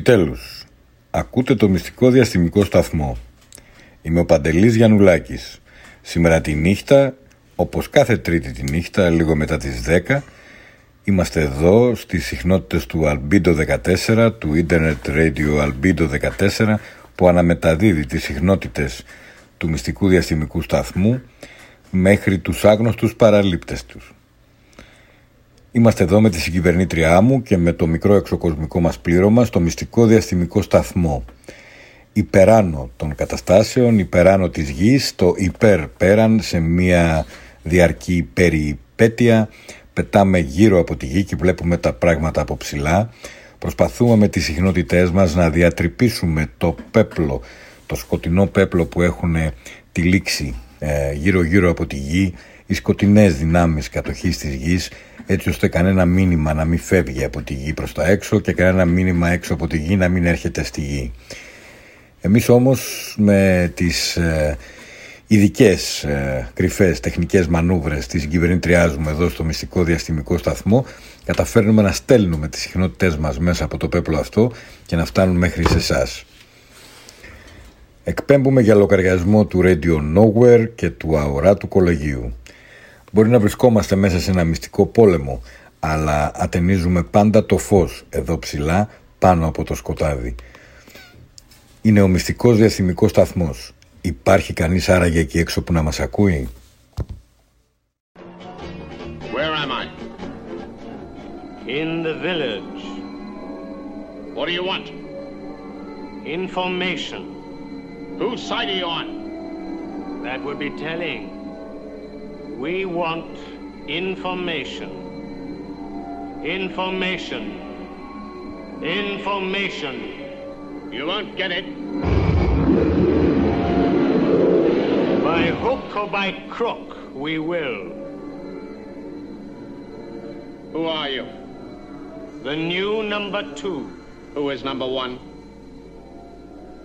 Επιτέλους, ακούτε το μυστικό διαστημικό σταθμό. Είμαι ο Παντελής Γιαννουλάκης. Σήμερα τη νύχτα, όπως κάθε τρίτη τη νύχτα, λίγο μετά τις 10, είμαστε εδώ στις συχνότητες του Albedo 14, του Internet Radio Albedo 14, που αναμεταδίδει τις συχνότητες του μυστικού διαστημικού σταθμού μέχρι τους άγνωστους παραλήπτες τους. Είμαστε εδώ με τη συγκυβερνήτριά μου και με το μικρό εξοκοσμικό μας πλήρωμα στο μυστικό διαστημικό σταθμό. Υπεράνω των καταστάσεων, υπεράνω της γης, το υπέρ πέραν σε μια διαρκή περιπέτεια. Πετάμε γύρω από τη γη και βλέπουμε τα πράγματα από ψηλά. Προσπαθούμε με τις συχνότητές μας να διατρυπήσουμε το πέπλο, το σκοτεινό πέπλο που έχουν τη λήξη ε, γύρω γύρω από τη γη, οι σκοτεινές δυνάμεις κατοχής της γης έτσι ώστε κανένα μήνυμα να μην φεύγει από τη γη προς τα έξω και κανένα μήνυμα έξω από τη γη να μην έρχεται στη γη. Εμείς όμως με τις ε, ειδικές ε, κρυφές τεχνικές μανούβρες της κυβερνήτριάς μου εδώ στο μυστικό διαστημικό σταθμό καταφέρνουμε να στέλνουμε τις συχνότητές μας μέσα από το πέπλο αυτό και να φτάνουν μέχρι σε εσάς. Εκπέμπουμε για λογαριασμό του Radio Nowhere και του αορά του κολεγίου. Μπορεί να βρισκόμαστε μέσα σε ένα μυστικό πόλεμο, αλλά ατενίζουμε πάντα το φως εδώ ψηλά πάνω από το σκοτάδι. Είναι ο μυστικός διαστημικός σταθμός. Υπάρχει κανείς άραγε εκεί έξω που να μας ακούει; Where am I? In the village. What do you want? Information. Whose side are you on? That would be telling. We want information. Information. Information. You won't get it. By hook or by crook, we will. Who are you? The new number two. Who is number one?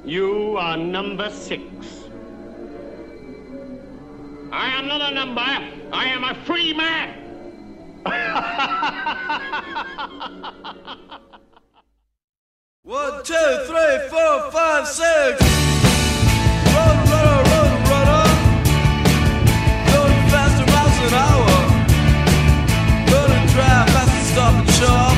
You are number six. I am not a number. I am a free man. One, two, three, four, five, six. Run, run, run, run, run. Going faster miles an hour. Gonna drive fast and stop and shop.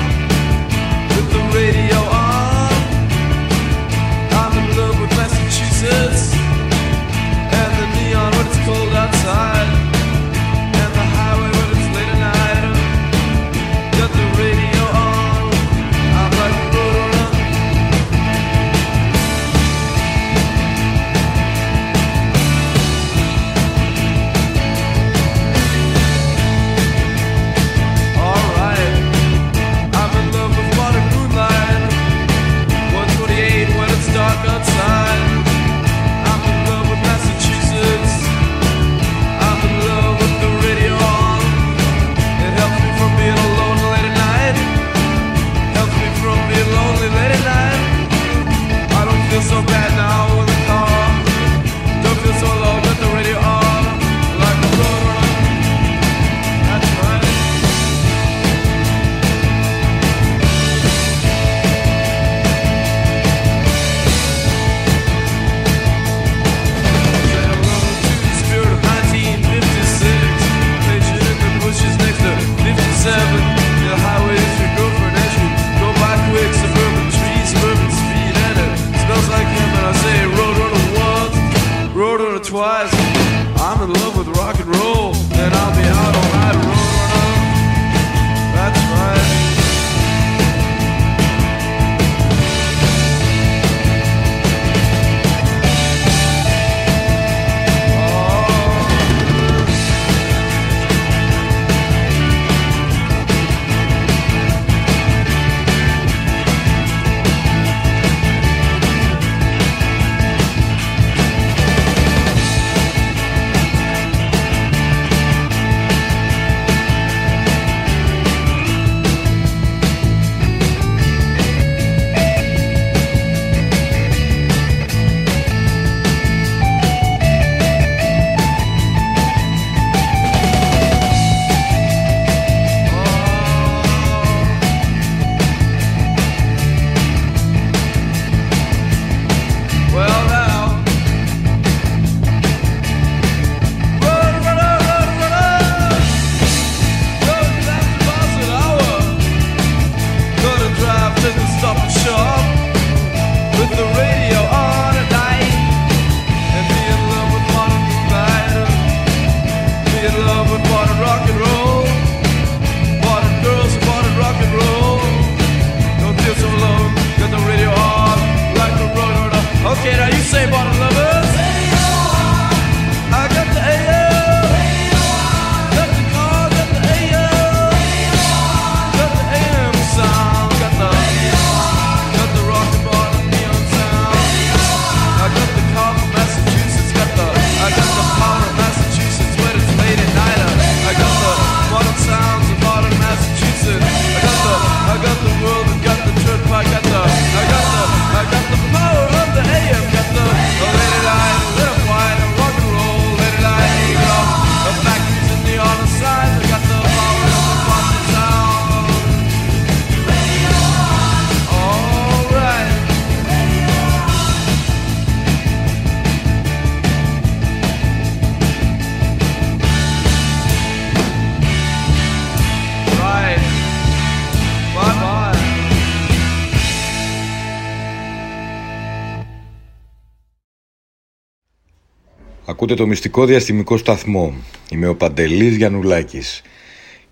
Ακούτε το μυστικό διαστημικό σταθμό. Είμαι ο Παντελής Γιαννουλάκης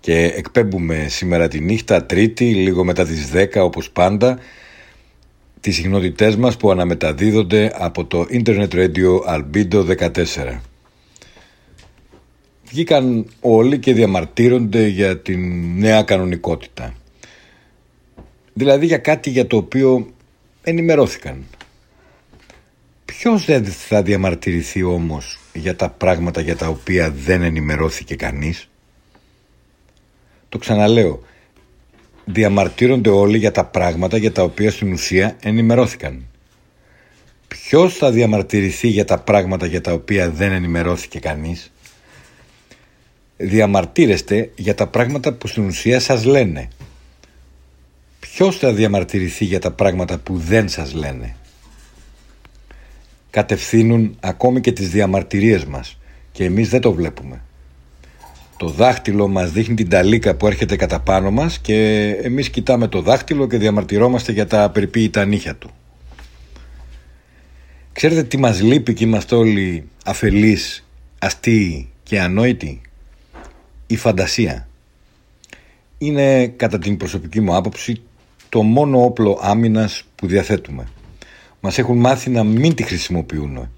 και εκπέμπουμε σήμερα τη νύχτα τρίτη λίγο μετά τις 10 όπως πάντα τις συχνότητές μας που αναμεταδίδονται από το Internet Radio Albedo 14. Βγήκαν όλοι και διαμαρτύρονται για την νέα κανονικότητα. Δηλαδή για κάτι για το οποίο ενημερώθηκαν. Ποιος δεν θα διαμαρτυρηθεί όμως για τα πράγματα για τα οποία δεν ενημερώθηκε κανείς. Το ξαναλέω, διαμαρτύρονται όλοι για τα πράγματα για τα οποία στην ουσία ενημερώθηκαν. Ποιος θα διαμαρτυρηθεί για τα πράγματα για τα οποία δεν ενημερώθηκε κανείς; Διαμαρτύρεστε για τα πράγματα που στην ουσία σας λένε. Ποιος θα διαμαρτυρηθεί για τα πράγματα που δεν σας λένε; Κατευθύνουν ακόμη και τις διαμαρτυρίες μας και εμείς δεν το βλέπουμε. Το δάχτυλο μας δείχνει την ταλίκα που έρχεται κατά πάνω μας και εμείς κοιτάμε το δάχτυλο και διαμαρτυρόμαστε για τα απερποίητα νύχια του. Ξέρετε τι μας λείπει και είμαστε όλοι αφελείς, αστείοι και ανόητοι; Η φαντασία. Είναι κατά την προσωπική μου άποψη το μόνο όπλο άμυνας που διαθέτουμε. Μας έχουν μάθει να μην τη χρησιμοποιούν.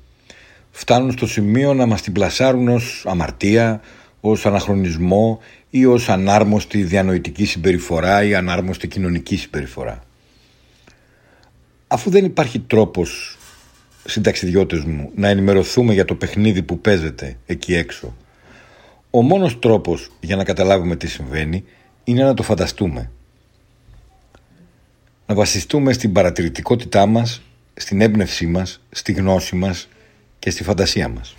Φτάνουν στο σημείο να μας την πλασάρουν ως αμαρτία, ως αναχρονισμό ή ως ανάρμοστη διανοητική συμπεριφορά ή ανάρμοστη κοινωνική συμπεριφορά. Αφού δεν υπάρχει τρόπος, συνταξιδιώτες μου, να ενημερωθούμε για το παιχνίδι που παίζεται εκεί έξω, ο μόνος τρόπος για να καταλάβουμε τι συμβαίνει είναι να το φανταστούμε. Να βασιστούμε στην παρατηρητικότητά μας στην έμπνευσή μας, στη γνώση μας και στη φαντασία μας.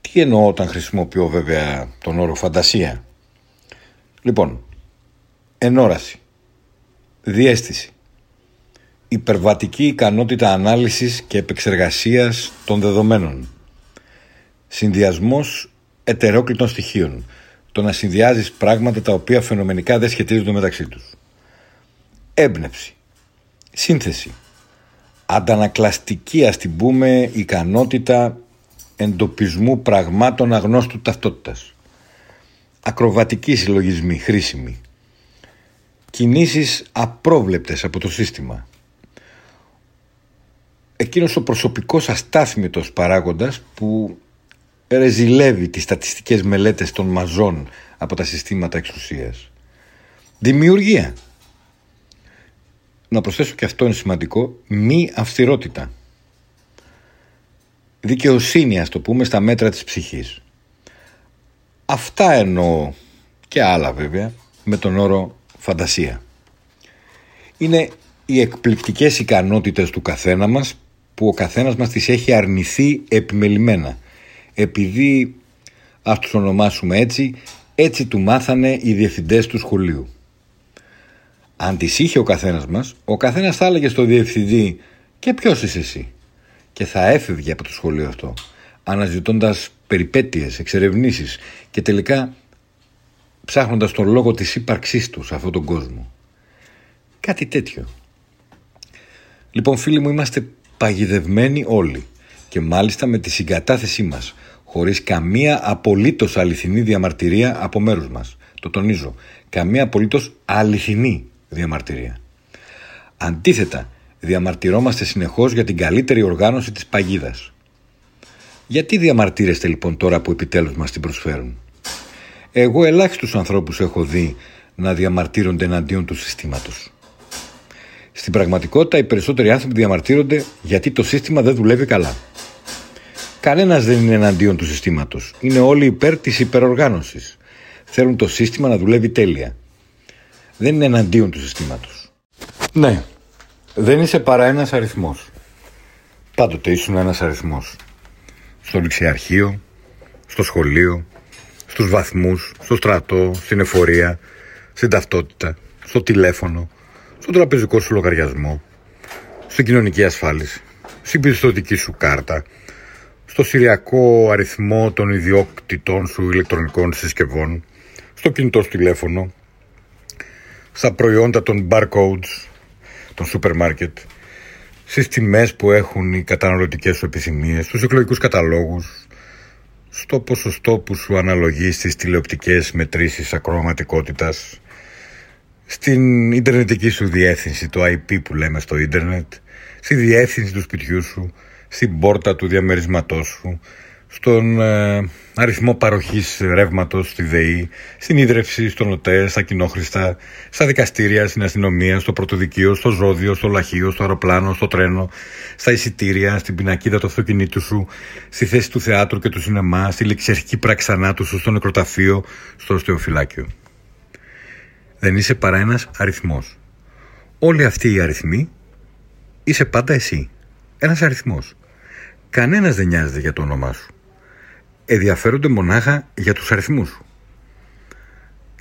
Τι εννοώ όταν χρησιμοποιώ βέβαια τον όρο φαντασία; Λοιπόν, ενόραση, διέστηση, υπερβατική ικανότητα ανάλυσης και επεξεργασίας των δεδομένων, συνδυασμός ετερόκλητων στοιχείων, το να συνδυάζεις πράγματα τα οποία φαινομενικά δεν σχετίζονται μεταξύ τους. Έμπνευση, σύνθεση, αντανακλαστική ας την πούμε ικανότητα εντοπισμού πραγμάτων αγνώστου ταυτότητας. Ακροβατική συλλογισμή, χρήσιμη. Κινήσεις απρόβλεπτες από το σύστημα. Εκείνος ο προσωπικός αστάθμητος παράγοντας που ρεζιλεύει τις στατιστικές μελέτες των μαζών από τα συστήματα εξουσίας. Δημιουργία να προσθέσω και αυτό είναι σημαντικό, μη αυστηρότητα. Δικαιοσύνη, ας το πούμε, στα μέτρα της ψυχής. Αυτά εννοώ και άλλα βέβαια με τον όρο φαντασία. Είναι οι εκπληκτικές ικανότητες του καθένα μας που ο καθένας μας τις έχει αρνηθεί επιμελημένα. Επειδή, ας τους ονομάσουμε έτσι, έτσι του μάθανε οι διευθυντές του σχολείου. Αν τις είχε ο καθένας μας, ο καθένας θα έλεγε στο διευθυντή «Και ποιος είσαι εσύ» και θα έφευγε από το σχολείο αυτό, αναζητώντας περιπέτειες, εξερευνήσεις και τελικά ψάχνοντας τον λόγο της ύπαρξής του σε αυτόν τον κόσμο. Κάτι τέτοιο. Λοιπόν φίλοι μου είμαστε παγιδευμένοι όλοι και μάλιστα με τη συγκατάθεσή μας χωρίς καμία απολύτως αληθινή διαμαρτυρία από μέρους μας. Το τονίζω. Καμία απολύτως αληθινή διαμαρτυρία. Αντίθετα, διαμαρτυρόμαστε συνεχώς για την καλύτερη οργάνωση της παγίδας. Γιατί διαμαρτύρεστε λοιπόν τώρα που επιτέλους μας την προσφέρουν; Εγώ ελάχιστους ανθρώπους έχω δει να διαμαρτύρονται εναντίον του συστήματος. Στην πραγματικότητα οι περισσότεροι άνθρωποι διαμαρτύρονται γιατί το σύστημα δεν δουλεύει καλά. Κανένας δεν είναι εναντίον του συστήματος. Είναι όλοι υπέρ της υπεροργάνωσης. Θέλουν το σύστημα να δουλεύει τέλεια δεν είναι εναντίον του συστήματος. Ναι, δεν είσαι παρά ένας αριθμός. Πάντοτε ήσουν ένας αριθμός. Στο ληξιαρχείο, στο σχολείο, στους βαθμούς, στο στρατό, στην εφορία, στην ταυτότητα, στο τηλέφωνο, στο τραπεζικό σου λογαριασμό, στην κοινωνική ασφάλιση, στην πιστοτική σου κάρτα, στο σηριακό αριθμό των ιδιόκτητών σου ηλεκτρονικών συσκευών, στο κινητό σου τηλέφωνο, στα προϊόντα των barcodes, των σούπερ μάρκετ, στις τιμές που έχουν οι καταναλωτικές σου επιθυμίες, στους εκλογικούς καταλόγους, στο ποσοστό που σου αναλογεί στις τηλεοπτικές μετρήσεις ακροματικότητας, στην ιντερνετική σου διεύθυνση, το IP που λέμε στο ίντερνετ, στη διεύθυνση του σπιτιού σου, στην πόρτα του διαμερισματός σου, στον ε, αριθμό παροχής ρεύματος στη ΔΕΗ, στην ίδρυυση, στον ΟΤΕ, στα κοινόχρηστα, στα δικαστήρια, στην αστυνομία, στο πρωτοδικείο, στο ζώδιο, στο λαχείο, στο αεροπλάνο, στο τρένο, στα εισιτήρια, στην πινακίδα του αυτοκινήτου σου, στη θέση του θεάτρου και του σινεμά, στη λεξιαρχική πράξη θανάτου σου, στο νεκροταφείο, στο οστεοφυλάκιο. Δεν είσαι παρά ένας αριθμός. Όλοι αυτοί οι αριθμοί είσαι πάντα εσύ. Ένας αριθμός. Κανένας δεν νοιάζεται για το όνομά σου ενδιαφέρονται μονάχα για τους αριθμούς σου.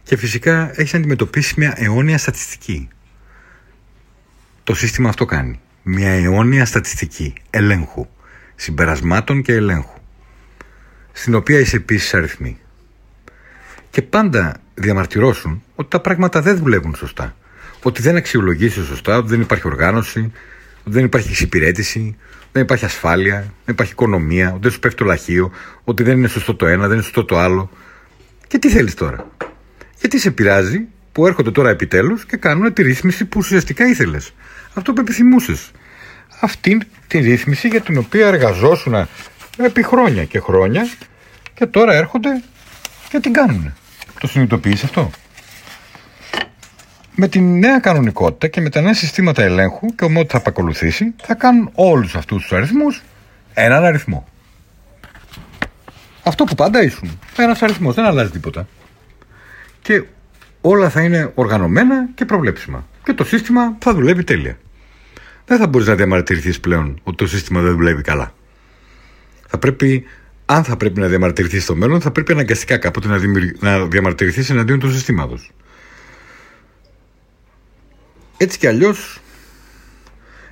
Και φυσικά έχεις αντιμετωπίσεις μια αιώνια στατιστική. Το σύστημα αυτό κάνει. Μια αιώνια στατιστική ελέγχου, συμπερασμάτων και ελέγχου, στην οποία είσαι επίσης αριθμοί. Και πάντα διαμαρτυρώσουν ότι τα πράγματα δεν δουλεύουν σωστά. Ότι δεν αξιολογήσει σωστά, ότι δεν υπάρχει οργάνωση, ότι δεν υπάρχει εξυπηρέτηση, δεν υπάρχει ασφάλεια, δεν υπάρχει οικονομία, ότι δεν σου πέφτει το λαχείο, ότι δεν είναι σωστό το ένα, δεν είναι σωστό το άλλο. Και τι θέλεις τώρα; Γιατί σε πειράζει που έρχονται τώρα επιτέλους και κάνουν τη ρύθμιση που ουσιαστικά ήθελες. Αυτό που επιθυμούσες. Αυτή τη ρύθμιση για την οποία εργαζόσουν επί χρόνια και χρόνια και τώρα έρχονται και την κάνουν. Το συνειδητοποιείς αυτό; Με τη νέα κανονικότητα και με τα νέα συστήματα ελέγχου και ο θα απακολουθήσει θα κάνουν όλους αυτούς τους αριθμούς έναν αριθμό. Αυτό που πάντα ήσουν. Ένας αριθμός, δεν αλλάζει τίποτα. Και όλα θα είναι οργανωμένα και προβλέψιμα. Και το σύστημα θα δουλεύει τέλεια. Δεν θα μπορείς να διαμαρτυρηθείς πλέον ότι το σύστημα δεν δουλεύει καλά. Θα πρέπει, αν θα πρέπει να διαμαρτυρηθείς στο μέλλον, θα πρέπει αναγκαστικά κάποτε να, να διαμαρτυρηθείς εναντίον του συστήματος. Έτσι κι αλλιώς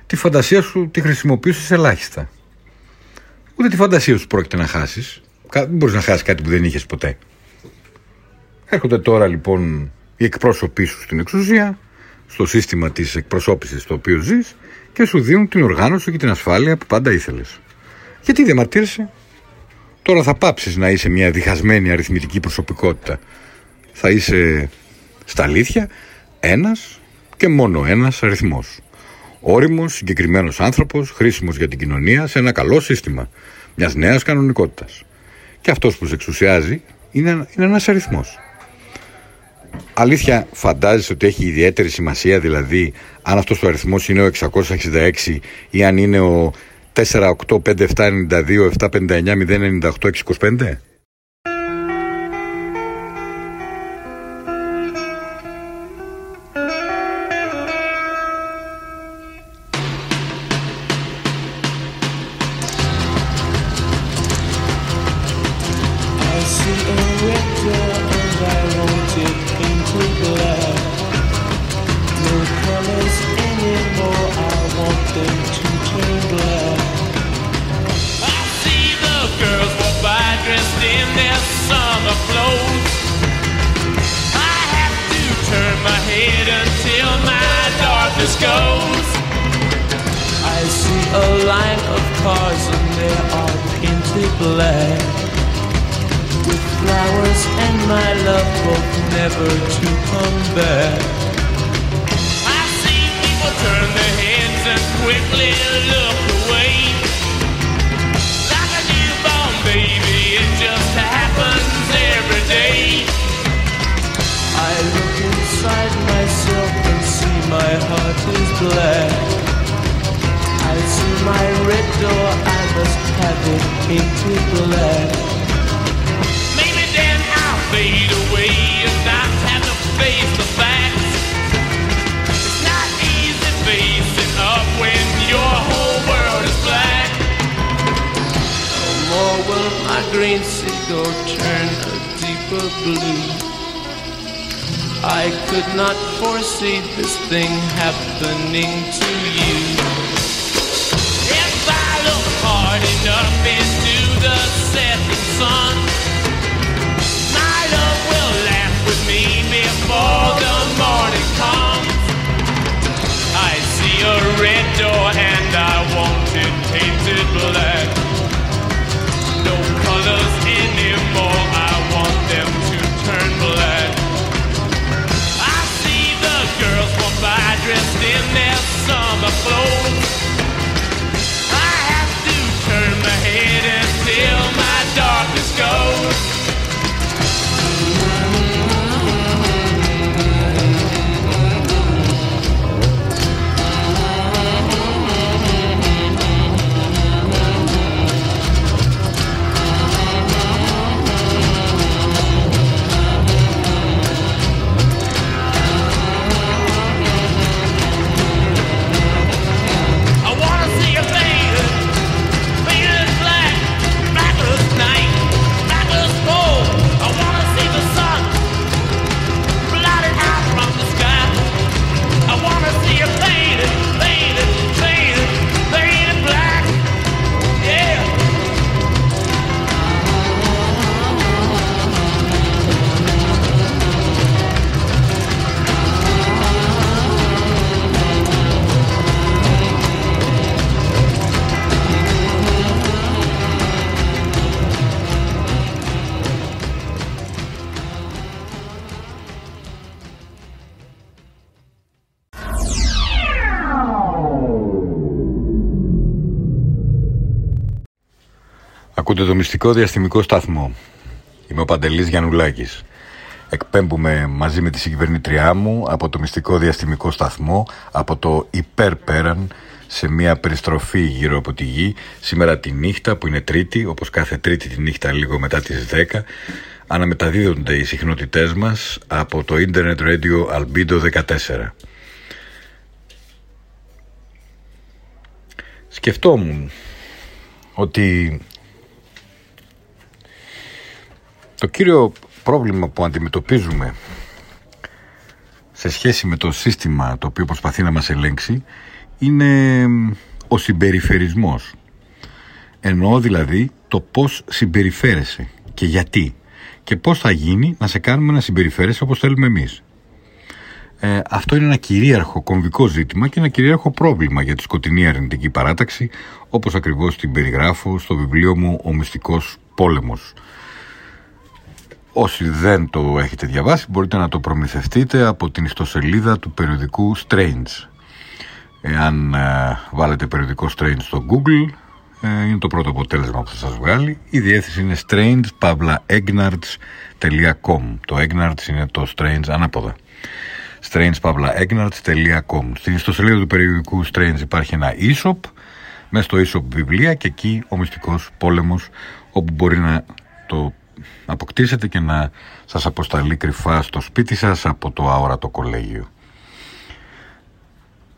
τη φαντασία σου τη χρησιμοποιήσεις ελάχιστα. Ούτε τη φαντασία σου πρόκειται να χάσεις. Δεν μπορείς να χάσεις κάτι που δεν είχες ποτέ. Έρχονται τώρα λοιπόν οι εκπρόσωποι σου στην εξουσία, στο σύστημα της εκπροσώπησης στο οποίο ζεις και σου δίνουν την οργάνωση και την ασφάλεια που πάντα ήθελες. Γιατί διαμαρτύρεσαι; Τώρα θα πάψεις να είσαι μια διχασμένη αριθμητική προσωπικότητα. Θα είσαι στα αλήθεια ένας και μόνο ένας αριθμός. Όριμος, συγκεκριμένος άνθρωπος, χρήσιμος για την κοινωνία σε ένα καλό σύστημα μιας νέας κανονικότητας. Και αυτός που σε εξουσιάζει είναι, είναι ένας αριθμός. Αλήθεια φαντάζεσαι ότι έχει ιδιαίτερη σημασία δηλαδή αν αυτός ο αριθμός είναι ο 666 ή αν είναι ο line of cars and they are painted black. With flowers and my love hope never to come back. I see people turn their heads and quickly look away. Like a newborn baby, it just happens every day. I look inside myself and see my heart is black my red door, I must have it painted black. Maybe then I'll fade away and not have to face the facts. It's not easy facing up when your whole world is black. No more will my green seagull turn a deeper blue. I could not foresee this thing happening to you. up into the setting sun. My love will laugh with me before the morning comes. I see a red door and I want it painted black. No colors anymore, I want them to turn black. I see the girls walk by dressed in their summer clothes. Darkness goes. Ακούτε το μυστικό διαστημικό σταθμό. Είμαι ο Παντελής Γιαννουλάκης. Εκπέμπουμε μαζί με τη συγκυβερνήτριά μου από το μυστικό διαστημικό σταθμό, από το υπερπέραν, σε μια περιστροφή γύρω από τη γη. Σήμερα τη νύχτα που είναι τρίτη, όπως κάθε τρίτη τη νύχτα λίγο μετά τις 10, αναμεταδίδονται οι συχνότητές μας από το Internet Radio Albedo 14. Σκεφτόμουν ότι το κύριο πρόβλημα που αντιμετωπίζουμε σε σχέση με το σύστημα το οποίο προσπαθεί να μας ελέγξει είναι ο συμπεριφερισμός. Εννοώ δηλαδή το πώς συμπεριφέρεσαι και γιατί και πώς θα γίνει να σε κάνουμε να συμπεριφέρεσαι όπως θέλουμε εμείς. Ε, αυτό είναι ένα κυρίαρχο κομβικό ζήτημα και ένα κυρίαρχο πρόβλημα για τη σκοτεινή αρνητική παράταξη όπως ακριβώς την περιγράφω στο βιβλίο μου «Ο μυστικός πόλεμος». Όσοι δεν το έχετε διαβάσει μπορείτε να το προμηθευτείτε από την ιστοσελίδα του περιοδικού Strange. Εάν ε, βάλετε περιοδικό Strange στο Google ε, είναι το πρώτο αποτέλεσμα που θα σας βγάλει. Η διεύθυνση είναι strange.egnarts.com Το Egnarts είναι το Strange ανάποδα. strange.egnarts.com Στην ιστοσελίδα του περιοδικού Strange υπάρχει ένα e-shop μέσα στο e-shop βιβλία και εκεί ο μυστικός πόλεμος όπου μπορεί να το αποκτήσετε και να σας αποσταλεί κρυφά στο σπίτι σας από το αόρατο κολέγιο.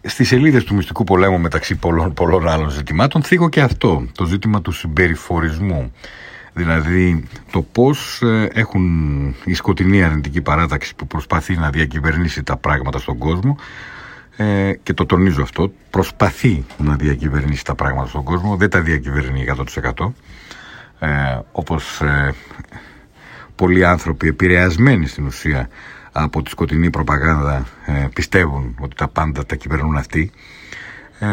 Στις σελίδες του μυστικού πολέμου μεταξύ πολλών, πολλών άλλων ζητημάτων θίγω και αυτό, το ζήτημα του συμπεριφορισμού. Δηλαδή το πώς ε, έχουν η σκοτεινή αρνητική παράταξη που προσπαθεί να διακυβερνήσει τα πράγματα στον κόσμο ε, και το τονίζω αυτό, προσπαθεί να διακυβερνήσει τα πράγματα στον κόσμο, δεν τα διακυβερνεί 100% ε, όπως ε, πολλοί άνθρωποι επηρεασμένοι στην ουσία από τη σκοτεινή προπαγάνδα ε, πιστεύουν ότι τα πάντα τα κυβερνούν αυτοί. Ε,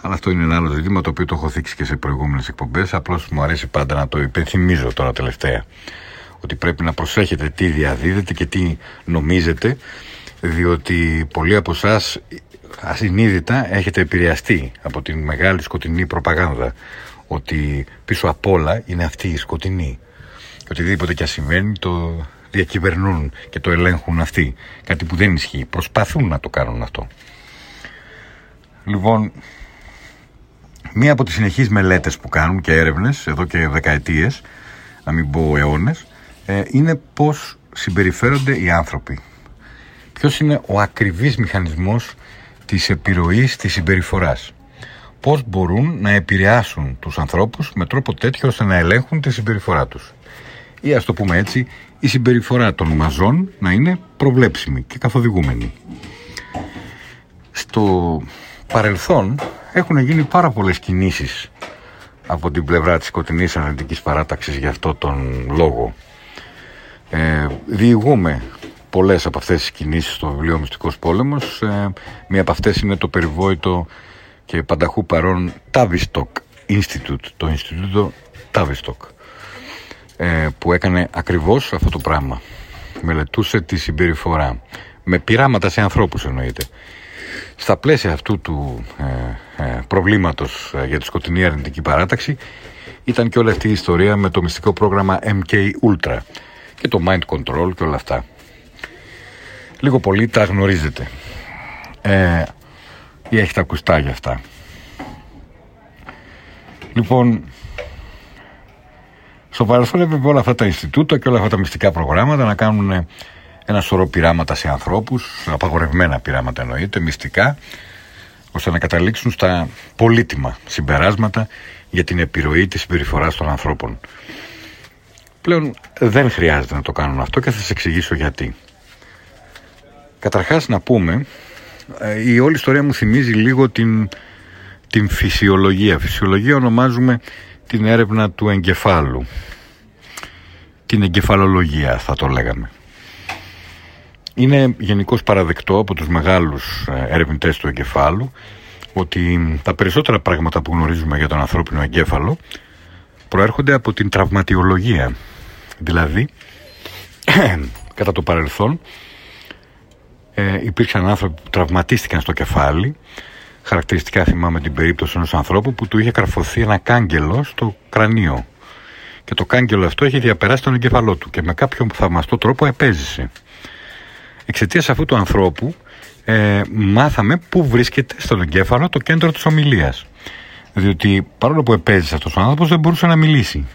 αλλά αυτό είναι ένα άλλο ζήτημα το οποίο το έχω θίξει και σε προηγούμενες εκπομπές. Απλώς μου αρέσει πάντα να το υπενθυμίζω τώρα τελευταία ότι πρέπει να προσέχετε τι διαδίδετε και τι νομίζετε διότι πολλοί από εσάς ασυνείδητα έχετε επηρεαστεί από την μεγάλη σκοτεινή προπαγάνδα ότι πίσω απ' όλα είναι αυτή η σκοτεινή. Και οτιδήποτε και συμβαίνει το διακυβερνούν και το ελέγχουν αυτοί. Κάτι που δεν ισχύει, προσπαθούν να το κάνουν αυτό. Λοιπόν μία από τις συνεχείς μελέτες που κάνουν και έρευνες εδώ και δεκαετίες να μην πω αιώνες ε, είναι πως συμπεριφέρονται οι άνθρωποι. Ποιος είναι ο ακριβής μηχανισμός της επιρροής της συμπεριφοράς; Πώς μπορούν να επηρεάσουν τους ανθρώπους με τρόπο τέτοιο ώστε να ελέγχουν τη συμπεριφορά τους. Ή ας το πούμε έτσι, η συμπεριφορά των μαζών να είναι προβλέψιμη και καθοδηγούμενη. Στο παρελθόν έχουν γίνει πάρα πολλές κινήσεις από την πλευρά της σκοτεινής αρνητικής παράταξης για αυτό τον λόγο. Ε, διηγούμε πολλές από αυτές τις κινήσεις στο βιβλίο Μυστικός Πόλεμος. Ε, μία από αυτές είναι το περιβόητο και πανταχού παρόν Tavistock Institute, το Ινστιτούτο Tavistock, ε, που έκανε ακριβώς αυτό το πράγμα. Μελετούσε τη συμπεριφορά, με πειράματα σε ανθρώπους εννοείται. Στα πλαίσια αυτού του ε, ε, προβλήματος ε, για τη σκοτεινή αρνητική παράταξη ήταν και όλη αυτή η ιστορία με το μυστικό πρόγραμμα MK Ultra και το Mind Control και όλα αυτά. Λίγο πολύ τα γνωρίζετε. Ε, ή έχετε ακουστά για αυτά. Λοιπόν, στο παρελθόν έπρεπε όλα αυτά τα Ινστιτούτα και όλα αυτά τα μυστικά προγράμματα να κάνουν ένα σωρό πειράματα σε ανθρώπους, απαγορευμένα πειράματα εννοείται, μυστικά, ώστε να καταλήξουν στα πολύτιμα συμπεράσματα για την επιρροή της συμπεριφοράς των ανθρώπων. Πλέον δεν χρειάζεται να το κάνουν αυτό και θα σας εξηγήσω γιατί. Καταρχάς να πούμε, ε, η όλη ιστορία μου θυμίζει λίγο την, την φυσιολογία. Φυσιολογία ονομάζουμε την έρευνα του εγκεφάλου. Την εγκεφαλολογία θα το λέγαμε. Είναι γενικώς παραδεκτό από τους μεγάλους ε, ερευνητές του εγκεφάλου ότι τα περισσότερα πράγματα που γνωρίζουμε για τον ανθρώπινο εγκέφαλο προέρχονται από την τραυματιολογία. Δηλαδή, κατά το παρελθόν ε, υπήρξαν άνθρωποι που τραυματίστηκαν στο κεφάλι χαρακτηριστικά θυμάμαι την περίπτωση ενός ανθρώπου που του είχε καρφωθεί ένα κάγκελο στο κρανίο και το κάγκελο αυτό είχε διαπεράσει τον εγκεφαλό του και με κάποιο θαυμαστό τρόπο επέζησε. Εξαιτίας αυτού του ανθρώπου ε, μάθαμε πού βρίσκεται στον εγκέφαλο το κέντρο της ομιλίας. Διότι παρόλο που επέζησε αυτός ο άνθρωπος δεν μπορούσε να μιλήσει.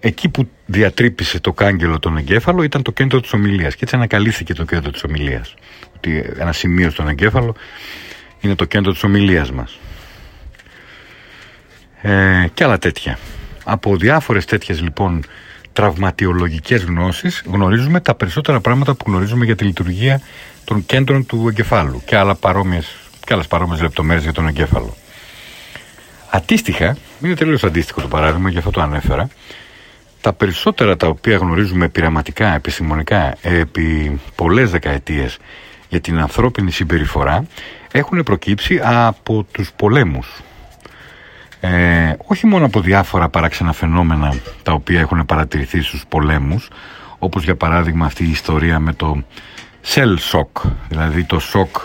Εκεί που διατρύπησε το κάγκελο τον εγκέφαλο ήταν το κέντρο της ομιλίας και έτσι ανακαλύφθηκε το κέντρο της ομιλίας. Ότι ένα σημείο στον εγκέφαλο είναι το κέντρο της ομιλίας μας. Ε, και άλλα τέτοια. Από διάφορες τέτοιες λοιπόν τραυματιολογικές γνώσεις γνωρίζουμε τα περισσότερα πράγματα που γνωρίζουμε για τη λειτουργία των κέντρων του εγκεφάλου και, άλλα παρόμοιες, και άλλες παρόμοιες λεπτομέρειες για τον εγκέφαλο. Αντίστοιχα, είναι τελείως αντίστοιχο το παράδειγμα, γι' αυτό το ανέφερα, τα περισσότερα τα οποία γνωρίζουμε πειραματικά, επιστημονικά, επί πολλές δεκαετίες για την ανθρώπινη συμπεριφορά έχουν προκύψει από τους πολέμους. Ε, όχι μόνο από διάφορα παράξενα φαινόμενα τα οποία έχουν παρατηρηθεί στους πολέμους όπως για παράδειγμα αυτή η ιστορία με το cell shock δηλαδή το σοκ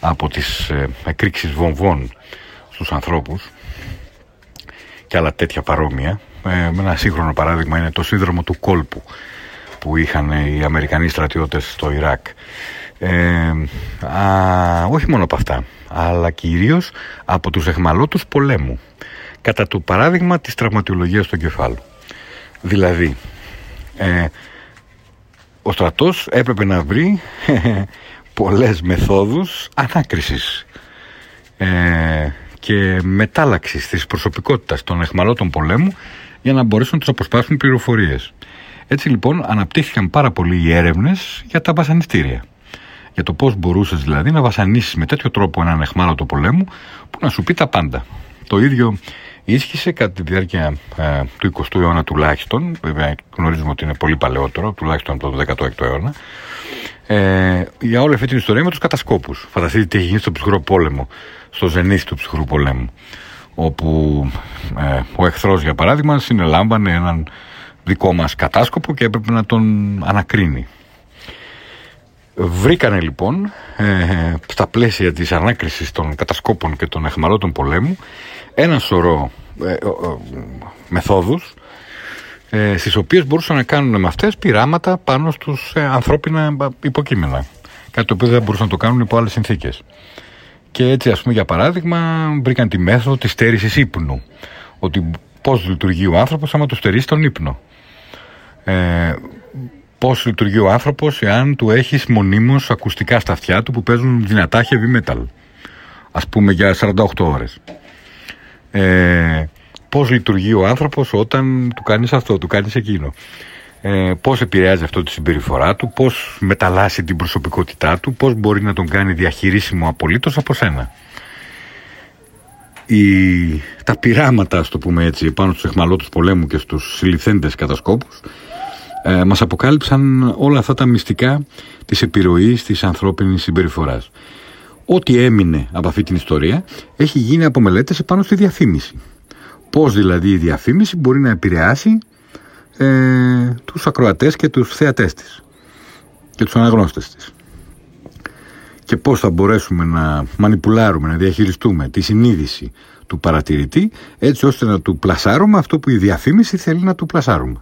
από τις ε, εκρήξεις βομβών στους ανθρώπους και άλλα τέτοια παρόμοια ε, με ένα σύγχρονο παράδειγμα είναι το σύνδρομο του κόλπου που είχαν οι Αμερικανοί στρατιώτες στο Ιράκ ε, α, όχι μόνο από αυτά, αλλά κυρίως από τους εχμαλώτους πολέμου, κατά το παράδειγμα της τραυματιολογίας του κεφάλου. Δηλαδή, ε, ο στρατός έπρεπε να βρει πολλές μεθόδους ανάκρισης ε, και μετάλλαξης της προσωπικότητας των εχμαλώτων πολέμου για να μπορέσουν να τους αποσπάσουν πληροφορίες. Έτσι λοιπόν αναπτύχθηκαν πάρα πολλοί οι έρευνες για τα βασανιστήρια για το πώς μπορούσες δηλαδή να βασανίσεις με τέτοιο τρόπο έναν εχμάλωτο πολέμου που να σου πει τα πάντα. Το ίδιο ίσχυσε κατά τη διάρκεια ε, του 20ου αιώνα τουλάχιστον, βέβαια γνωρίζουμε ότι είναι πολύ παλαιότερο, τουλάχιστον από το 16ο αιώνα, ε, για όλη αυτή την ιστορία με τους κατασκόπους. Φανταστείτε τι έχει γίνει στο ψυχρό πόλεμο, στο ζενήθ του ψυχρού πολέμου, όπου ε, ο εχθρός, για παράδειγμα, συνελάμβανε έναν δικό μας κατάσκοπο και έπρεπε να τον ανακρίνει. Βρήκανε λοιπόν ε, στα πλαίσια της ανάκρισης των κατασκόπων και των εχμαλώτων πολέμου ένα σωρό ε, ε, μεθόδους ε, στις οποίες μπορούσαν να κάνουν με αυτές πειράματα πάνω στους ε, ανθρώπινα υποκείμενα. Κάτι το οποίο δεν μπορούσαν να το κάνουν υπό άλλες συνθήκες. Και έτσι ας πούμε για παράδειγμα βρήκαν τη μέθοδο της στέρησης ύπνου. Ότι πώς λειτουργεί ο άνθρωπος άμα του στερήσει τον ύπνο. Ε, πώς λειτουργεί ο άνθρωπος εάν του έχεις μονίμως ακουστικά στα αυτιά του που παίζουν δυνατά heavy metal. Α πούμε για 48 ώρες. Ε, πώς λειτουργεί ο άνθρωπος όταν του κάνεις αυτό, του κάνεις εκείνο. Ε, πώς επηρεάζει αυτό τη συμπεριφορά του, πώς μεταλλάσσει την προσωπικότητά του, πώς μπορεί να τον κάνει διαχειρίσιμο απολύτως από σένα. Η, τα πειράματα, ας το πούμε έτσι, πάνω στους εχμαλώτους πολέμου και στους συλληφθέντες κατασκόπους ε, μας αποκάλυψαν όλα αυτά τα μυστικά της επιρροής της ανθρώπινης συμπεριφοράς. ό,τι έμεινε από αυτή την ιστορία έχει γίνει από μελέτες επάνω στη διαφήμιση. Πώς δηλαδή η διαφήμιση μπορεί να επηρεάσει ε, τους ακροατές και τους θεατές της και τους αναγνώστες της. Και πώς θα μπορέσουμε να μανιπουλάρουμε, να διαχειριστούμε τη συνείδηση του παρατηρητή έτσι ώστε να του πλασάρουμε αυτό που η διαφήμιση θέλει να του πλασάρουμε.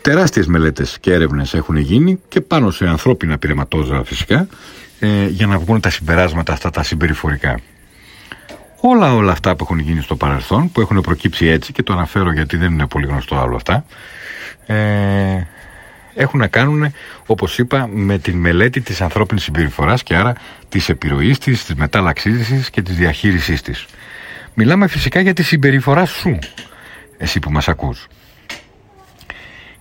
Τεράστιες μελέτες και έρευνες έχουν γίνει και πάνω σε ανθρώπινα πειραματόζωα φυσικά ε, για να βγουν τα συμπεράσματα αυτά τα συμπεριφορικά. Όλα όλα αυτά που έχουν γίνει στο παρελθόν, που έχουν προκύψει έτσι και το αναφέρω γιατί δεν είναι πολύ γνωστό άλλο αυτά, ε, έχουν να κάνουν, όπως είπα, με την μελέτη της ανθρώπινης συμπεριφοράς και άρα της επιρροής της, της μετάλλαξής της και της διαχείρισής της. Μιλάμε φυσικά για τη συμπεριφορά σου, εσύ που μας ακούς.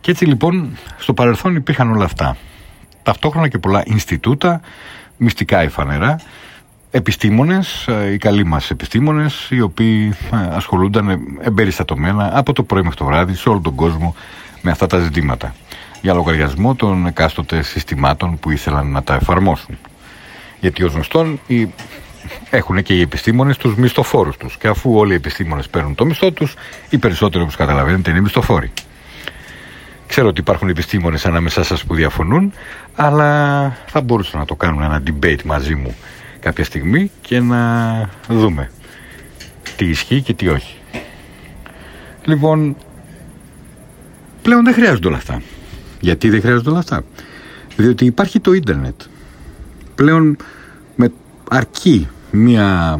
Και έτσι λοιπόν στο παρελθόν υπήρχαν όλα αυτά. Ταυτόχρονα και πολλά Ινστιτούτα, μυστικά ή φανερά, επιστήμονες, ε, οι καλοί μας επιστήμονες, οι οποίοι ε, ασχολούνταν εμπεριστατωμένα από το πρωί μέχρι το βράδυ σε όλο τον κόσμο με αυτά τα ζητήματα για λογαριασμό των εκάστοτε συστημάτων που ήθελαν να τα εφαρμόσουν. Γιατί ως γνωστόν οι... έχουν και οι επιστήμονες τους μισθοφόρους τους και αφού όλοι οι επιστήμονες παίρνουν το μισθό τους, οι περισσότεροι όπως καταλαβαίνετε είναι μισθοφόροι. Ξέρω ότι υπάρχουν επιστήμονες ανάμεσά σας που διαφωνούν, αλλά θα μπορούσαν να το κάνουν ένα debate μαζί μου κάποια στιγμή και να δούμε τι ισχύει και τι όχι. Λοιπόν, πλέον δεν χρειάζονται όλα αυτά. Γιατί δεν χρειάζονται όλα αυτά; Διότι υπάρχει το ίντερνετ. Πλέον με αρκεί μία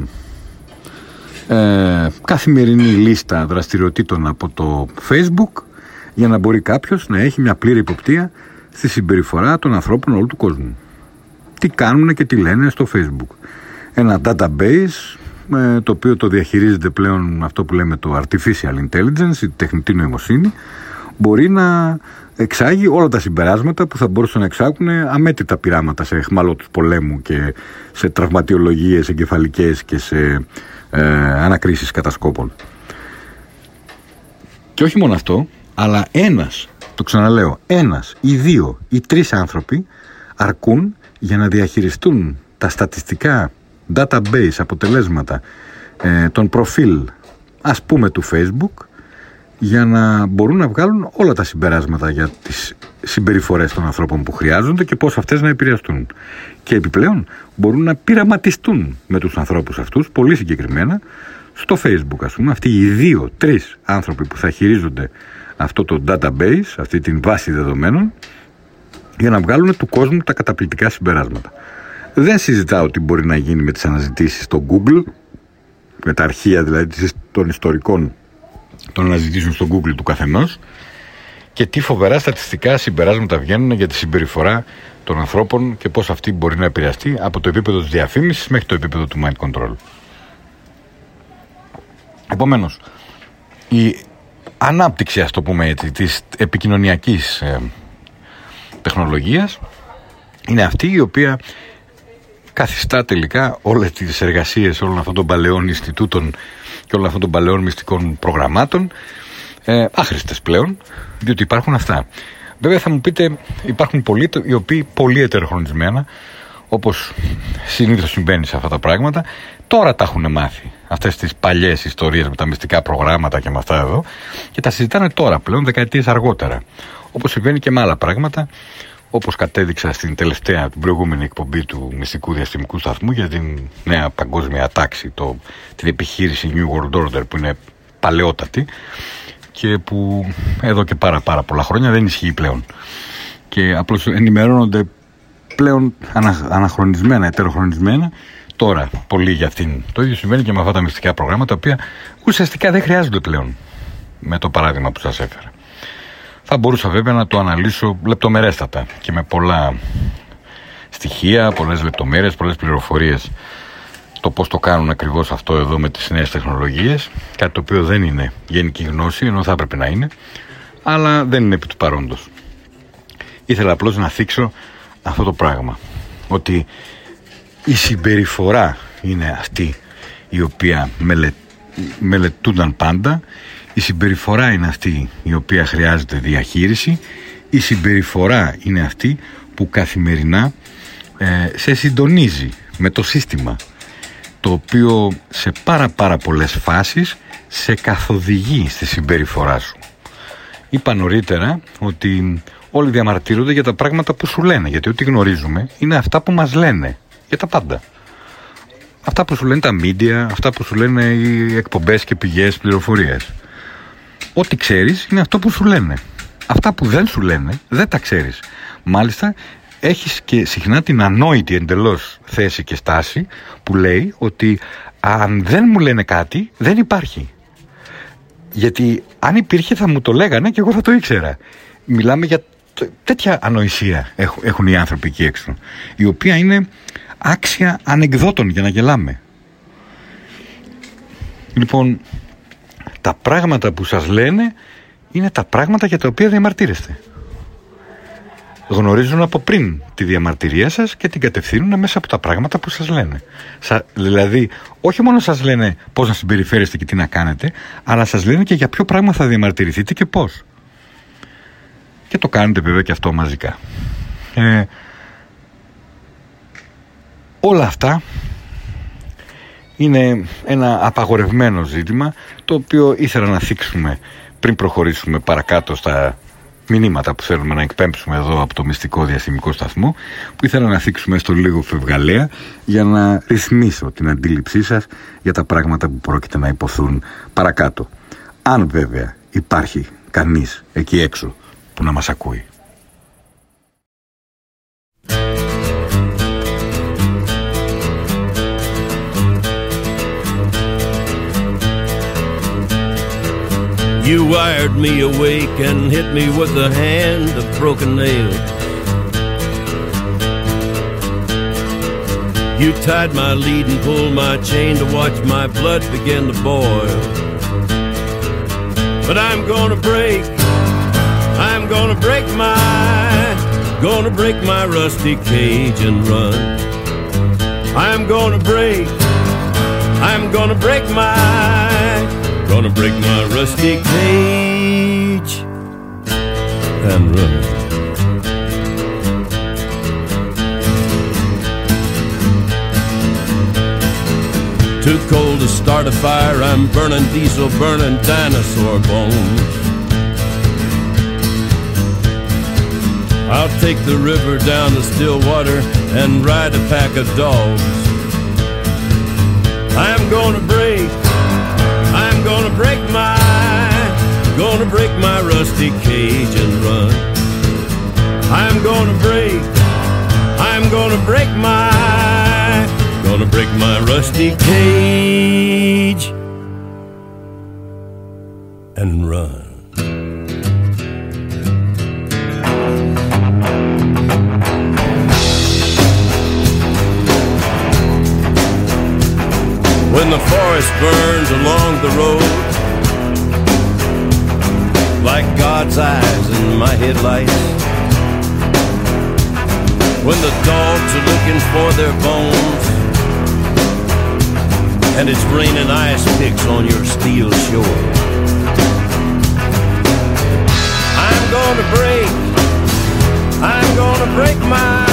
ε, καθημερινή λίστα δραστηριοτήτων από το facebook για να μπορεί κάποιος να έχει μια πλήρη υποπτία στη συμπεριφορά των ανθρώπων όλου του κόσμου. Τι κάνουν και τι λένε στο facebook. Ένα database ε, το οποίο το διαχειρίζεται πλέον αυτό που λέμε το artificial intelligence, η τεχνητή νοημοσύνη, μπορεί να εξάγει όλα τα συμπεράσματα που θα μπορούσαν να εξάγουν αμέτρητα πειράματα σε εχμαλώτους πολέμου και σε τραυματιολογίες εγκεφαλικές και σε ε, ανακρίσεις κατασκόπων. Και όχι μόνο αυτό, αλλά ένας, το ξαναλέω, ένας ή δύο ή τρεις άνθρωποι αρκούν για να διαχειριστούν τα στατιστικά database αποτελέσματα ε, των προφίλ ας πούμε του Facebook για να μπορούν να βγάλουν όλα τα συμπεράσματα για τις συμπεριφορές των ανθρώπων που χρειάζονται και πώς αυτές να επηρεαστούν. Και επιπλέον μπορούν να πειραματιστούν με τους ανθρώπους αυτούς, πολύ συγκεκριμένα, στο facebook ας πούμε, αυτοί οι δύο, τρεις άνθρωποι που θα χειρίζονται αυτό το database, αυτή την βάση δεδομένων, για να βγάλουν του κόσμου τα καταπληκτικά συμπεράσματα. Δεν συζητάω τι μπορεί να γίνει με τις αναζητήσεις στο Google, με τα αρχεία δηλαδή των ιστορικών των αναζητήσεων στο Google του καθενός και τι φοβερά στατιστικά συμπεράσματα βγαίνουν για τη συμπεριφορά των ανθρώπων και πώς αυτή μπορεί να επηρεαστεί από το επίπεδο της διαφήμισης μέχρι το επίπεδο του mind control. Επομένως, η ανάπτυξη, ας το πούμε έτσι, της επικοινωνιακής ε, τεχνολογίας είναι αυτή η οποία καθιστά τελικά όλες τις εργασίες όλων αυτών των παλαιών Ινστιτούτων και όλων αυτών των παλαιών μυστικών προγραμμάτων ε, άχρηστες πλέον, διότι υπάρχουν αυτά. Βέβαια θα μου πείτε υπάρχουν πολλοί οι οποίοι πολύ ετεροχρονισμένα όπως συνήθως συμβαίνει σε αυτά τα πράγματα τώρα τα έχουν μάθει αυτές τις παλιές ιστορίες με τα μυστικά προγράμματα και με αυτά εδώ και τα συζητάνε τώρα πλέον δεκαετίες αργότερα όπως συμβαίνει και με άλλα πράγματα όπως κατέδειξα στην τελευταία, την προηγούμενη εκπομπή του μυστικού διαστημικού σταθμού για την νέα παγκόσμια τάξη, το, την επιχείρηση New World Order που είναι παλαιότατη και που εδώ και πάρα πάρα πολλά χρόνια δεν ισχύει πλέον. Και απλώς ενημερώνονται πλέον ανα, αναχρονισμένα, ετεροχρονισμένα τώρα πολύ για αυτήν. Το ίδιο συμβαίνει και με αυτά τα μυστικά προγράμματα, τα οποία ουσιαστικά δεν χρειάζονται πλέον με το παράδειγμα που σας έφερα. Θα μπορούσα βέβαια να το αναλύσω λεπτομερέστατα και με πολλά στοιχεία, πολλές λεπτομέρειες, πολλές πληροφορίες το πώς το κάνουν ακριβώς αυτό εδώ με τις νέες τεχνολογίες κάτι το οποίο δεν είναι γενική γνώση ενώ θα έπρεπε να είναι αλλά δεν είναι επί του παρόντος ήθελα απλώς να θίξω αυτό το πράγμα ότι η συμπεριφορά είναι αυτή η οποία μελε... μελετούνταν πάντα η συμπεριφορά είναι αυτή η οποία χρειάζεται διαχείριση. Η συμπεριφορά είναι αυτή που καθημερινά ε, σε συντονίζει με το σύστημα το οποίο σε πάρα πάρα πολλές φάσεις σε καθοδηγεί στη συμπεριφορά σου. Είπα νωρίτερα ότι όλοι διαμαρτύρονται για τα πράγματα που σου λένε, γιατί ό,τι γνωρίζουμε είναι αυτά που μας λένε, για τα πάντα. Αυτά που σου λένε τα media, αυτά που σου λένε οι εκπομπές και πηγές πληροφορίες. Ό,τι ξέρεις είναι αυτό που σου λένε. Αυτά που δεν σου λένε δεν τα ξέρεις. Μάλιστα έχεις και συχνά την ανόητη εντελώς θέση και στάση που λέει ότι αν δεν μου λένε κάτι δεν υπάρχει. Γιατί αν υπήρχε θα μου το λέγανε και εγώ θα το ήξερα. Μιλάμε για τέτοια ανοησία έχουν οι άνθρωποι εκεί έξω η οποία είναι άξια ανεκδότων για να γελάμε. Λοιπόν, τα πράγματα που σας λένε είναι τα πράγματα για τα οποία διαμαρτύρεστε γνωρίζουν από πριν τη διαμαρτυρία σας και την κατευθύνουν μέσα από τα πράγματα που σας λένε. Σα, δηλαδή, όχι μόνο σας λένε πώς να συμπεριφέρεστε και τι να κάνετε, αλλά σας λένε και για ποιο πράγμα θα διαμαρτυρηθείτε και πώς. Και το κάνετε βέβαια και αυτό μαζικά. Ε, όλα αυτά είναι ένα απαγορευμένο ζήτημα το οποίο ήθελα να θίξουμε πριν προχωρήσουμε παρακάτω στα μηνύματα που θέλουμε να εκπέμψουμε εδώ από το μυστικό διαστημικό σταθμό που ήθελα να θίξουμε στο λίγο φευγαλέα για να ρυθμίσω την αντίληψή σας για τα πράγματα που πρόκειται να υποθούν παρακάτω. Αν βέβαια υπάρχει κανείς εκεί έξω που να μας ακούει. You wired me awake and hit me with a hand of broken nails. You tied my lead and pulled my chain to watch my blood begin to boil. But I'm gonna break, I'm gonna break my, gonna break my rusty cage and run. I'm gonna break, I'm gonna break my Gonna break my rusty cage and run. Too cold to start a fire, I'm burning diesel, burning dinosaur bones. I'll take the river down to Stillwater and ride a pack of dogs. I'm gonna break gonna break my rusty cage and run. I'm gonna break, I'm gonna break my, gonna break my rusty cage and run. when the forest burns along the road like God's eyes in my headlights. When the dogs are looking for their bones and it's raining ice picks on your steel shore. I'm gonna break, I'm gonna break my,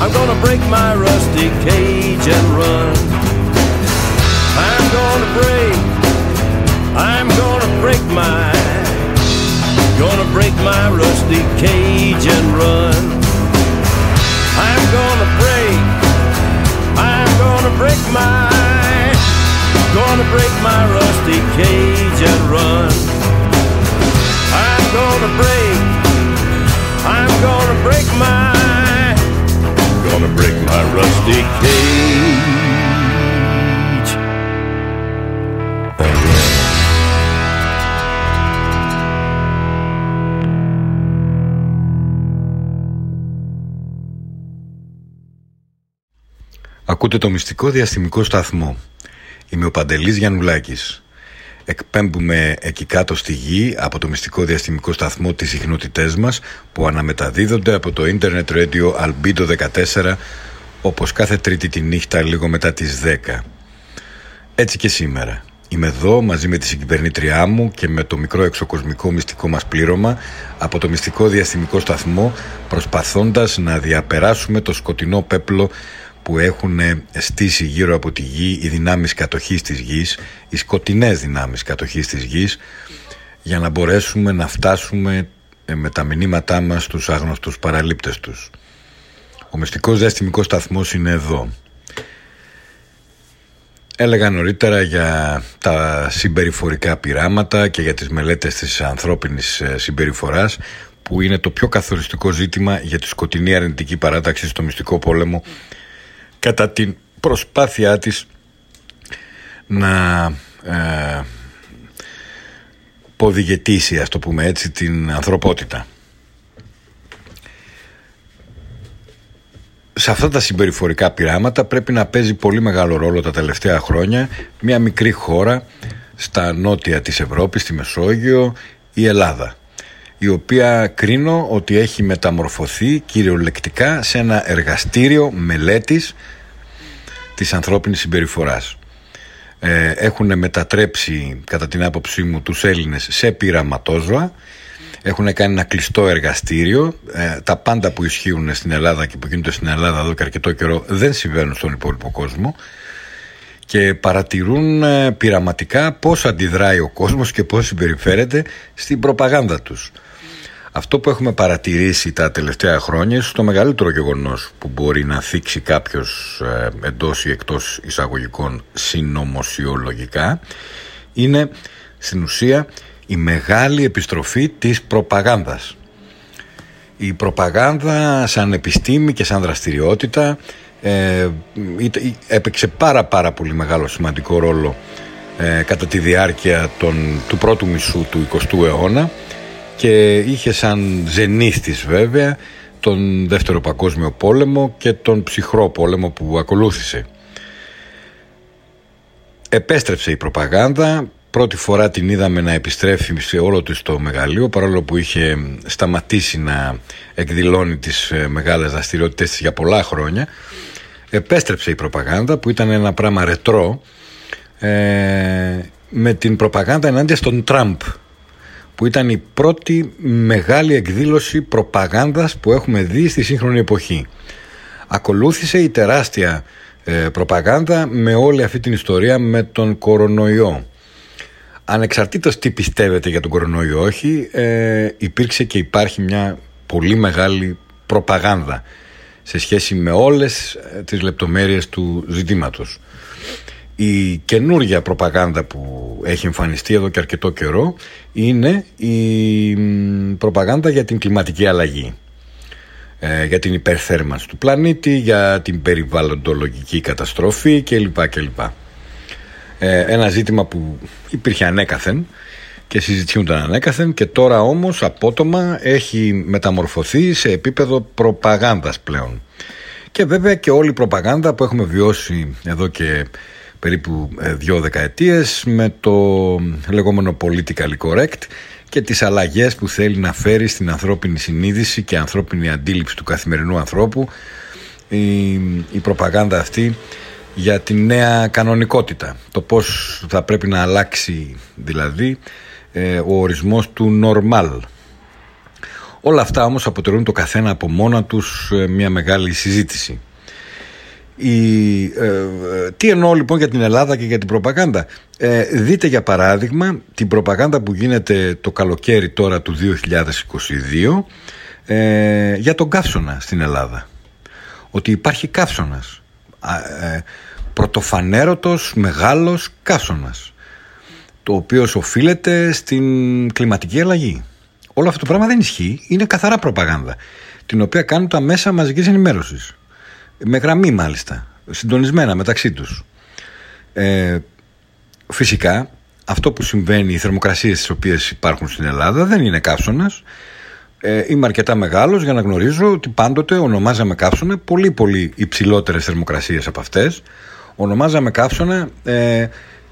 I'm gonna break my rusty cage and run. I'm gonna break, I'm gonna break my, gonna break my rusty cage and run. I'm gonna break, I'm gonna break my, gonna break my rusty cage and run. I'm gonna break, I'm gonna break my, gonna break my rusty cage. Ακούτε το μυστικό διαστημικό σταθμό. Είμαι ο Παντελής Γιαννουλάκης. Εκπέμπουμε εκεί κάτω στη γη από το μυστικό διαστημικό σταθμό τις συχνότητές μας που αναμεταδίδονται από το Internet Radio Albedo 14 όπως κάθε τρίτη τη νύχτα λίγο μετά τις 10. Έτσι και σήμερα. Είμαι εδώ μαζί με τη συγκυβερνήτριά μου και με το μικρό εξωκοσμικό μυστικό μας πλήρωμα από το μυστικό διαστημικό σταθμό προσπαθώντας να διαπεράσουμε το σκοτεινό πέπλο που έχουν στήσει γύρω από τη γη οι δυνάμεις κατοχής της γης, οι σκοτεινές δυνάμεις κατοχής της γης, για να μπορέσουμε να φτάσουμε ε, με τα μηνύματά μας στους άγνωστους παραλήπτες τους. Ο μυστικός διαστημικός σταθμός είναι εδώ. Έλεγα νωρίτερα για τα συμπεριφορικά πειράματα και για τις μελέτες της ανθρώπινης ε, συμπεριφοράς που είναι το πιο καθοριστικό ζήτημα για τη σκοτεινή αρνητική παράταξη στο μυστικό πόλεμο κατά την προσπάθειά της να ε, ποδηγετήσει, ας το πούμε έτσι, την ανθρωπότητα. σε αυτά τα συμπεριφορικά πειράματα πρέπει να παίζει πολύ μεγάλο ρόλο τα τελευταία χρόνια μια μικρή χώρα στα νότια της Ευρώπης, στη Μεσόγειο, η Ελλάδα η οποία κρίνω ότι έχει μεταμορφωθεί κυριολεκτικά σε ένα εργαστήριο μελέτης της ανθρώπινης συμπεριφοράς. Ε, έχουν μετατρέψει κατά την άποψή μου τους Έλληνες σε πειραματόζωα έχουν κάνει ένα κλειστό εργαστήριο. Ε, τα πάντα που ισχύουν στην Ελλάδα και που γίνονται στην Ελλάδα εδώ και αρκετό καιρό δεν συμβαίνουν στον υπόλοιπο κόσμο και παρατηρούν ε, πειραματικά πώς αντιδράει ο κόσμος και πώς συμπεριφέρεται στην προπαγάνδα τους. Αυτό που έχουμε παρατηρήσει τα τελευταία χρόνια στο μεγαλύτερο γεγονός που μπορεί να θίξει κάποιος ε, εντός ή εκτός εισαγωγικών συνωμοσιολογικά είναι στην ουσία η μεγάλη επιστροφή της προπαγάνδας. Η προπαγάνδα σαν επιστήμη και σαν δραστηριότητα ε, έπαιξε πάρα πάρα πολύ μεγάλο σημαντικό ρόλο ε, κατά τη διάρκεια των, του πρώτου μισού του 20ου αιώνα και είχε σαν ζενίστης βέβαια τον δεύτερο παγκόσμιο πόλεμο και τον ψυχρό πόλεμο που ακολούθησε. Επέστρεψε η προπαγάνδα Πρώτη φορά την είδαμε να επιστρέφει σε όλο της το μεγαλείο παρόλο που είχε σταματήσει να εκδηλώνει τις ε, μεγάλες δραστηριότητες της για πολλά χρόνια. Επέστρεψε η προπαγάνδα που ήταν ένα πράγμα ρετρό ε, με την προπαγάνδα ενάντια στον Τραμπ που ήταν η πρώτη μεγάλη εκδήλωση προπαγάνδας που έχουμε δει στη σύγχρονη εποχή. Ακολούθησε η τεράστια ε, προπαγάνδα με όλη αυτή την ιστορία με τον κορονοϊό ανεξαρτήτως τι πιστεύετε για τον κορονοϊό όχι, ε, υπήρξε και υπάρχει μια πολύ μεγάλη προπαγάνδα σε σχέση με όλες ε, τις λεπτομέρειες του ζητήματος. Η καινούργια προπαγάνδα που έχει εμφανιστεί εδώ και αρκετό καιρό είναι η προπαγάνδα για την κλιματική αλλαγή. Ε, για την υπερθέρμανση του πλανήτη, για την περιβαλλοντολογική καταστροφή κλπ. κλπ. Ε, ένα ζήτημα που υπήρχε ανέκαθεν και συζητιούνταν ανέκαθεν και τώρα όμως απότομα έχει μεταμορφωθεί σε επίπεδο προπαγάνδας πλέον. Και βέβαια και όλη η προπαγάνδα που έχουμε βιώσει εδώ και περίπου ε, δύο δεκαετίες με το λεγόμενο politically correct και τις αλλαγές που θέλει να φέρει στην ανθρώπινη συνείδηση και ανθρώπινη αντίληψη του καθημερινού ανθρώπου η, η προπαγάνδα αυτή για τη νέα κανονικότητα. Το πώς θα πρέπει να αλλάξει δηλαδή ε, ο ορισμός του normal. Όλα αυτά όμως αποτελούν το καθένα από μόνα τους ε, μια μεγάλη συζήτηση. Η, ε, τι εννοώ λοιπόν για την Ελλάδα και για την προπαγάνδα; δείτε για παράδειγμα την προπαγάνδα που γίνεται το καλοκαίρι τώρα του 2022 για τον καύσωνα στην Ελλάδα. Ότι υπάρχει καύσωνας ε, πρωτοφανέρωτος μεγάλος καύσωνας το οποίο οφείλεται στην κλιματική αλλαγή. Όλο αυτό το πράγμα δεν ισχύει, είναι καθαρά προπαγάνδα την οποία κάνουν τα μέσα μαζικής ενημέρωσης με γραμμή μάλιστα, συντονισμένα μεταξύ τους. Ε, φυσικά αυτό που συμβαίνει, οι θερμοκρασίες τις οποίες υπάρχουν στην Ελλάδα δεν είναι καύσωνας ε, είμαι αρκετά μεγάλος για να γνωρίζω ότι πάντοτε ονομάζαμε καύσωνα πολύ πολύ υψηλότερες θερμοκρασίες από αυτές. Ονομάζαμε καύσωνα ε,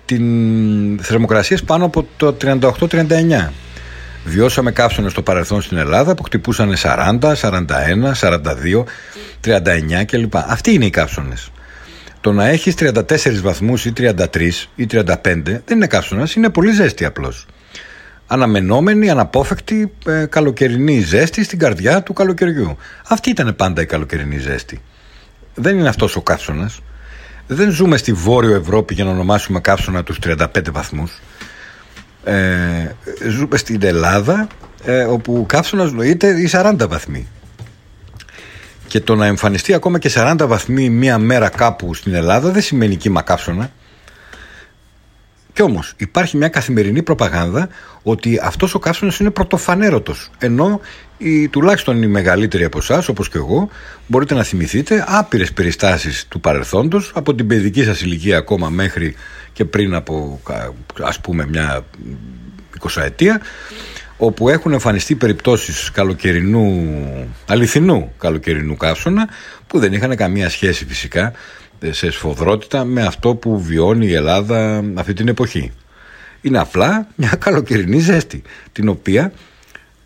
την θερμοκρασίες πάνω από το 38-39. Βιώσαμε καύσωνα στο παρελθόν στην Ελλάδα που χτυπούσαν 40, 41, 42, 39 κλπ. Αυτοί είναι οι καύσωνες. Το να έχεις 34 βαθμούς ή 33 ή 35 δεν είναι καύσωνας, είναι πολύ ζέστη απλώς αναμενόμενη, αναπόφευκτη ε, καλοκαιρινή ζέστη στην καρδιά του καλοκαιριού. Αυτή ήταν πάντα η καλοκαιρινή ζέστη. δεν είναι αυτός ο καύσωνας. Δεν ζούμε στη Βόρειο Ευρώπη για να ονομάσουμε καύσωνα τους 35 βαθμούς. Ε, ζούμε στην Ελλάδα ε, όπου ο καύσωνας νοείται οι 40 βαθμοί. Και το να εμφανιστεί ακόμα και 40 βαθμοί μία μέρα κάπου στην Ελλάδα δεν σημαίνει κύμα καύσωνα. Κι όμως υπάρχει μια καθημερινή προπαγάνδα ότι αυτός ο καύσωνας είναι πρωτοφανέρωτος. Ενώ οι, τουλάχιστον οι μεγαλύτεροι από εσάς, όπως και εγώ, μπορείτε να θυμηθείτε άπειρες περιστάσεις του παρελθόντος, από την παιδική σας ηλικία ακόμα μέχρι και πριν από ας πούμε μια εικοσαετία, όπου έχουν εμφανιστεί περιπτώσεις καλοκαιρινού, αληθινού καλοκαιρινού καύσωνα που δεν είχαν καμία σχέση φυσικά σε σφοδρότητα με αυτό που βιώνει η Ελλάδα αυτή την εποχή. Είναι απλά μια καλοκαιρινή ζέστη, την οποία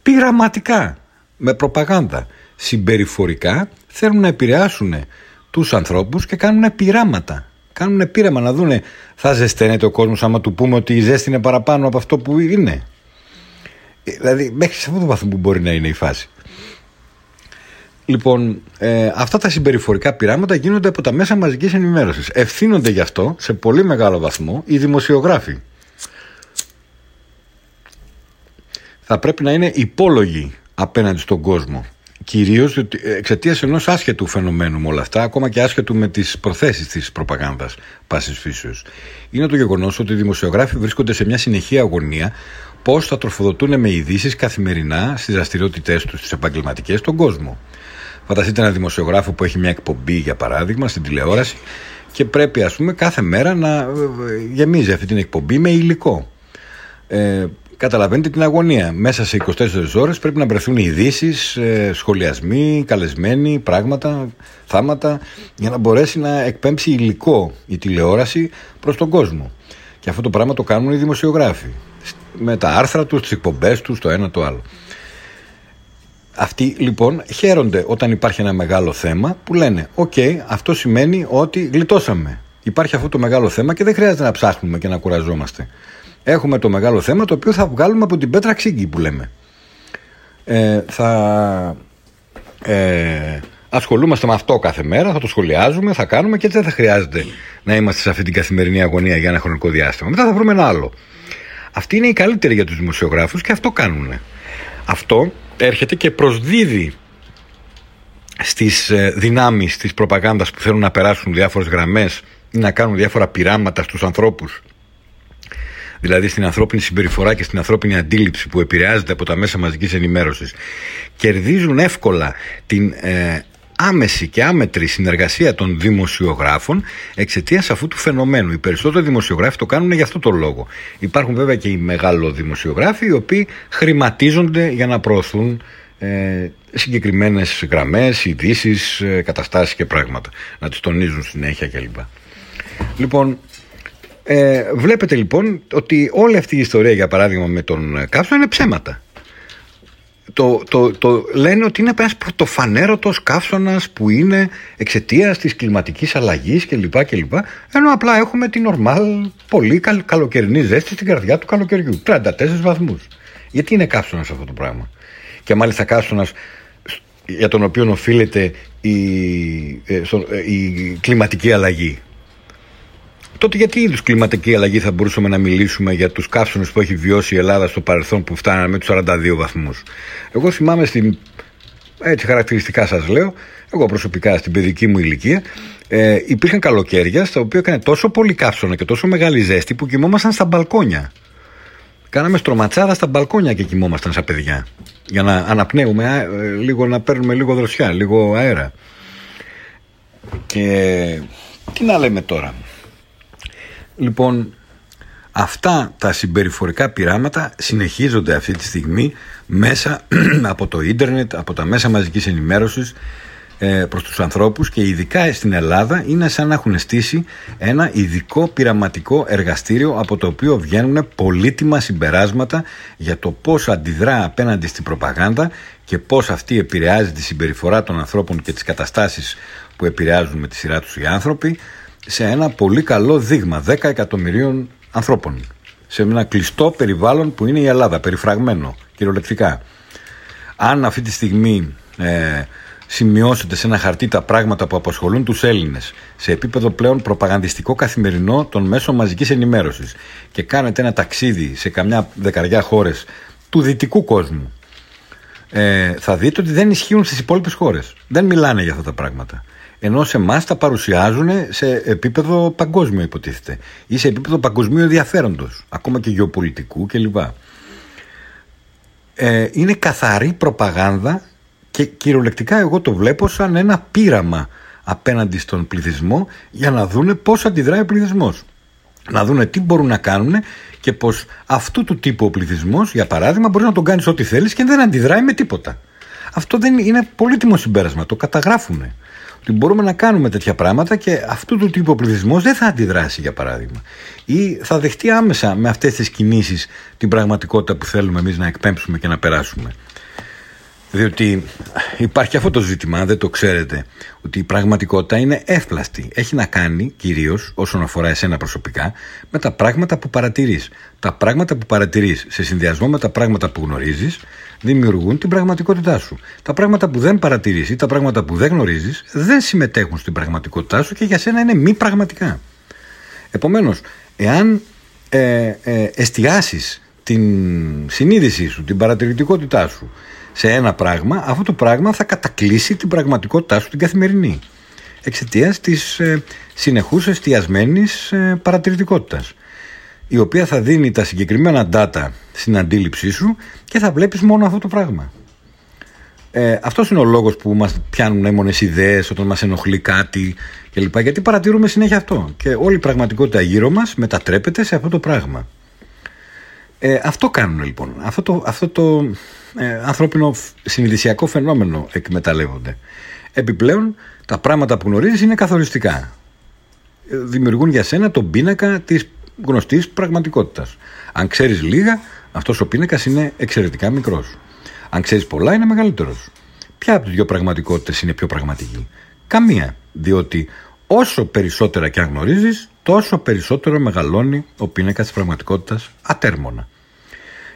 πειραματικά, με προπαγάνδα, συμπεριφορικά θέλουν να επηρεάσουν τους ανθρώπους και κάνουν πειράματα. Κάνουν πείραμα να δούνε θα ζεσταίνεται ο κόσμος άμα του πούμε ότι η ζέστη είναι παραπάνω από αυτό που είναι. Δηλαδή μέχρι σε αυτό το βαθμό που μπορεί να είναι η φάση. Λοιπόν, ε, αυτά τα συμπεριφορικά πειράματα γίνονται από τα μέσα μαζικής ενημέρωσης. Ευθύνονται γι' αυτό σε πολύ μεγάλο βαθμό οι δημοσιογράφοι. Θα πρέπει να είναι υπόλογοι απέναντι στον κόσμο. Κυρίως εξαιτίας ενός άσχετου φαινομένου με όλα αυτά, ακόμα και άσχετου με τις προθέσεις της προπαγάνδας πάσης φύσεως. Είναι το γεγονός ότι οι δημοσιογράφοι βρίσκονται σε μια συνεχή αγωνία πώς θα τροφοδοτούν με ειδήσεις καθημερινά στις δραστηριότητές τους, στι επαγγελματικές, τον κόσμο. Φανταστείτε ένα δημοσιογράφο που έχει μια εκπομπή, για παράδειγμα, στην τηλεόραση και πρέπει, ας πούμε, κάθε μέρα να ε, γεμίζει αυτή την εκπομπή με υλικό. Ε, καταλαβαίνετε την αγωνία. Μέσα σε 24 ώρες πρέπει να βρεθούν ειδήσεις, ε, σχολιασμοί, καλεσμένοι, πράγματα, θάματα, για να μπορέσει να εκπέμψει υλικό η τηλεόραση προς τον κόσμο. Και αυτό το πράγμα το κάνουν οι δημοσιογράφοι. Με τα άρθρα τους, τις εκπομπές τους, το ένα το άλλο. Αυτοί λοιπόν χαίρονται όταν υπάρχει ένα μεγάλο θέμα που λένε «OK, αυτό σημαίνει ότι γλιτώσαμε. Υπάρχει αυτό το μεγάλο θέμα και δεν χρειάζεται να ψάχνουμε και να κουραζόμαστε. Έχουμε το μεγάλο θέμα το οποίο θα βγάλουμε από την πέτρα ξύγκη που λέμε. Ε, θα ε, ασχολούμαστε με αυτό κάθε μέρα, θα το σχολιάζουμε, θα κάνουμε και έτσι δεν θα χρειάζεται να είμαστε σε αυτή την καθημερινή αγωνία για ένα χρονικό διάστημα. Μετά θα βρούμε ένα άλλο. Αυτή είναι η καλύτερη για τους δημοσιογράφους και αυτό κάνουν. Αυτό έρχεται και προσδίδει στις ε, δυνάμεις της προπαγάνδας που θέλουν να περάσουν διάφορες γραμμές ή να κάνουν διάφορα πειράματα στους ανθρώπους δηλαδή στην ανθρώπινη συμπεριφορά και στην ανθρώπινη αντίληψη που επηρεάζεται από τα μέσα μαζικής ενημέρωσης κερδίζουν εύκολα την ε, άμεση και άμετρη συνεργασία των δημοσιογράφων εξαιτίας αυτού του φαινομένου. Οι περισσότεροι δημοσιογράφοι το κάνουν για αυτό το λόγο. Υπάρχουν βέβαια και οι μεγάλο δημοσιογράφοι οι οποίοι χρηματίζονται για να προωθούν ε, συγκεκριμένες γραμμές, ειδήσεις, ε, καταστάσεις και πράγματα. Να τις τονίζουν συνέχεια κλπ. Λοιπόν, ε, βλέπετε λοιπόν ότι όλη αυτή η ιστορία για παράδειγμα με τον Κάψο είναι ψέματα το, το, το λένε ότι είναι ένας πρωτοφανέρωτος καύσωνας που είναι εξαιτίας της κλιματικής αλλαγής κλπ. κλπ. Ενώ απλά έχουμε την νορμάλ πολύ καλ, καλοκαιρινή ζέστη στην καρδιά του καλοκαιριού. 34 βαθμούς. Γιατί είναι καύσωνας αυτό το πράγμα; Και μάλιστα καύσωνας για τον οποίο οφείλεται η, ε, ε, η κλιματική αλλαγή τότε γιατί είδους κλιματική αλλαγή θα μπορούσαμε να μιλήσουμε για τους καύσονες που έχει βιώσει η Ελλάδα στο παρελθόν που φτάνανε με τους 42 βαθμούς; Εγώ θυμάμαι στην. Έτσι χαρακτηριστικά σας λέω, εγώ προσωπικά στην παιδική μου ηλικία, ε, υπήρχαν καλοκαίρια στα οποία έκανε τόσο πολύ καύσωνα και τόσο μεγάλη ζέστη που κοιμόμασταν στα μπαλκόνια. Κάναμε στρωματσάδα στα μπαλκόνια και κοιμόμασταν σαν παιδιά. Για να αναπνέουμε, ε, λίγο να παίρνουμε λίγο δροσιά, λίγο αέρα. Και τι να λέμε τώρα; Λοιπόν, αυτά τα συμπεριφορικά πειράματα συνεχίζονται αυτή τη στιγμή μέσα από το ίντερνετ, από τα μέσα μαζικής ενημέρωσης ε, προς τους ανθρώπους και ειδικά στην Ελλάδα είναι σαν να έχουν στήσει ένα ειδικό πειραματικό εργαστήριο από το οποίο βγαίνουν πολύτιμα συμπεράσματα για το πώς αντιδρά απέναντι στην προπαγάνδα και πώς αυτή επηρεάζει τη συμπεριφορά των ανθρώπων και τις καταστάσεις που επηρεάζουν με τη σειρά τους οι άνθρωποι σε ένα πολύ καλό δείγμα 10 εκατομμυρίων ανθρώπων. Σε ένα κλειστό περιβάλλον που είναι η Ελλάδα, περιφραγμένο κυριολεκτικά. Αν αυτή τη στιγμή ε, σημειώσετε σε ένα χαρτί τα πράγματα που απασχολούν τους Έλληνες σε επίπεδο πλέον προπαγανδιστικό καθημερινό των μέσων μαζικής ενημέρωσης και κάνετε ένα ταξίδι σε καμιά δεκαριά χώρες του δυτικού κόσμου ε, θα δείτε ότι δεν ισχύουν στις υπόλοιπες χώρες. Δεν μιλάνε για αυτά τα πράγματα. Ενώ σε εμάς τα παρουσιάζουν σε επίπεδο παγκόσμιο υποτίθεται ή σε επίπεδο παγκοσμίου ενδιαφέροντος, ακόμα και γεωπολιτικού κλπ. Ε, είναι καθαρή προπαγάνδα και κυριολεκτικά εγώ το βλέπω σαν ένα πείραμα απέναντι στον πληθυσμό για να δούνε πώς αντιδράει ο πληθυσμός. Να δούνε τι μπορούν να κάνουν και πως αυτού του τύπου ο πληθυσμός, για παράδειγμα, μπορείς να τον κάνεις ό,τι θέλεις και δεν αντιδράει με τίποτα. Αυτό δεν είναι πολύτιμο συμπέρασμα, το καταγράφουν. Ότι μπορούμε να κάνουμε τέτοια πράγματα και αυτού του τύπου ο πληθυσμός δεν θα αντιδράσει, για παράδειγμα. Ή θα δεχτεί άμεσα με αυτές τις κινήσεις την πραγματικότητα που θέλουμε εμείς να εκπέμψουμε και να περάσουμε. Διότι υπάρχει αυτό το ζήτημα, δεν το ξέρετε, ότι η πραγματικότητα είναι εύπλαστη. Έχει να κάνει κυρίως όσον αφορά εσένα προσωπικά με τα πράγματα που παρατηρείς. Τα πράγματα που παρατηρείς σε συνδυασμό με τα πράγματα που γνωρίζεις δημιουργούν την πραγματικότητά σου. Τα πράγματα που δεν παρατηρείς ή τα πράγματα που δεν γνωρίζεις δεν συμμετέχουν στην πραγματικότητά σου και για σένα είναι μη πραγματικά. Επομένως, εάν ε, ε, εστιάσεις την συνείδησή σου, την παρατηρητικότητά σου σε ένα πράγμα, αυτό το πράγμα θα κατακλείσει την πραγματικότητά σου την καθημερινή. Εξαιτίας της ε, συνεχούς εστιασμένης ε, παρατηρητικότητας. Η οποία θα δίνει τα συγκεκριμένα data στην αντίληψή σου και θα βλέπεις μόνο αυτό το πράγμα. Ε, Αυτός είναι ο λόγος που μας πιάνουν έμονε ιδέες όταν μας ενοχλεί κάτι κλπ. Γιατί παρατηρούμε συνέχεια αυτό. Και όλη η πραγματικότητα γύρω μας μετατρέπεται σε αυτό το πράγμα. Ε, αυτό κάνουν λοιπόν. Αυτό το, αυτό το ε, ανθρώπινο συνειδησιακό φαινόμενο εκμεταλλεύονται. Επιπλέον, τα πράγματα που γνωρίζεις είναι καθοριστικά. Ε, δημιουργούν για σένα τον πίνακα της γνωστής πραγματικότητας. Αν ξέρεις λίγα, αυτός ο πίνακας είναι εξαιρετικά μικρός. Αν ξέρεις πολλά, είναι μεγαλύτερος. Ποια από τις δύο πραγματικότητες είναι πιο πραγματική, Καμία. Διότι όσο περισσότερα και αν γνωρίζεις, τόσο περισσότερο μεγαλώνει ο πίνακας της πραγματικότητας ατέρμονα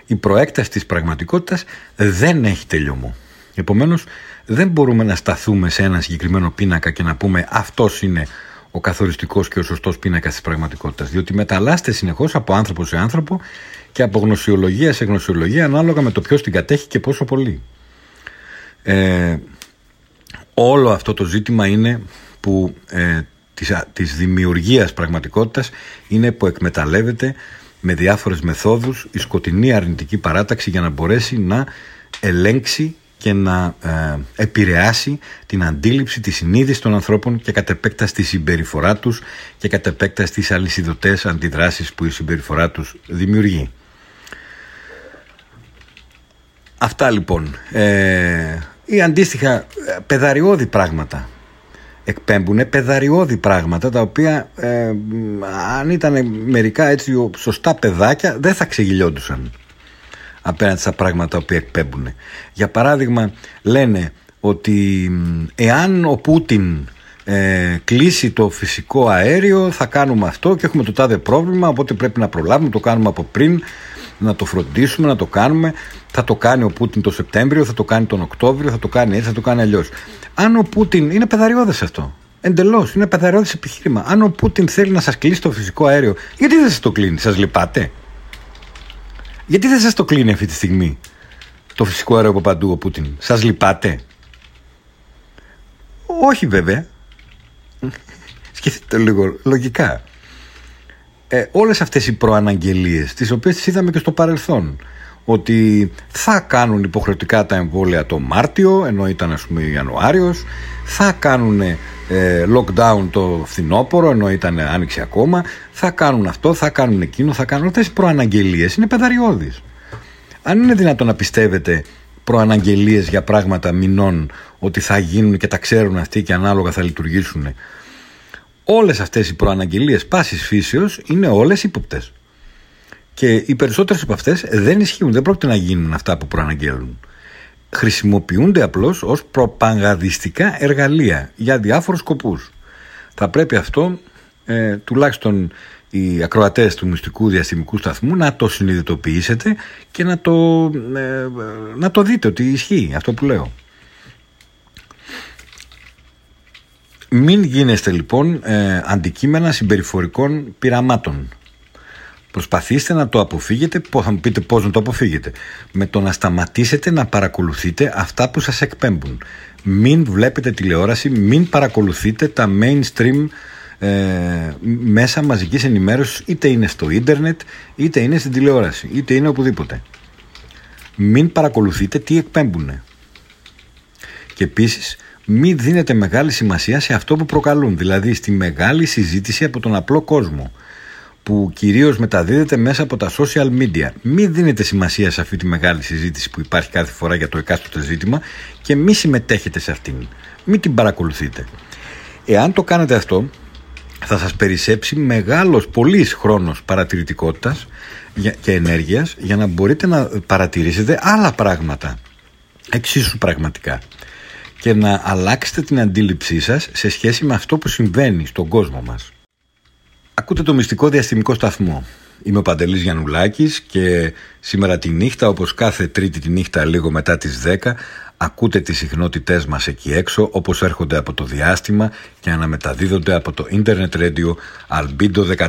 η προέκταση της πραγματικότητας δεν έχει τελειωμό. Επομένως δεν μπορούμε να σταθούμε σε ένα συγκεκριμένο πίνακα και να πούμε αυτός είναι ο καθοριστικός και ο σωστός πίνακας της πραγματικότητας διότι μεταλλάστε συνεχώς από άνθρωπο σε άνθρωπο και από γνωσιολογία σε γνωσιολογία ανάλογα με το ποιος την κατέχει και πόσο πολύ. Ε, όλο αυτό το ζήτημα είναι που ε, της, της δημιουργίας πραγματικότητας είναι που εκμεταλλεύεται με διάφορες μεθόδους η σκοτεινή αρνητική παράταξη για να μπορέσει να ελέγξει και να ε, επηρεάσει την αντίληψη, τη συνείδηση των ανθρώπων και κατ' επέκταση τη συμπεριφορά τους και κατ' επέκταση τις αλυσιδωτές αντιδράσεις που η συμπεριφορά τους δημιουργεί. Αυτά λοιπόν. Ε, ή αντίστοιχα ε, πεδαριώδη πράγματα εκπέμπουν παιδαριώδη πράγματα τα οποία ε, αν ήταν μερικά έτσι σωστά παιδάκια δεν θα ξεγυλιόντουσαν απέναντι στα πράγματα που εκπέμπουν. Για παράδειγμα λένε ότι εάν ο Πούτιν ε, κλείσει το φυσικό αέριο θα κάνουμε αυτό και έχουμε το τάδε πρόβλημα οπότε πρέπει να προλάβουμε, το κάνουμε από πριν να το φροντίσουμε, να το κάνουμε. Θα το κάνει ο Πούτιν το Σεπτέμβριο, θα το κάνει τον Οκτώβριο, θα το κάνει έτσι, θα το κάνει αλλιώς. Αν ο Πούτιν. είναι πεδαριώδε αυτό. Εντελώς. Είναι πεδαριώδε επιχείρημα. Αν ο Πούτιν θέλει να σας κλείσει το φυσικό αέριο, γιατί δεν σας το κλείνει, σας λυπάτε. Γιατί δεν σας το κλείνει αυτή τη στιγμή το φυσικό αέριο από παντού ο Πούτιν; Σας λυπάτε. Όχι βέβαια. Σκεφτείτε λίγο λογικά ε, όλες αυτές οι προαναγγελίες τις οποίες τις είδαμε και στο παρελθόν ότι θα κάνουν υποχρεωτικά τα εμβόλια το Μάρτιο ενώ ήταν ας πούμε Ιανουάριος θα κάνουν ε, lockdown το φθινόπωρο ενώ ήταν άνοιξη ακόμα θα κάνουν αυτό, θα κάνουν εκείνο θα κάνουν αυτές οι προαναγγελίες είναι πεδαριώδεις αν είναι δυνατόν να πιστεύετε προαναγγελίες για πράγματα μηνών ότι θα γίνουν και τα ξέρουν αυτοί και ανάλογα θα λειτουργήσουν όλες αυτές οι προαναγγελίες πάσης φύσεως είναι όλες ύποπτες. Και οι περισσότερες από αυτές δεν ισχύουν, δεν πρόκειται να γίνουν αυτά που προαναγγέλουν. Χρησιμοποιούνται απλώς ως προπαγανδιστικά εργαλεία για διάφορους σκοπούς. Θα πρέπει αυτό ε, τουλάχιστον οι ακροατές του μυστικού διαστημικού σταθμού να το συνειδητοποιήσετε και να το, ε, να το δείτε ότι ισχύει αυτό που λέω. Μην γίνεστε λοιπόν ε, αντικείμενα συμπεριφορικών πειραμάτων. Προσπαθήστε να το αποφύγετε, θα μου πείτε πώς να το αποφύγετε. Με το να σταματήσετε να παρακολουθείτε αυτά που σας εκπέμπουν. Μην βλέπετε τηλεόραση, μην παρακολουθείτε τα mainstream ε, μέσα μαζικής ενημέρωσης είτε είναι στο ίντερνετ, είτε είναι στην τηλεόραση, είτε είναι οπουδήποτε. Μην παρακολουθείτε τι εκπέμπουνε. Και επίσης μην δίνετε μεγάλη σημασία σε αυτό που προκαλούν, δηλαδή στη μεγάλη συζήτηση από τον απλό κόσμο που κυρίως μεταδίδεται μέσα από τα social media. Μην δίνετε σημασία σε αυτή τη μεγάλη συζήτηση που υπάρχει κάθε φορά για το εκάστοτε ζήτημα και μη συμμετέχετε σε αυτήν. Μην την παρακολουθείτε. Εάν το κάνετε αυτό, θα σας περισσέψει μεγάλος, πολύς χρόνος παρατηρητικότητας και ενέργειας για να μπορείτε να παρατηρήσετε άλλα πράγματα εξίσου πραγματικά και να αλλάξετε την αντίληψή σας σε σχέση με αυτό που συμβαίνει στον κόσμο μας. Ακούτε το μυστικό διαστημικό σταθμό. Είμαι ο Παντελής Γιαννουλάκης και σήμερα τη νύχτα όπως κάθε τρίτη τη νύχτα λίγο μετά τις 10 ακούτε τις συχνότητές μας εκεί έξω όπως έρχονται από το διάστημα και αναμεταδίδονται από το Internet Radio Albedo 14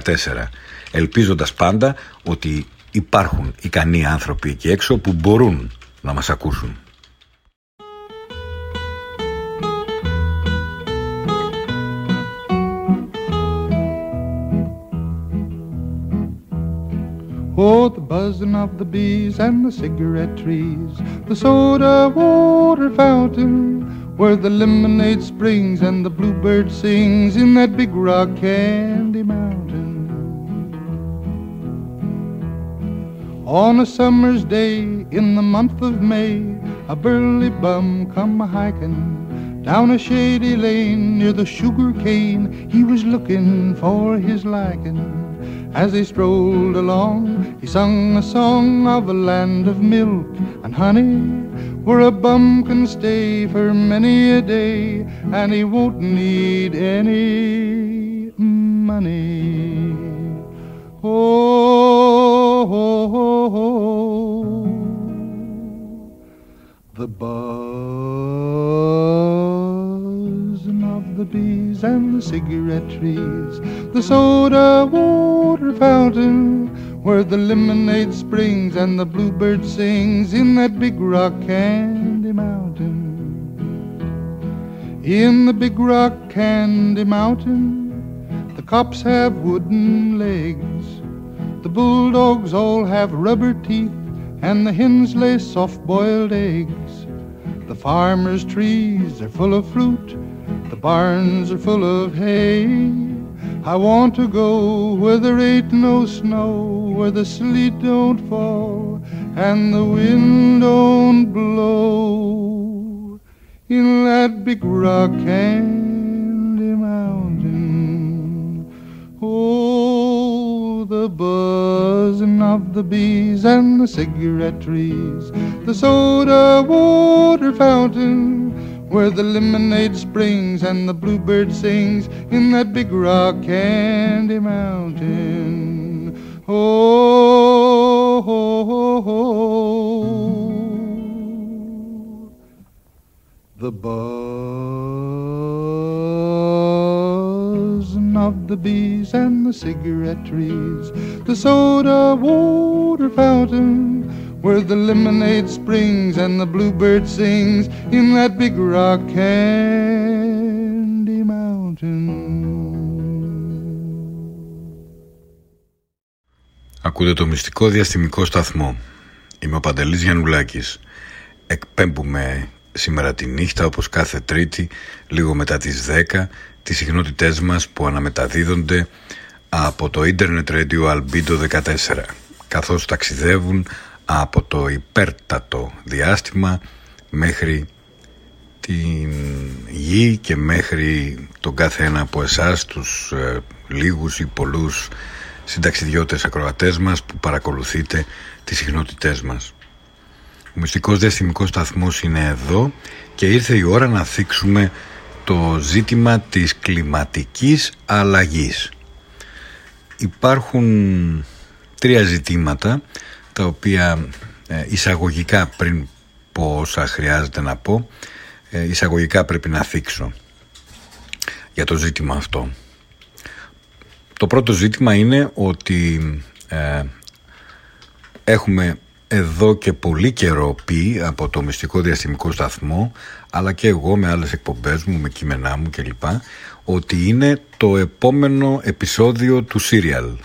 ελπίζοντας πάντα ότι υπάρχουν ικανοί άνθρωποι εκεί έξω που μπορούν να μας ακούσουν. Oh, the buzzing of the bees and the cigarette trees, the soda water fountain, where the lemonade springs and the bluebird sings in that big rock candy mountain. On a summer's day in the month of May, a burly bum come hiking down a shady lane near the sugar cane. He was looking for his liking. As he strolled along, he sung a song of a land of milk and honey, where a bum can stay for many a day, and he won't need any money. Oh, oh, oh, oh. the of the bees and the cigarette trees, the soda water fountain, where the lemonade springs and the bluebird sings in that big rock candy mountain. In the big rock candy mountain, the cops have wooden legs, the bulldogs all have rubber teeth, and the hens lay soft boiled eggs. The farmer's trees are full of fruit, the barns are full of hay. I want to go where there ain't no snow, where the sleet don't fall and the wind don't blow. In that big rock candy mountain, oh, the buzzing of the bees and the cigarette trees, the soda water fountain where the lemonade springs and the bluebird sings in that big rock candy mountain. Oh, the buzzing of the bees and the cigarette trees, the soda water fountain where the lemonade springs and the bluebird sings in that big rock candy mountain. Ακούτε το μυστικό διαστημικό σταθμό. Είμαι ο Παντελής Γιαννουλάκης. Εκπέμπουμε σήμερα τη νύχτα όπως κάθε τρίτη λίγο μετά τις 10 τις συχνότητές μας που αναμεταδίδονται από το Internet Radio Albedo 14 καθώς ταξιδεύουν από το υπέρτατο διάστημα μέχρι την γη και μέχρι τον κάθε ένα από εσάς τους ε, λίγους ή πολλούς συνταξιδιώτες ακροατές μας που παρακολουθείτε τις συχνότητές μας. Ο μυστικός διαστημικός σταθμός είναι εδώ και ήρθε η ώρα να θίξουμε το ζήτημα της κλιματικής αλλαγής. Υπάρχουν τρία ζητήματα τα οποία ε, εισαγωγικά πριν πω όσα χρειάζεται να πω ε, εισαγωγικά πρέπει να θίξω. για το ζήτημα αυτό. Το πρώτο ζήτημα είναι ότι ε, έχουμε εδώ και πολύ καιρό πει από το μυστικό διαστημικό σταθμό αλλά και εγώ με άλλες εκπομπές μου, με κείμενά μου κλπ ότι είναι το επόμενο επεισόδιο του serial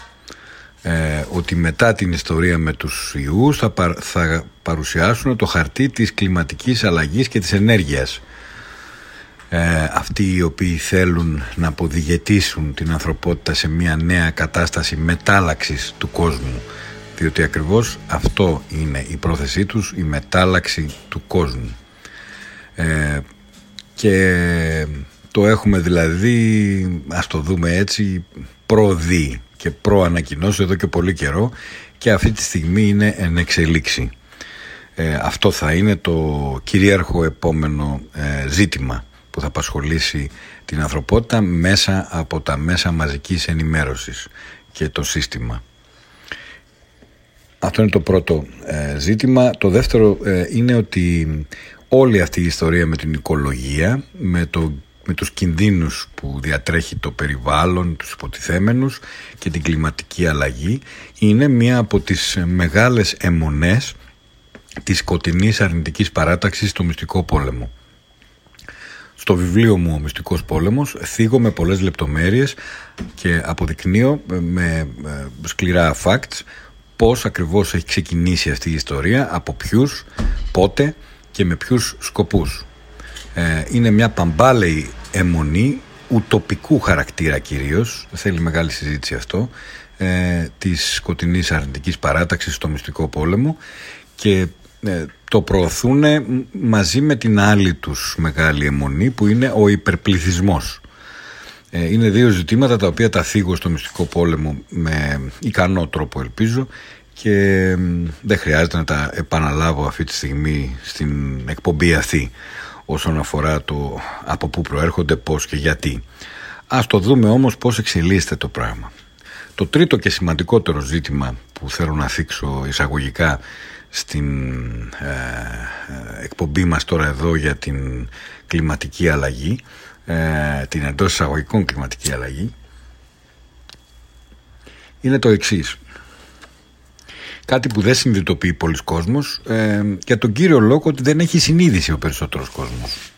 ε, ότι μετά την ιστορία με τους ιούς θα, θα παρουσιάσουν το χαρτί της κλιματικής αλλαγής και της ενέργειας. Ε, αυτοί οι οποίοι θέλουν να αποδιγετήσουν την ανθρωπότητα σε μια νέα κατάσταση μετάλλαξης του κόσμου διότι ακριβώς αυτό είναι η πρόθεσή τους η μετάλλαξη του κόσμου. Ε, και το έχουμε δηλαδή ας το δούμε έτσι προδεί και προανακοινώσει εδώ και πολύ καιρό και αυτή τη στιγμή είναι εν εξελίξη ε, αυτό θα είναι το κυρίαρχο επόμενο ε, ζήτημα που θα απασχολήσει την ανθρωπότητα μέσα από τα μέσα μαζικής ενημέρωσης και το σύστημα. Αυτό είναι το πρώτο ε, ζήτημα. Το δεύτερο ε, είναι ότι όλη αυτή η ιστορία με την οικολογία, με, το, με τους κινδύνους που διατρέχει το περιβάλλον, τους υποτιθέμενους και την κλιματική αλλαγή είναι μία από τις μεγάλες αιμονές της σκοτεινής αρνητικής παράταξης στο μυστικό πόλεμο. Στο βιβλίο μου «Ο Μυστικός Πόλεμος» θίγω με πολλές λεπτομέρειες και αποδεικνύω με σκληρά facts πώς ακριβώς έχει ξεκινήσει αυτή η ιστορία, από ποιους, πότε και με ποιους σκοπούς. Ε, είναι μια παμπάλαιη αιμονή, ουτοπικού χαρακτήρα κυρίως, θέλει μεγάλη συζήτηση αυτό, ε, της σκοτεινής αρνητικής παράταξης στο μυστικό πόλεμο. Και ε, το προωθούν μαζί με την άλλη τους μεγάλη αιμονή που είναι ο υπερπληθυσμός. Ε, είναι δύο ζητήματα τα οποία τα θίγω στο μυστικό πόλεμο με ικανό τρόπο ελπίζω. Και δεν χρειάζεται να τα επαναλάβω αυτή τη στιγμή στην εκπομπή αυτή όσον αφορά το από πού προέρχονται, πώς και γιατί. Ας το δούμε όμως πώς εξελίσσεται το πράγμα. Το τρίτο και σημαντικότερο ζήτημα που θέλω να θίξω εισαγωγικά στην ε, ε, εκπομπή μας τώρα εδώ για την κλιματική αλλαγή ε, την εντός εισαγωγικών κλιματική αλλαγή είναι το εξής κάτι που δεν συνειδητοποιεί πολλοί κόσμος ε, για τον κύριο λόγο ότι δεν έχει συνείδηση ο περισσότερος κόσμος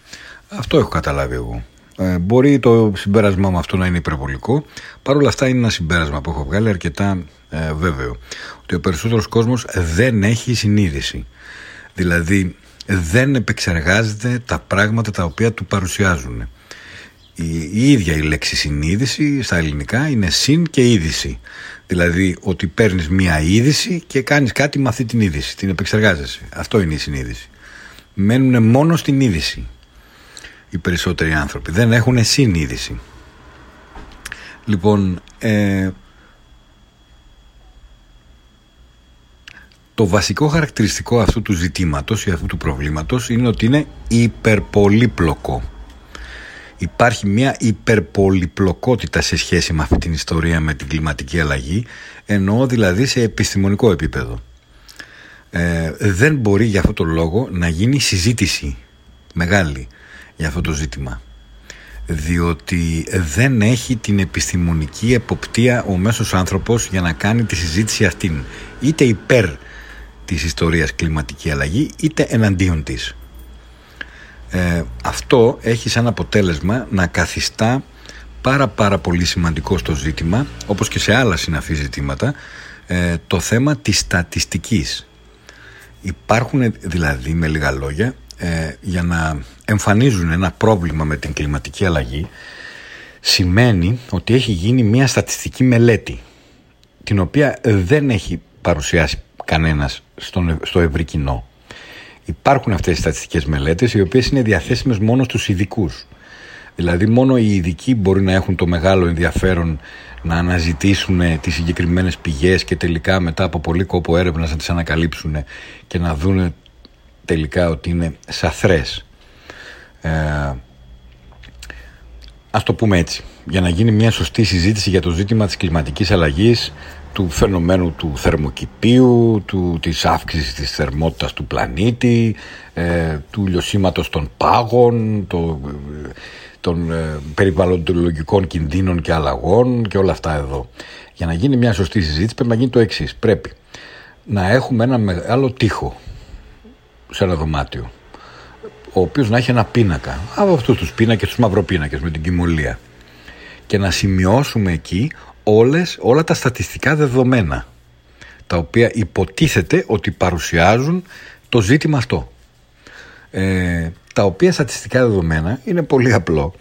αυτό έχω καταλάβει εγώ ε, μπορεί το συμπέρασμα μου αυτό να είναι υπερβολικό. Παρ' όλα αυτά είναι ένα συμπέρασμα που έχω βγάλει αρκετά ε, βέβαιο. Ότι ο περισσότερος κόσμος δεν έχει συνείδηση. Δηλαδή δεν επεξεργάζεται τα πράγματα τα οποία του παρουσιάζουν. Η, η ίδια η λέξη συνείδηση στα ελληνικά είναι συν και είδηση. Δηλαδή ότι παίρνεις μία είδηση και κάνεις κάτι με αυτή την είδηση. Την επεξεργάζεσαι. Αυτό είναι η συνείδηση. Μένουν μόνο στην είδηση οι περισσότεροι άνθρωποι. Δεν έχουν συνείδηση. Λοιπόν, ε, το βασικό χαρακτηριστικό αυτού του ζητήματος ή αυτού του προβλήματος είναι ότι είναι υπερπολύπλοκο. Υπάρχει μια υπερπολυπλοκότητα σε σχέση με αυτή την ιστορία με την κλιματική αλλαγή, εννοώ δηλαδή σε επιστημονικό επίπεδο. Ε, δεν μπορεί για αυτό το λόγο να γίνει συζήτηση μεγάλη για αυτό το ζήτημα διότι δεν έχει την επιστημονική εποπτεία ο μέσος άνθρωπος για να κάνει τη συζήτηση αυτήν είτε υπέρ της ιστορίας κλιματική αλλαγή είτε εναντίον της ε, αυτό έχει σαν αποτέλεσμα να καθιστά πάρα πάρα πολύ σημαντικό στο ζήτημα όπως και σε άλλα συναφή ζητήματα ε, το θέμα της στατιστικής υπάρχουν δηλαδή με λίγα λόγια ε, για να εμφανίζουν ένα πρόβλημα με την κλιματική αλλαγή σημαίνει ότι έχει γίνει μια στατιστική μελέτη την οποία δεν έχει παρουσιάσει κανένας στον, στο ευρύ κοινό. Υπάρχουν αυτές οι στατιστικές μελέτες οι οποίες είναι διαθέσιμες μόνο στους ειδικούς. Δηλαδή μόνο οι ειδικοί μπορεί να έχουν το μεγάλο ενδιαφέρον να αναζητήσουν τις συγκεκριμένες πηγές και τελικά μετά από πολύ κόπο έρευνας να τις ανακαλύψουν και να δουν τελικά ότι είναι σαθρές. Ε, ας το πούμε έτσι, για να γίνει μια σωστή συζήτηση για το ζήτημα της κλιματικής αλλαγής, του φαινομένου του θερμοκηπίου, του, της αύξησης της θερμότητας του πλανήτη, ε, του λιωσίματος των πάγων, το, των ε, περιβαλλοντολογικών κινδύνων και αλλαγών και όλα αυτά εδώ. Για να γίνει μια σωστή συζήτηση πρέπει να γίνει το εξής. Πρέπει να έχουμε ένα μεγάλο τοίχο σε ένα δωμάτιο ο οποίος να έχει ένα πίνακα από αυτούς τους πίνακες, τους μαυροπίνακες με την κοιμωλία και να σημειώσουμε εκεί όλες, όλα τα στατιστικά δεδομένα τα οποία υποτίθεται ότι παρουσιάζουν το ζήτημα αυτό. Ε, τα οποία στατιστικά δεδομένα είναι πολύ απλό.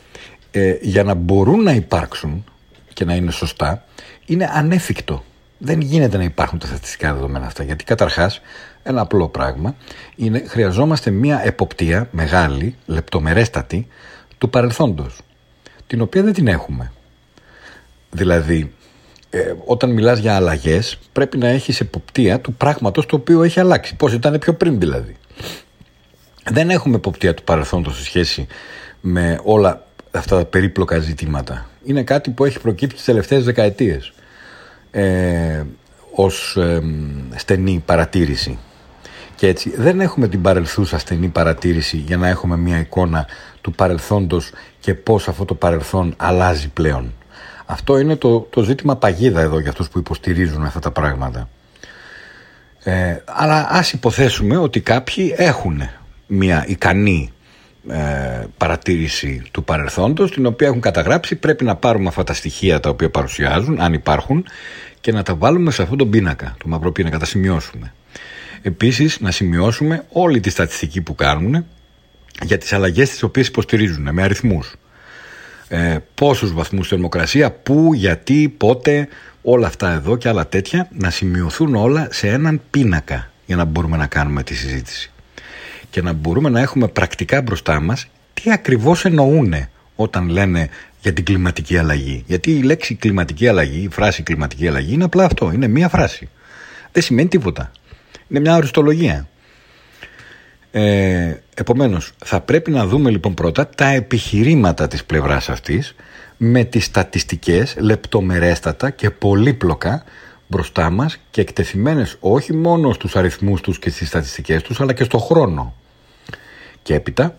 Ε, για να μπορούν να υπάρξουν και να είναι σωστά, είναι ανέφικτο. Δεν γίνεται να υπάρχουν τα στατιστικά δεδομένα αυτά. Γιατί καταρχάς, ένα απλό πράγμα, είναι χρειαζόμαστε μια εποπτεία μεγάλη, λεπτομερέστατη, του παρελθόντος. Την οποία δεν την έχουμε. Δηλαδή, ε, όταν μιλάς για αλλαγές πρέπει να έχεις εποπτεία του πράγματος το οποίο έχει αλλάξει. Πώς ήταν πιο πριν δηλαδή. Δεν έχουμε εποπτεία του παρελθόντος σε σχέση με όλα αυτά τα περίπλοκα ζητήματα. Είναι κάτι που έχει προκύψει τις τελευταίες δεκαετίες ε, ως ε, στενή παρατήρηση. Και έτσι δεν έχουμε την παρελθούσα στενή παρατήρηση για να έχουμε μια εικόνα του παρελθόντος και πώς αυτό το παρελθόν αλλάζει πλέον. Αυτό είναι το, το ζήτημα παγίδα εδώ για αυτούς που υποστηρίζουν αυτά τα πράγματα. Ε, αλλά ας υποθέσουμε ότι κάποιοι έχουν μια ικανή ε, παρατήρηση του παρελθόντος την οποία έχουν καταγράψει πρέπει να πάρουμε αυτά τα στοιχεία τα οποία παρουσιάζουν αν υπάρχουν και να τα βάλουμε σε αυτόν τον πίνακα, το μαύρο πίνακα, τα σημειώσουμε. Επίσης να σημειώσουμε όλη τη στατιστική που κάνουν για τις αλλαγές τις οποίες υποστηρίζουν με αριθμούς ε, πόσους βαθμούς θερμοκρασία, πού, γιατί, πότε, όλα αυτά εδώ και άλλα τέτοια να σημειωθούν όλα σε έναν πίνακα για να μπορούμε να κάνουμε τη συζήτηση και να μπορούμε να έχουμε πρακτικά μπροστά μας τι ακριβώς εννοούν όταν λένε για την κλιματική αλλαγή. Γιατί η λέξη κλιματική αλλαγή, η φράση κλιματική αλλαγή είναι απλά αυτό, είναι μία φράση. Δεν σημαίνει τίποτα. Είναι μια οριστολογία. Ε, επομένως, θα πρέπει να δούμε λοιπόν πρώτα τα επιχειρήματα της πλευράς αυτής με τις στατιστικές λεπτομερέστατα και πολύπλοκα μπροστά μας και εκτεθειμένες όχι μόνο στους αριθμούς τους και στις στατιστικές τους αλλά και στο χρόνο. Και έπειτα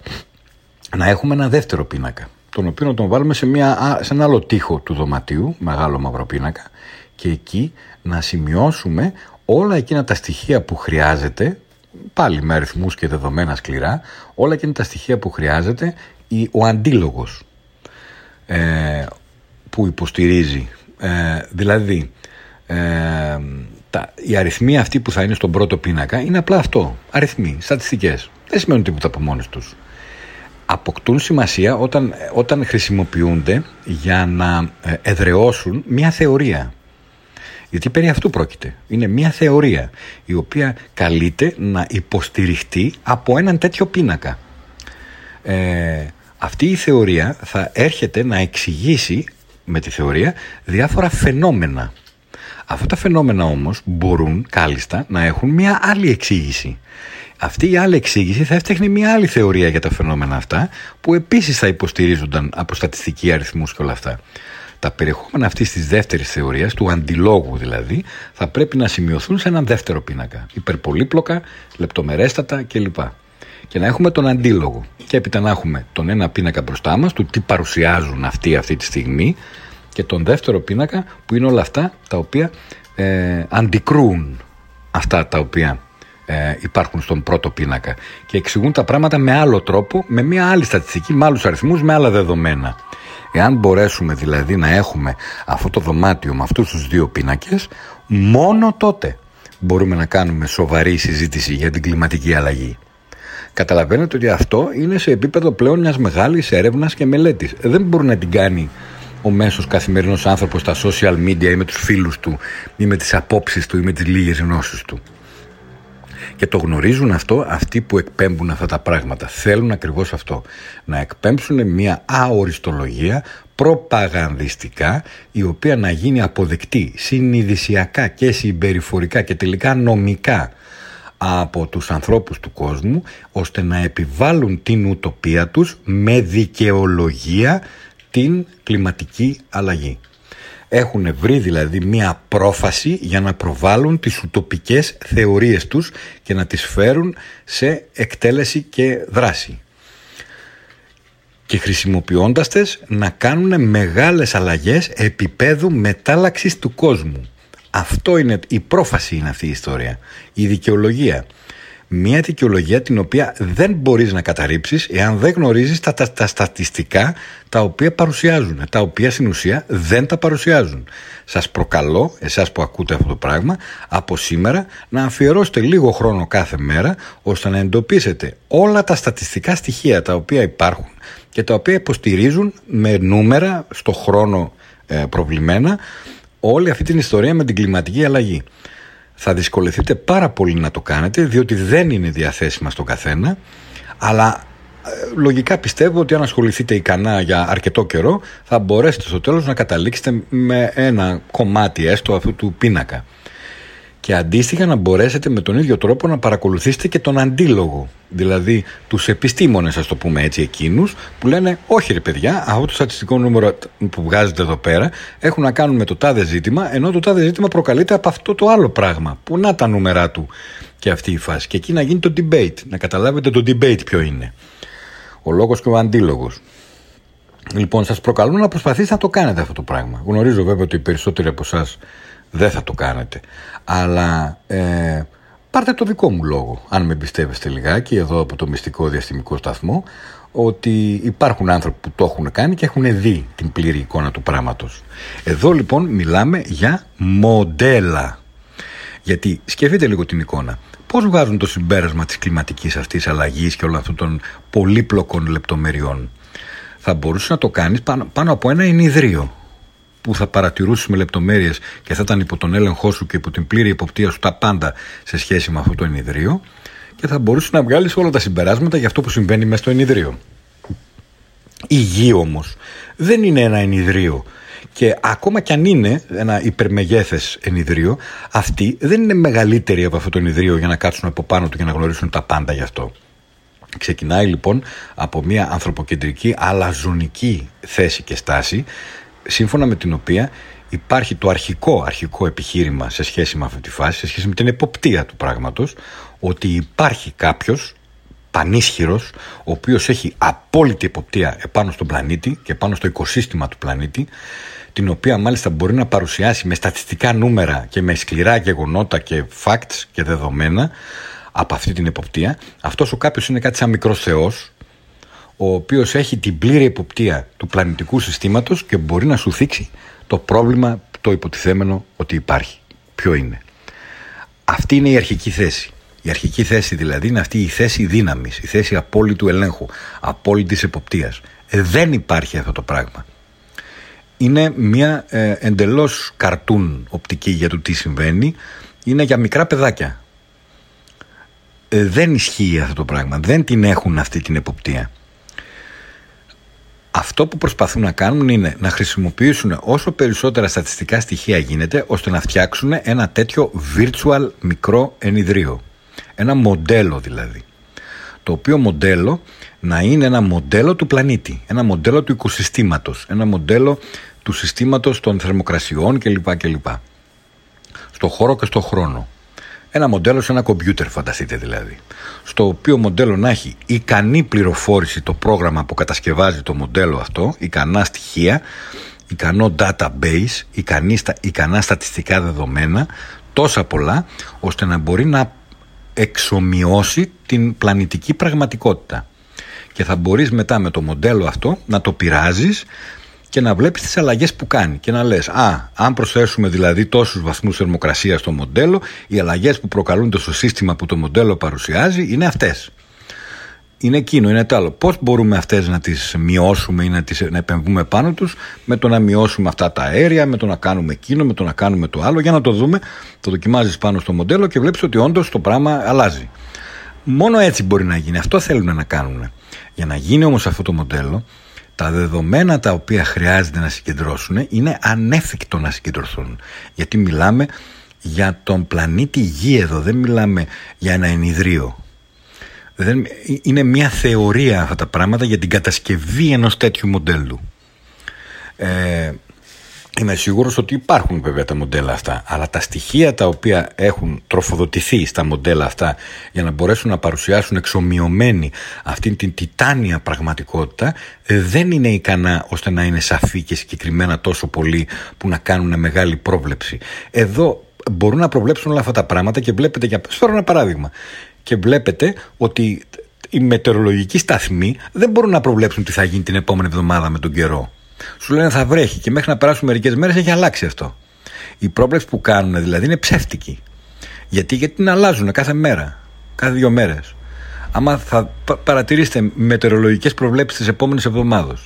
να έχουμε ένα δεύτερο πίνακα τον οποίο να τον βάλουμε σε, μια, σε ένα άλλο τοίχο του δωματίου, μεγάλο μαύρο πίνακα και εκεί να σημειώσουμε όλα εκείνα τα στοιχεία που χρειάζεται πάλι με αριθμούς και δεδομένα σκληρά, όλα και είναι τα στοιχεία που χρειάζεται ο αντίλογος ε, που υποστηρίζει. Ε, δηλαδή, ε, τα, οι αριθμοί αυτοί που θα είναι στον πρώτο πίνακα είναι απλά αυτό. Αριθμοί, στατιστικές. Δεν σημαίνουν τίποτα από μόνοι τους. Αποκτούν σημασία όταν, όταν χρησιμοποιούνται για να ε, εδραιώσουν μια θεωρία. Γιατί περί αυτού πρόκειται. Είναι μια θεωρία η οποία καλείται να υποστηριχτεί από έναν τέτοιο πίνακα. Ε, αυτή η θεωρία θα έρχεται να εξηγήσει με τη θεωρία διάφορα φαινόμενα. Αυτά τα φαινόμενα όμως μπορούν κάλλιστα να έχουν μια άλλη εξήγηση. Αυτή η άλλη εξήγηση θα έφτιαχνε μια άλλη θεωρία για τα φαινόμενα αυτά που επίσης θα υποστηρίζονταν από στατιστική αριθμούς και όλα αυτά. Τα περιεχόμενα αυτής της δεύτερης θεωρίας, του αντιλόγου δηλαδή, θα πρέπει να σημειωθούν σε έναν δεύτερο πίνακα. Υπερπολύπλοκα, λεπτομερέστατα κλπ. Και να έχουμε τον αντίλογο. Και έπειτα να έχουμε τον ένα πίνακα μπροστά μας, του τι παρουσιάζουν αυτοί αυτή τη στιγμή, και τον δεύτερο πίνακα που είναι όλα αυτά τα οποία ε, αντικρούν αυτά τα οποία ε, υπάρχουν στον πρώτο πίνακα και εξηγούν τα πράγματα με άλλο τρόπο, με μια άλλη στατιστική, με άλλους αριθμούς, με άλλα δεδομένα. Εάν μπορέσουμε δηλαδή να έχουμε αυτό το δωμάτιο με αυτούς τους δύο πίνακες, μόνο τότε μπορούμε να κάνουμε σοβαρή συζήτηση για την κλιματική αλλαγή. Καταλαβαίνετε ότι αυτό είναι σε επίπεδο πλέον μιας μεγάλης έρευνας και μελέτης. Δεν μπορεί να την κάνει ο μέσος καθημερινός άνθρωπος στα social media ή με τους φίλους του ή με τις απόψεις του ή με τις λίγες γνώσεις του. Και το γνωρίζουν αυτό αυτοί που εκπέμπουν αυτά τα πράγματα. Θέλουν ακριβώς αυτό. Να εκπέμψουν μια αοριστολογία προπαγανδιστικά η οποία να γίνει αποδεκτή συνειδησιακά και συμπεριφορικά και τελικά νομικά από τους ανθρώπους του κόσμου ώστε να επιβάλλουν την ουτοπία τους με δικαιολογία την κλιματική αλλαγή. Έχουν βρει δηλαδή μία πρόφαση για να προβάλλουν τις ουτοπικές θεωρίες τους και να τις φέρουν σε εκτέλεση και δράση. και χρησιμοποιώντας τες να κάνουν μεγάλες αλλαγές επίπεδου μετάλλαξης του κόσμου. Αυτό είναι, η πρόφαση είναι αυτή η ιστορία, η δικαιολογία. Μια δικαιολογία την οποία δεν μπορείς να καταρρύψεις εάν δεν γνωρίζεις τα, τα, τα στατιστικά τα οποία παρουσιάζουν, τα οποία στην ουσία δεν τα παρουσιάζουν. Σας προκαλώ, εσάς που ακούτε αυτό το πράγμα, από σήμερα να αφιερώσετε λίγο χρόνο κάθε μέρα ώστε να εντοπίσετε όλα τα στατιστικά στοιχεία τα οποία υπάρχουν και τα οποία υποστηρίζουν με νούμερα στο χρόνο ε, προβλημένα όλη αυτή την ιστορία με την κλιματική αλλαγή. Θα δυσκολευτείτε πάρα πολύ να το κάνετε διότι δεν είναι διαθέσιμα στον καθένα αλλά ε, λογικά πιστεύω ότι αν ασχοληθείτε ικανά για αρκετό καιρό θα μπορέσετε στο τέλος να καταλήξετε με ένα κομμάτι έστω αυτού του πίνακα και αντίστοιχα να μπορέσετε με τον ίδιο τρόπο να παρακολουθήσετε και τον αντίλογο. Δηλαδή τους επιστήμονες, ας το πούμε έτσι, εκείνους που λένε: Όχι, ρε παιδιά, αυτό το στατιστικό νούμερο που βγάζετε εδώ πέρα έχουν να κάνουν με το τάδε ζήτημα, ενώ το τάδε ζήτημα προκαλείται από αυτό το άλλο πράγμα. Πού να τα νούμερά του και αυτή η φάση. Και εκεί να γίνει το debate, να καταλάβετε το debate ποιο είναι. Ο λόγος και ο αντίλογος. Λοιπόν, σας προκαλούν να προσπαθήσετε να το κάνετε αυτό το πράγμα. Γνωρίζω βέβαια ότι οι περισσότεροι από εσάς δεν θα το κάνετε. Αλλά ε, πάρτε το δικό μου λόγο, αν με εμπιστεύεστε λιγάκι, εδώ από το μυστικό διαστημικό σταθμό, ότι υπάρχουν άνθρωποι που το έχουν κάνει και έχουν δει την πλήρη εικόνα του πράγματος. Εδώ λοιπόν μιλάμε για μοντέλα. Γιατί σκεφτείτε λίγο την εικόνα. Πώς βγάζουν το συμπέρασμα της κλιματικής αυτής αλλαγής και όλων αυτών των πολύπλοκων λεπτομεριών; Θα μπορούσες να το κάνεις πάνω, πάνω από ένα ενιδρίο που θα παρατηρούσε με λεπτομέρειες και θα ήταν υπό τον έλεγχό σου και υπό την πλήρη υποπτία σου τα πάντα σε σχέση με αυτό το ενιδρίο και θα μπορούσες να βγάλεις όλα τα συμπεράσματα για αυτό που συμβαίνει μέσα στο ενιδρίο. Η γη όμως δεν είναι ένα ενιδρίο και ακόμα κι αν είναι ένα υπερμεγέθες ενιδρίο, αυτή δεν είναι μεγαλύτερη από αυτό το ενιδρίο για να κάτσουν από πάνω του και να γνωρίσουν τα πάντα γι' αυτό. Ξεκινάει λοιπόν από μια ανθρωποκεντρική αλαζονική θέση και στάση σύμφωνα με την οποία υπάρχει το αρχικό, αρχικό επιχείρημα σε σχέση με αυτή τη φάση, σε σχέση με την εποπτεία του πράγματος, ότι υπάρχει κάποιος πανίσχυρος, ο οποίος έχει απόλυτη εποπτεία επάνω στον πλανήτη και πάνω στο οικοσύστημα του πλανήτη, την οποία μάλιστα μπορεί να παρουσιάσει με στατιστικά νούμερα και με σκληρά γεγονότα και facts και δεδομένα από αυτή την εποπτεία. Αυτός ο κάποιος είναι κάτι σαν μικρός θεός, ο οποίος έχει την πλήρη εποπτεία του πλανητικού συστήματος και μπορεί να σου θίξει το πρόβλημα το υποτιθέμενο ότι υπάρχει. Ποιο είναι. Αυτή είναι η αρχική θέση. Η αρχική θέση δηλαδή είναι αυτή η θέση δύναμης, η θέση απόλυτου ελέγχου, απόλυτης εποπτείας. Ε, δεν υπάρχει αυτό το πράγμα. Είναι μια ε, εντελώς καρτούν οπτική για το τι συμβαίνει. Είναι για μικρά παιδάκια. Ε, δεν ισχύει αυτό το πράγμα. Δεν την έχουν αυτή την εποπτεία. Αυτό που προσπαθούν να κάνουν είναι να χρησιμοποιήσουν όσο περισσότερα στατιστικά στοιχεία γίνεται ώστε να φτιάξουν ένα τέτοιο virtual μικρό ενιδρίο. Ένα μοντέλο δηλαδή. Το οποίο μοντέλο να είναι ένα μοντέλο του πλανήτη, ένα μοντέλο του οικοσυστήματος, ένα μοντέλο του συστήματος των θερμοκρασιών κλπ. κλπ. Στο χώρο και στο χρόνο. Ένα μοντέλο σε ένα κομπιούτερ, φανταστείτε δηλαδή. Στο οποίο μοντέλο να έχει ικανή πληροφόρηση το πρόγραμμα που κατασκευάζει το μοντέλο αυτό, ικανά στοιχεία, ικανό database, ικανή, ικανά στατιστικά δεδομένα, τόσα πολλά, ώστε να μπορεί να εξομοιώσει την πλανητική πραγματικότητα. Και θα μπορείς μετά με το μοντέλο αυτό να το πειράζεις και να βλέπεις τις αλλαγές που κάνει και να λες «Α, αν προσθέσουμε δηλαδή τόσους βαθμούς θερμοκρασίας στο μοντέλο, οι αλλαγές που προκαλούνται στο σύστημα που το μοντέλο παρουσιάζει είναι αυτές». Είναι εκείνο, είναι το άλλο. Πώς μπορούμε αυτές να τις μειώσουμε ή να, τις, να επεμβούμε πάνω τους; Με το να μειώσουμε αυτά τα αέρια, με το να κάνουμε εκείνο, με το να κάνουμε το άλλο. Για να το δούμε, το δοκιμάζεις πάνω στο μοντέλο και βλέπεις ότι όντως το πράγμα αλλάζει. Μόνο έτσι μπορεί να γίνει. Αυτό θέλουν να κάνουν. Για να γίνει όμως αυτό το μοντέλο, τα δεδομένα τα οποία χρειάζεται να συγκεντρώσουν είναι ανέφικτο να συγκεντρωθούν. Γιατί μιλάμε για τον πλανήτη Γη εδώ, δεν μιλάμε για ένα ενιδρίο. Δεν, είναι μια θεωρία αυτά τα πράγματα για την κατασκευή ενός τέτοιου μοντέλου. Ε, Είμαι σίγουρος ότι υπάρχουν βέβαια τα μοντέλα αυτά, αλλά τα στοιχεία τα οποία έχουν τροφοδοτηθεί στα μοντέλα αυτά για να μπορέσουν να παρουσιάσουν εξομοιωμένη αυτήν την τιτάνια πραγματικότητα ε, δεν είναι ικανά ώστε να είναι σαφή και συγκεκριμένα τόσο πολύ που να κάνουν μεγάλη πρόβλεψη. Εδώ μπορούν να προβλέψουν όλα αυτά τα πράγματα και βλέπετε, για φέρω ένα παράδειγμα, και βλέπετε ότι οι μετεωρολογικοί σταθμοί δεν μπορούν να προβλέψουν τι θα γίνει την επόμενη εβδομάδα με τον καιρό. Σου λένε θα βρέχει και μέχρι να περάσουν μερικές μέρες έχει αλλάξει αυτό. Η πρόβλεψη που κάνουν δηλαδή είναι ψεύτικη. Γιατί, γιατί την αλλάζουν κάθε μέρα, κάθε δύο μέρες. Άμα θα παρατηρήσετε μετεωρολογικές προβλέψεις τη επόμενη εβδομάδα,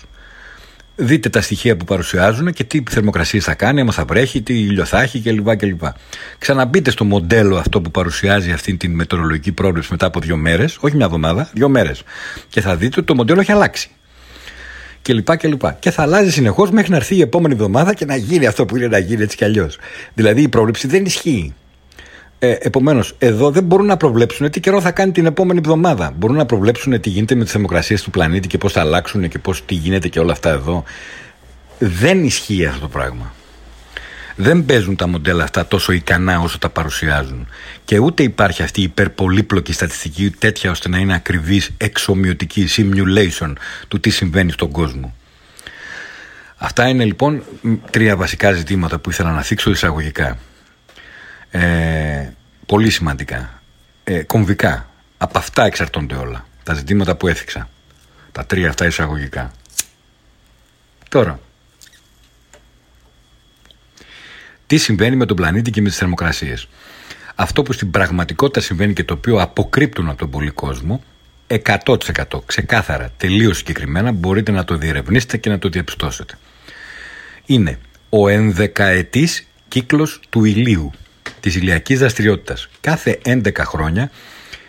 δείτε τα στοιχεία που παρουσιάζουν και τι θερμοκρασίες θα κάνει, άμα θα βρέχει, τι ήλιο θα έχει κλπ. κλπ. Ξαναμπείτε στο μοντέλο αυτό που παρουσιάζει αυτή την μετεωρολογική πρόβλεψη μετά από δύο μέρες, όχι μια εβδομάδα, δύο μέρες. Και θα δείτε ότι το μοντέλο έχει αλλάξει και λοιπά και λοιπά. Και θα αλλάζει συνεχώς μέχρι να έρθει η επόμενη εβδομάδα και να γίνει αυτό που είναι να γίνει έτσι κι αλλιώς. Δηλαδή η πρόβλεψη δεν ισχύει. Ε, Επομένως, εδώ δεν μπορούν να προβλέψουν τι καιρό θα κάνει την επόμενη εβδομάδα. Μπορούν να προβλέψουν τι γίνεται με τις θερμοκρασίες του πλανήτη και πώς θα αλλάξουν και πώς τι γίνεται και όλα αυτά εδώ. Δεν ισχύει αυτό το πράγμα δεν παίζουν τα μοντέλα αυτά τόσο ικανά όσο τα παρουσιάζουν. Και ούτε υπάρχει αυτή η υπερπολύπλοκη στατιστική τέτοια ώστε να είναι ακριβής εξομοιωτική simulation του τι συμβαίνει στον κόσμο. Αυτά είναι λοιπόν τρία βασικά ζητήματα που ήθελα να θίξω εισαγωγικά. Ε, πολύ σημαντικά. Ε, κομβικά. Από αυτά εξαρτώνται όλα. Τα ζητήματα που έθιξα. Τα τρία αυτά εισαγωγικά. Τώρα, τι συμβαίνει με τον πλανήτη και με τις θερμοκρασίες. Αυτό που στην πραγματικότητα συμβαίνει και το οποίο αποκρύπτουν από τον πολύ κόσμο 100% ξεκάθαρα, τελείως συγκεκριμένα μπορείτε να το διερευνήσετε και να το διαπιστώσετε. Είναι ο ενδεκαετής κύκλος του ηλίου, της ηλιακής δραστηριότητας. Κάθε 11 χρόνια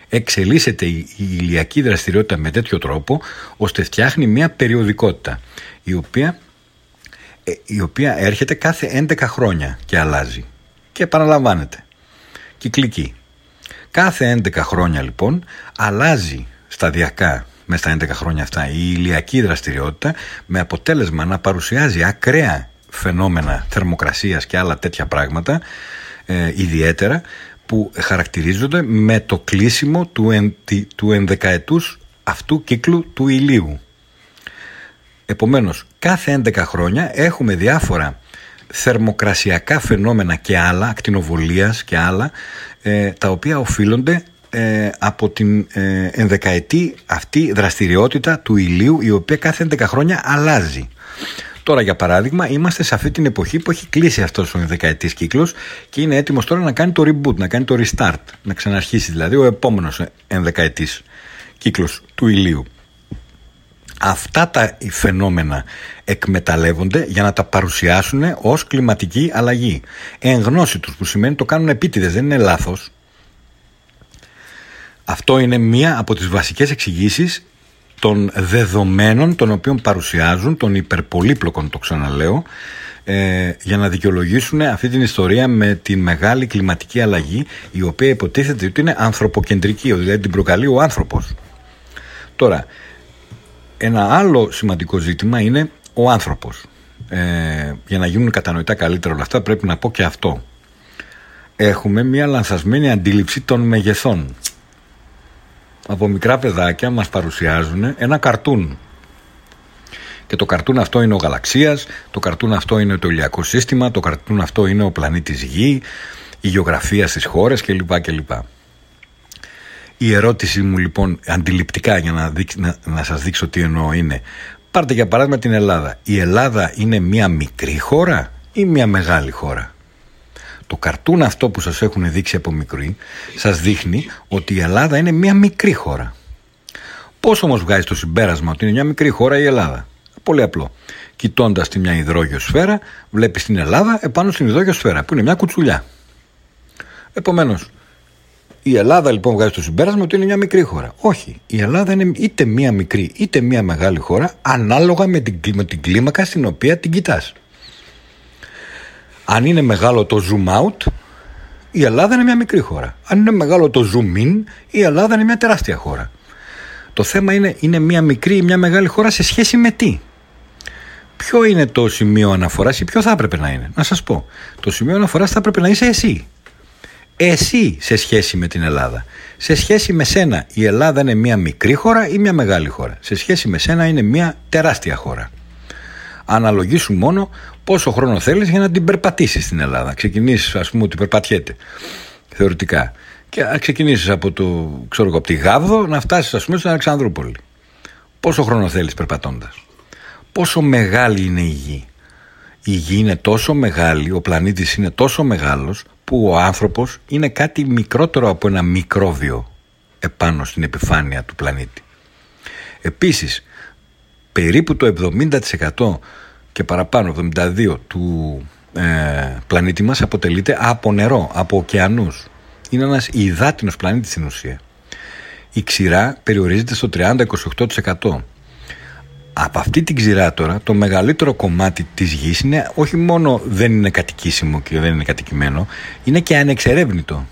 εξελίσσεται η ηλιακή δραστηριότητα με τέτοιο τρόπο ώστε φτιάχνει μια περιοδικότητα η οποία ε, η οποία έρχεται κάθε 11 χρόνια και αλλάζει. Και επαναλαμβάνεται. Κυκλική. Κάθε 11 χρόνια λοιπόν αλλάζει σταδιακά μέσα στα 11 χρόνια αυτά η ηλιακή δραστηριότητα με αποτέλεσμα να παρουσιάζει ακραία φαινόμενα θερμοκρασίας και άλλα τέτοια πράγματα ε, ιδιαίτερα που χαρακτηρίζονται με το κλείσιμο του, εν, του ενδεκαετούς αυτού κύκλου του ηλίου Επομένως, κάθε 11 χρόνια έχουμε διάφορα θερμοκρασιακά φαινόμενα και άλλα, ακτινοβολίας και άλλα, ε, τα οποία οφείλονται ε, από την ε, ενδεκαετή αυτή δραστηριότητα του ηλίου, η οποία κάθε 11 χρόνια αλλάζει. Τώρα, για παράδειγμα, είμαστε σε αυτή την εποχή που έχει κλείσει αυτός ο δεκαετή κύκλος και είναι έτοιμος τώρα να κάνει το reboot, να κάνει το restart, να ξαναρχίσει δηλαδή ο επόμενος ενδεκαετής κύκλος του ηλίου αυτά τα φαινόμενα εκμεταλλεύονται για να τα παρουσιάσουν ως κλιματική αλλαγή. Εν γνώση τους που σημαίνει το κάνουν επίτηδες, δεν είναι λάθος. Αυτό είναι μία από τις βασικές εξηγήσεις των δεδομένων των οποίων παρουσιάζουν, των υπερπολύπλοκων το ξαναλέω, ε, για να δικαιολογήσουν αυτή την ιστορία με τη μεγάλη κλιματική αλλαγή η οποία υποτίθεται ότι είναι ανθρωποκεντρική, δηλαδή την προκαλεί ο άνθρωπος. Τώρα, ένα άλλο σημαντικό ζήτημα είναι ο άνθρωπος. Ε, για να γίνουν κατανοητά καλύτερα όλα αυτά πρέπει να πω και αυτό. Έχουμε μια λανθασμένη αντίληψη των μεγεθών. Από μικρά παιδάκια μας παρουσιάζουν ένα καρτούν. Και το καρτούν αυτό είναι ο γαλαξίας, το καρτούν αυτό είναι το ηλιακό σύστημα, το καρτούν αυτό είναι ο πλανήτης Γη, η γεωγραφία στις χώρες κλπ. κλπ. Η ερώτηση μου λοιπόν αντιληπτικά για να, να, να σας δείξω τι εννοώ είναι Πάρτε για παράδειγμα την Ελλάδα. Η Ελλάδα είναι μια μικρή χώρα ή μια μεγάλη χώρα; Το καρτούν αυτό που σας έχουν δείξει από μικρή Σας δείχνει ότι η Ελλάδα είναι μια μικρή χώρα. Πώς όμως βγάζει το συμπέρασμα ότι είναι μια μικρή χώρα η Ελλάδα; Πολύ απλό. Κοιτώντας τη μια υδρόγειο σφαίρα, βλέπεις την Ελλάδα επάνω στην υδρόγειο σφαίρα, που είναι μια κουτσουλιά. Επομένως, η Ελλάδα λοιπόν βγάζει το συμπέρασμα ότι είναι μια μικρή χώρα. Όχι. Η Ελλάδα είναι είτε μια μικρή είτε μια μεγάλη χώρα ανάλογα με την, με την κλίμακα στην οποία την κοιτάς. Αν είναι μεγάλο το zoom out, η Ελλάδα είναι μια μικρή χώρα. Αν είναι μεγάλο το zoom in, η Ελλάδα είναι μια τεράστια χώρα. Το θέμα είναι, είναι μια μικρή ή μια μεγάλη χώρα σε σχέση με τι; ποιο είναι το σημείο αναφοράς ή ποιο θα έπρεπε να είναι; Να σας πω. Το σημείο αναφοράς θα έπρεπε να είσαι εσύ. Εσύ σε σχέση με την Ελλάδα. Σε σχέση με σένα η Ελλάδα είναι μια μικρή χώρα ή μια μεγάλη χώρα; Σε σχέση με σένα είναι μια τεράστια χώρα. Αναλογήσου μόνο πόσο χρόνο θέλεις για να την περπατήσεις στην Ελλάδα. Ξεκινήσεις ας πούμε ότι περπατιέται θεωρητικά. Και να ξεκινήσεις από, το, ξέρω, από τη Γάβδο να φτάσεις ας πούμε στην Αλεξανδρούπολη. Πόσο χρόνο θέλεις περπατώντας; Πόσο μεγάλη είναι η γη; Η γη είναι τόσο μεγάλη, ο πλανήτης είναι τόσο μεγάλος που ο άνθρωπος είναι κάτι μικρότερο από ένα μικρόβιο επάνω στην επιφάνεια του πλανήτη. Επίσης, περίπου το 70% και παραπάνω, 72% του ε, πλανήτη μας αποτελείται από νερό, από ωκεανούς. Είναι ένας υδάτινος πλανήτης στην ουσία. Η ξηρά περιορίζεται στο 30-28%. Από αυτή την ξηρά τώρα το μεγαλύτερο κομμάτι της γης είναι όχι μόνο δεν είναι κατοικήσιμο και δεν είναι κατοικημένο είναι και ανεξερεύνητο.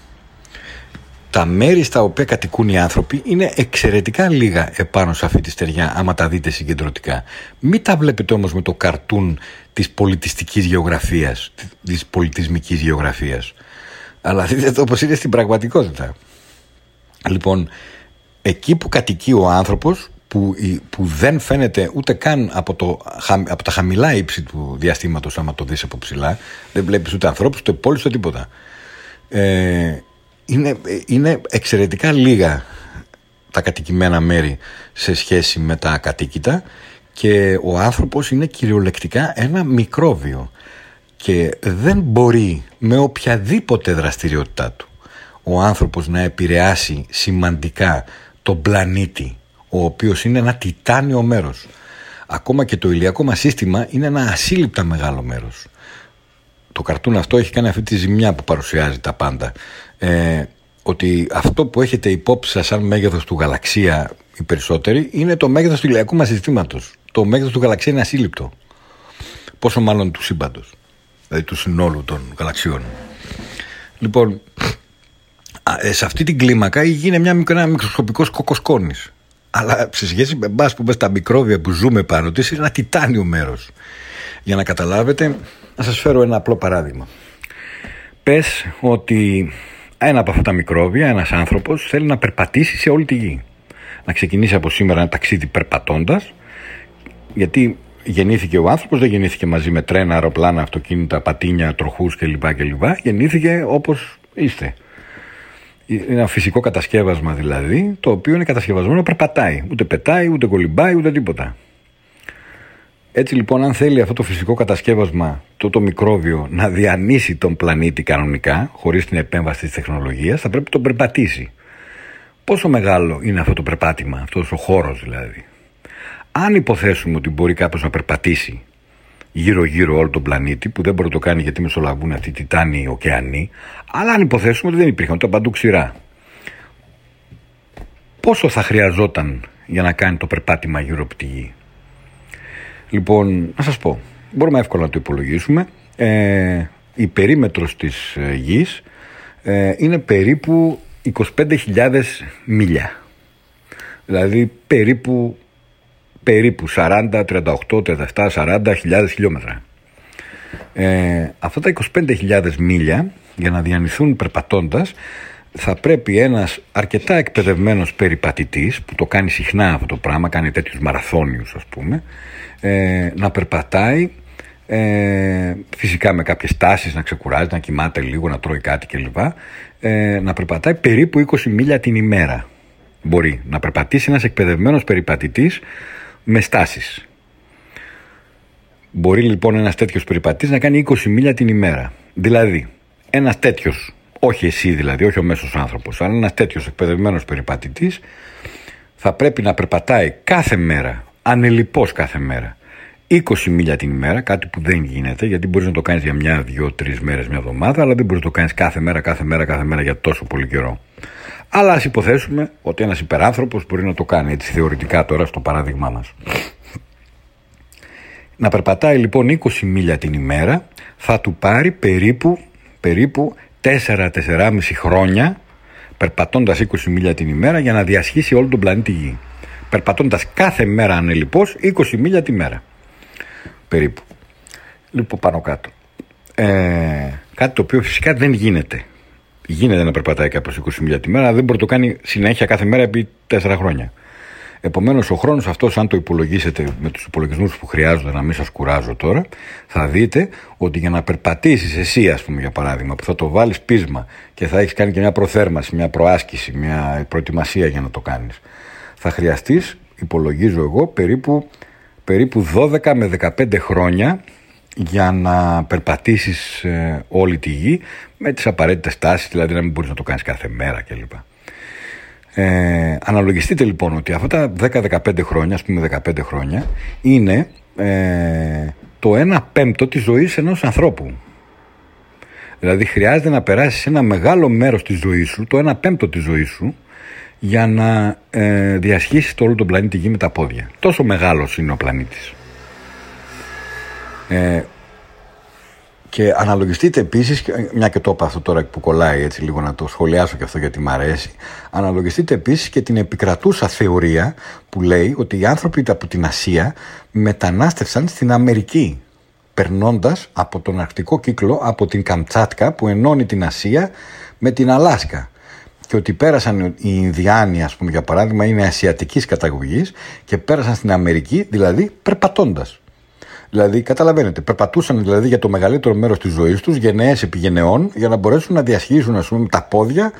Τα μέρη στα οποία κατοικούν οι άνθρωποι είναι εξαιρετικά λίγα επάνω σε αυτή τη στεριά άμα τα δείτε συγκεντρωτικά. Μην τα βλέπετε όμως με το καρτούν της πολιτιστικής γεωγραφίας, της πολιτισμικής γεωγραφίας. Αλλά δείτε το όπως είναι στην πραγματικότητα. Λοιπόν, εκεί που κατοικεί ο άνθρωπος που, που δεν φαίνεται ούτε καν από, το, από τα χαμηλά ύψη του διαστήματος άμα το δεις από ψηλά δεν βλέπεις ούτε ανθρώπους, ούτε πόλεις, ούτε τίποτα. Ε, είναι, είναι εξαιρετικά λίγα τα κατοικημένα μέρη σε σχέση με τα ακατοίκητα και ο άνθρωπος είναι κυριολεκτικά ένα μικρόβιο και δεν μπορεί με οποιαδήποτε δραστηριότητά του ο άνθρωπος να επηρεάσει σημαντικά τον πλανήτη ο οποίος είναι ένα τιτάνιο μέρος. Ακόμα και το ηλιακό μας σύστημα είναι ένα ασύλληπτα μεγάλο μέρος. Το καρτούν αυτό έχει κάνει αυτή τη ζημιά που παρουσιάζει τα πάντα. Ε, ότι αυτό που έχετε υπόψη σας σαν μέγεθος του γαλαξία οι περισσότεροι είναι το μέγεθος του ηλιακού μας συστήματος. Το μέγεθος του γαλαξία είναι ασύλληπτο. Πόσο μάλλον του σύμπαντος. Δηλαδή του συνόλου των γαλαξιών. Λοιπόν, ε, σε αυτή την κλίμακα γίνει μια, ένα μικροσκοπικός κοκοσκόνης. Αλλά σε σχέση με εμάς που τα μικρόβια που ζούμε πάνω της, είναι ένα τιτάνιο μέρος. Για να καταλάβετε, να σας φέρω ένα απλό παράδειγμα. Πες ότι ένα από αυτά τα μικρόβια, ένας άνθρωπος, θέλει να περπατήσει σε όλη τη γη. Να ξεκινήσει από σήμερα ένα ταξίδι περπατώντας, γιατί γεννήθηκε ο άνθρωπος, δεν γεννήθηκε μαζί με τρένα, αεροπλάνα, αυτοκίνητα, πατίνια, τροχούς κλπ. κλπ. Γεννήθηκε όπως είστε. Είναι ένα φυσικό κατασκεύασμα δηλαδή, το οποίο είναι κατασκευασμένο να περπατάει. Ούτε πετάει, ούτε κολυμπάει, ούτε τίποτα. Έτσι λοιπόν, αν θέλει αυτό το φυσικό κατασκεύασμα, το, το μικρόβιο, να διανύσει τον πλανήτη κανονικά, χωρίς την επέμβαση της τεχνολογίας, θα πρέπει να τον περπατήσει. Πόσο μεγάλο είναι αυτό το περπάτημα, αυτός ο χώρος δηλαδή. Αν υποθέσουμε ότι μπορεί κάποιος να περπατήσει γύρω-γύρω όλο τον πλανήτη, που δεν μπορεί να το κάνει γιατί μεσολαβούν αυτοί οι τιτάνιοι ωκεανοί, αλλά αν υποθέσουμε ότι δεν υπήρχαν, ήταν παντού ξηρά. Πόσο θα χρειαζόταν για να κάνει το περπάτημα γύρω από τη γη; Λοιπόν, να σας πω, μπορούμε εύκολα να το υπολογίσουμε. Ε, η περίμετρος της ε, γης ε, είναι περίπου 25.000 μίλια. Δηλαδή περίπου περίπου 40, 38, 37, 40 χιλιάδες χιλιόμετρα. Ε, αυτά τα 25.000 μίλια για να διανυθούν περπατώντας θα πρέπει ένας αρκετά εκπαιδευμένος περιπατητής που το κάνει συχνά αυτό το πράγμα, κάνει τέτοιους μαραθώνιους ας πούμε ε, να περπατάει ε, φυσικά με κάποιες τάσεις να ξεκουράζει, να κοιμάται λίγο, να τρώει κάτι κλπ ε, να περπατάει περίπου 20 μίλια την ημέρα μπορεί να περπατήσει ένας εκπαιδευμένος περιπατητής με στάσεις. Μπορεί λοιπόν ένας τέτοιος περιπατής να κάνει 20 μίλια την ημέρα. Δηλαδή, ένας τέτοιος, όχι εσύ δηλαδή, όχι ο μέσος άνθρωπος, αλλά ένας τέτοιος εκπαιδευμένος περιπατητής θα πρέπει να περπατάει κάθε μέρα, ανελειπώ κάθε μέρα, 20 μίλια την ημέρα, κάτι που δεν γίνεται, γιατί μπορείς να το κάνεις για μια, δύο, τρεις μέρες, μια εβδομάδα, αλλά δεν μπορείς να το κάνεις κάθε μέρα, κάθε μέρα, κάθε μέρα για τόσο πολύ καιρό. Αλλά ας υποθέσουμε ότι ένας υπεράνθρωπος μπορεί να το κάνει έτσι θεωρητικά τώρα στο παράδειγμά μας. Να περπατάει λοιπόν 20 μίλια την ημέρα θα του πάρει περίπου, περίπου 4-4,5 χρόνια περπατώντας 20 μίλια την ημέρα για να διασχίσει όλο τον πλανήτη Γη. Περπατώντας κάθε μέρα ανελιπώς 20 μίλια τη μέρα. περίπου. Λοιπόν πάνω κάτω. Ε, κάτι το οποίο φυσικά δεν γίνεται. Γίνεται να περπατάει κάποιο 20 μιλιά τη μέρα, αλλά δεν μπορεί να το κάνει συνέχεια κάθε μέρα επί 4 χρόνια. Επομένως, ο χρόνος αυτός, αν το υπολογίσετε με τους υπολογισμούς που χρειάζονται, να μην σας κουράζω τώρα, θα δείτε ότι για να περπατήσεις εσύ, ας πούμε, για παράδειγμα, που θα το βάλεις πείσμα και θα έχεις κάνει και μια προθέρμανση, μια προάσκηση, μια προετοιμασία για να το κάνεις, θα χρειαστείς, υπολογίζω εγώ, περίπου, περίπου 12 με 15 χρόνια για να περπατήσεις ε, όλη τη γη με τις απαραίτητες τάσεις, δηλαδή να μην μπορείς να το κάνεις κάθε μέρα κλπ. Ε, αναλογιστείτε λοιπόν ότι αυτά τα 10-15 χρόνια, ας πούμε 15 χρόνια, είναι ε, το 1 πέμπτο της ζωής ενός ανθρώπου. Δηλαδή χρειάζεται να περάσεις ένα μεγάλο μέρος της ζωής σου, το 1 πέμπτο της ζωής σου, για να ε, διασχίσεις το όλο τον πλανήτη Γη με τα πόδια. Τόσο μεγάλος είναι ο πλανήτης. Ε, και αναλογιστείτε επίσης, μια και το είπα αυτό τώρα που κολλάει έτσι λίγο να το σχολιάσω και αυτό γιατί μου αρέσει. Αναλογιστείτε επίσης και την επικρατούσα θεωρία που λέει ότι οι άνθρωποι από την Ασία μετανάστευσαν στην Αμερική. Περνώντας από τον Αρκτικό κύκλο, από την Καμτσάτκα που ενώνει την Ασία με την Αλάσκα. Και ότι πέρασαν οι Ινδιάνοι, ας πούμε, για παράδειγμα, είναι ασιατικής καταγωγής και πέρασαν στην Αμερική, δηλαδή περπατώντας. Δηλαδή, καταλαβαίνετε, περπατούσαν δηλαδή για το μεγαλύτερο μέρος της ζωής τους, γενναίες επί γενεών, για να μπορέσουν να διασχίσουν ας πούμε, τα πόδια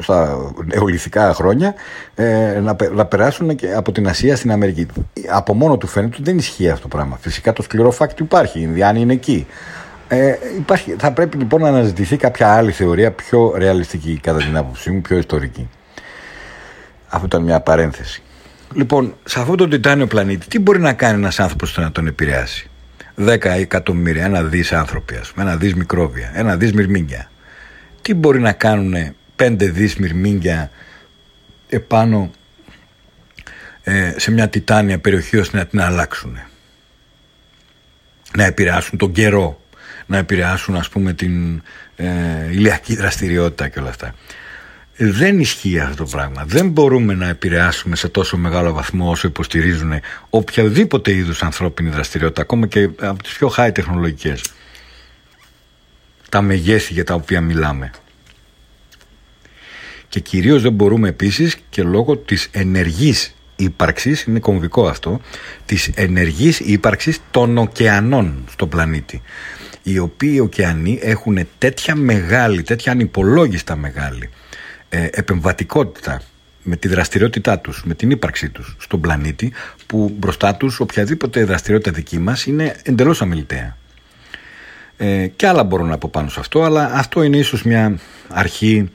στα νεολιθικά χρόνια ε, να, να περάσουν και από την Ασία στην Αμερική. Από μόνο του φαίνεται ότι δεν ισχύει αυτό το πράγμα. Φυσικά το σκληρό φάκτη υπάρχει, οι Ινδιάνοι είναι εκεί. Ε, υπάρχει, θα πρέπει λοιπόν να αναζητηθεί κάποια άλλη θεωρία πιο ρεαλιστική κατά την άποψή μου, πιο ιστορική. Αυτό ήταν μια παρένθεση. Λοιπόν, σε αυτό το τιτάνιο πλανήτη, τι μπορεί να κάνει ένας άνθρωπος να τον επηρεάσει; 10 εκατομμύρια, ένα δις άνθρωποι, ας πούμε, ένα δις μικρόβια, ένα δις μυρμήγκια. Τι μπορεί να κάνουν 5 δις μυρμήγκια επάνω ε, σε μια τιτάνια περιοχή ώστε να την αλλάξουν. Να επηρεάσουν τον καιρό, να επηρεάσουν ας πούμε την ε, ηλιακή δραστηριότητα και όλα αυτά. Δεν ισχύει αυτό το πράγμα. Δεν μπορούμε να επηρεάσουμε σε τόσο μεγάλο βαθμό όσο υποστηρίζουν οποιαδήποτε είδους ανθρώπινη δραστηριότητα, ακόμα και από τις πιο high τεχνολογικές. Τα μεγέθη για τα οποία μιλάμε. Και κυρίως δεν μπορούμε επίσης και λόγω της ενεργής ύπαρξης, είναι κομβικό αυτό, της ενεργής ύπαρξης των ωκεανών στον πλανήτη. Οι οποίοι ωκεανοί έχουν τέτοια μεγάλη, τέτοια ανυπολόγιστα μεγάλη ε, επεμβατικότητα με τη δραστηριότητά τους, με την ύπαρξή τους στον πλανήτη που μπροστά τους οποιαδήποτε δραστηριότητα δική μας είναι εντελώς αμεληταία. Ε, και άλλα μπορώ να πω πάνω σε αυτό αλλά αυτό είναι ίσως μια αρχή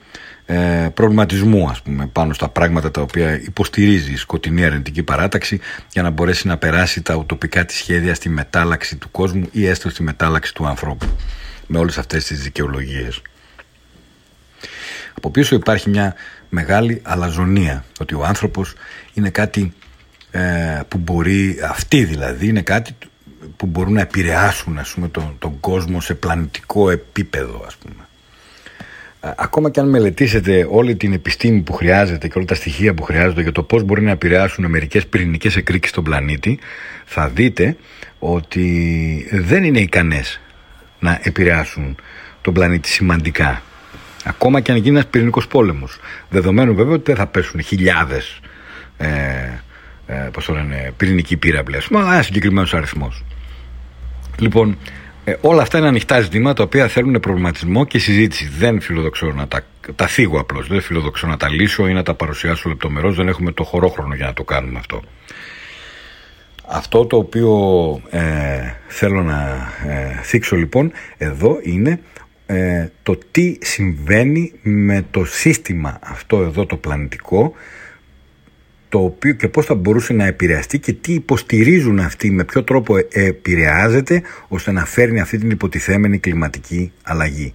ε, προβληματισμού ας πούμε πάνω στα πράγματα τα οποία υποστηρίζει η σκοτεινή αρνητική παράταξη για να μπορέσει να περάσει τα ουτοπικά της σχέδια στη μετάλλαξη του κόσμου ή έστω στη μετάλλαξη του ανθρώπου με όλες αυτές τις δικαιολογίες. Από πίσω υπάρχει μια μεγάλη αλαζονία ότι ο άνθρωπος είναι κάτι ε, που μπορεί, αυτοί δηλαδή, είναι κάτι που μπορούν να επηρεάσουν ας πούμε, τον, τον κόσμο σε πλανητικό επίπεδο ας πούμε. Ε, ακόμα και αν μελετήσετε όλη την επιστήμη που χρειάζεται και όλα τα στοιχεία που χρειάζονται για το πώς μπορεί να επηρεάσουν μερικές πυρηνικές εκρήξεις στον πλανήτη θα δείτε ότι δεν είναι ικανές να επηρεάσουν τον πλανήτη σημαντικά Ακόμα και αν γίνει ένας πυρηνικός πόλεμος. Δεδομένου βέβαια ότι δεν θα πέσουν χιλιάδες ε, ε, πώς το λένε, πυρηνικοί πύραυλοι, αλλά ένας συγκεκριμένος αριθμός. Λοιπόν, ε, όλα αυτά είναι ανοιχτά ζητήματα τα οποία θέλουν προβληματισμό και συζήτηση. Δεν φιλοδοξώ να τα, τα θίγω απλώς. Δεν φιλοδοξώ να τα λύσω ή να τα παρουσιάσω λεπτομερώς. Δεν έχουμε το χωρόχρονο για να το κάνουμε αυτό. Αυτό το οποίο ε, θέλω να ε, θίξω λοιπόν εδώ είναι ε, το τι συμβαίνει με το σύστημα αυτό εδώ το πλανητικό το οποίο και πώς θα μπορούσε να επηρεαστεί και τι υποστηρίζουν αυτοί, με ποιο τρόπο επηρεάζεται ώστε να φέρνει αυτή την υποτιθέμενη κλιματική αλλαγή.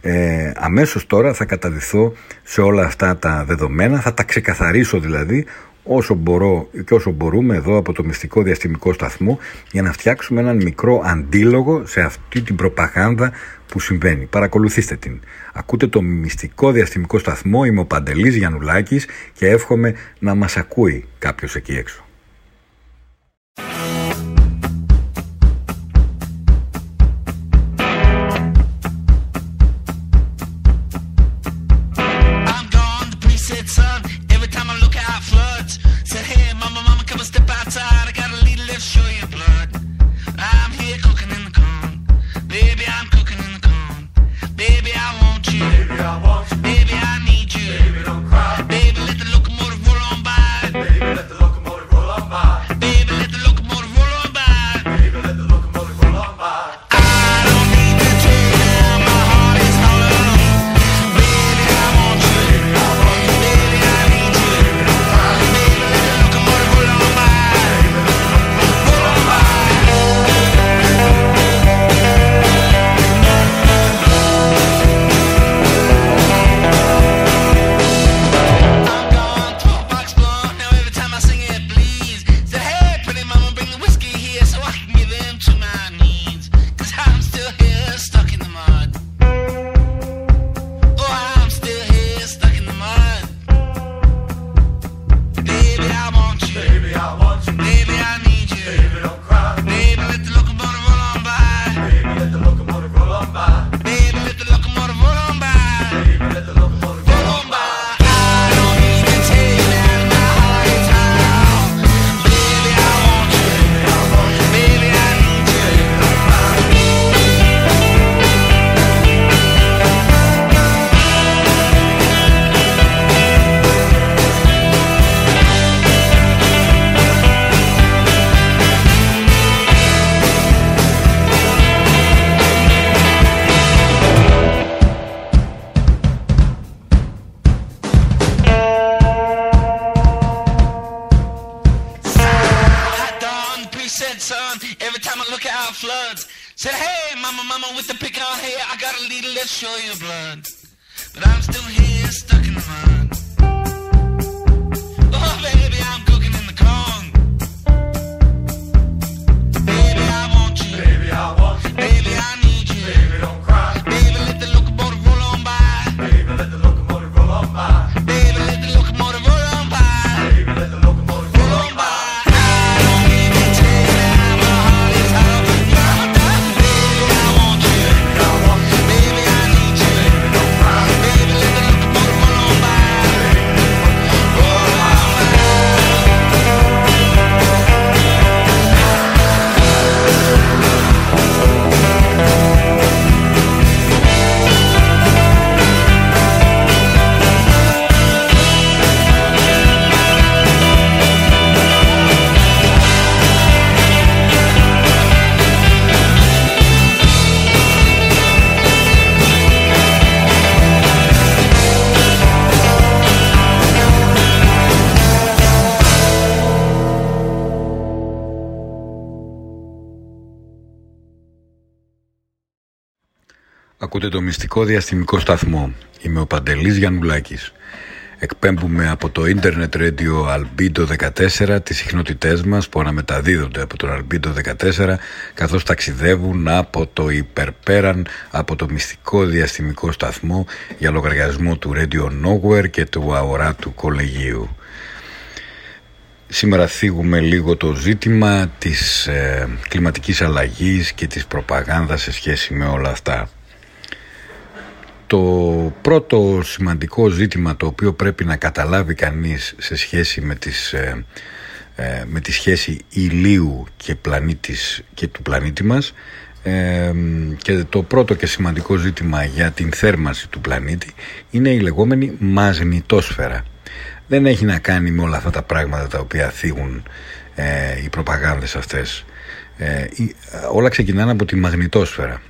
Ε, αμέσως τώρα θα καταδυθώ σε όλα αυτά τα δεδομένα, θα τα ξεκαθαρίσω δηλαδή όσο μπορώ και όσο μπορούμε εδώ από το μυστικό διαστημικό σταθμό για να φτιάξουμε έναν μικρό αντίλογο σε αυτή την προπαγάνδα που συμβαίνει. Παρακολουθήστε την. Ακούτε το μυστικό διαστημικό σταθμό, είμαι ο Παντελής Γιαννουλάκης και εύχομαι να μας ακούει κάποιος εκεί έξω. Ακούτε το μυστικό διαστημικό σταθμό. Είμαι ο Παντελής Γιαννουλάκης. Εκπέμπουμε από το Internet Radio Albedo 14 τις συχνότητές μας που αναμεταδίδονται από τον Albedo 14 καθώς ταξιδεύουν από το υπερπέραν από το μυστικό διαστημικό σταθμό για λογαριασμό του Radio Nowhere και του αοράτου κολεγίου. Σήμερα θίγουμε λίγο το ζήτημα της ε, κλιματικής αλλαγής και της προπαγάνδας σε σχέση με όλα αυτά. Το πρώτο σημαντικό ζήτημα το οποίο πρέπει να καταλάβει κανείς σε σχέση με, τις, ε, ε, με τη σχέση ηλίου και, πλανήτης, και του πλανήτη μας ε, και το πρώτο και σημαντικό ζήτημα για την θέρμανση του πλανήτη είναι η λεγόμενη μαγνητόσφαιρα. Δεν έχει να κάνει με όλα αυτά τα πράγματα τα οποία θίγουν ε, οι προπαγάνδες αυτές. Ε, η- όλα ξεκινάνε από τη μαγνητόσφαιρα.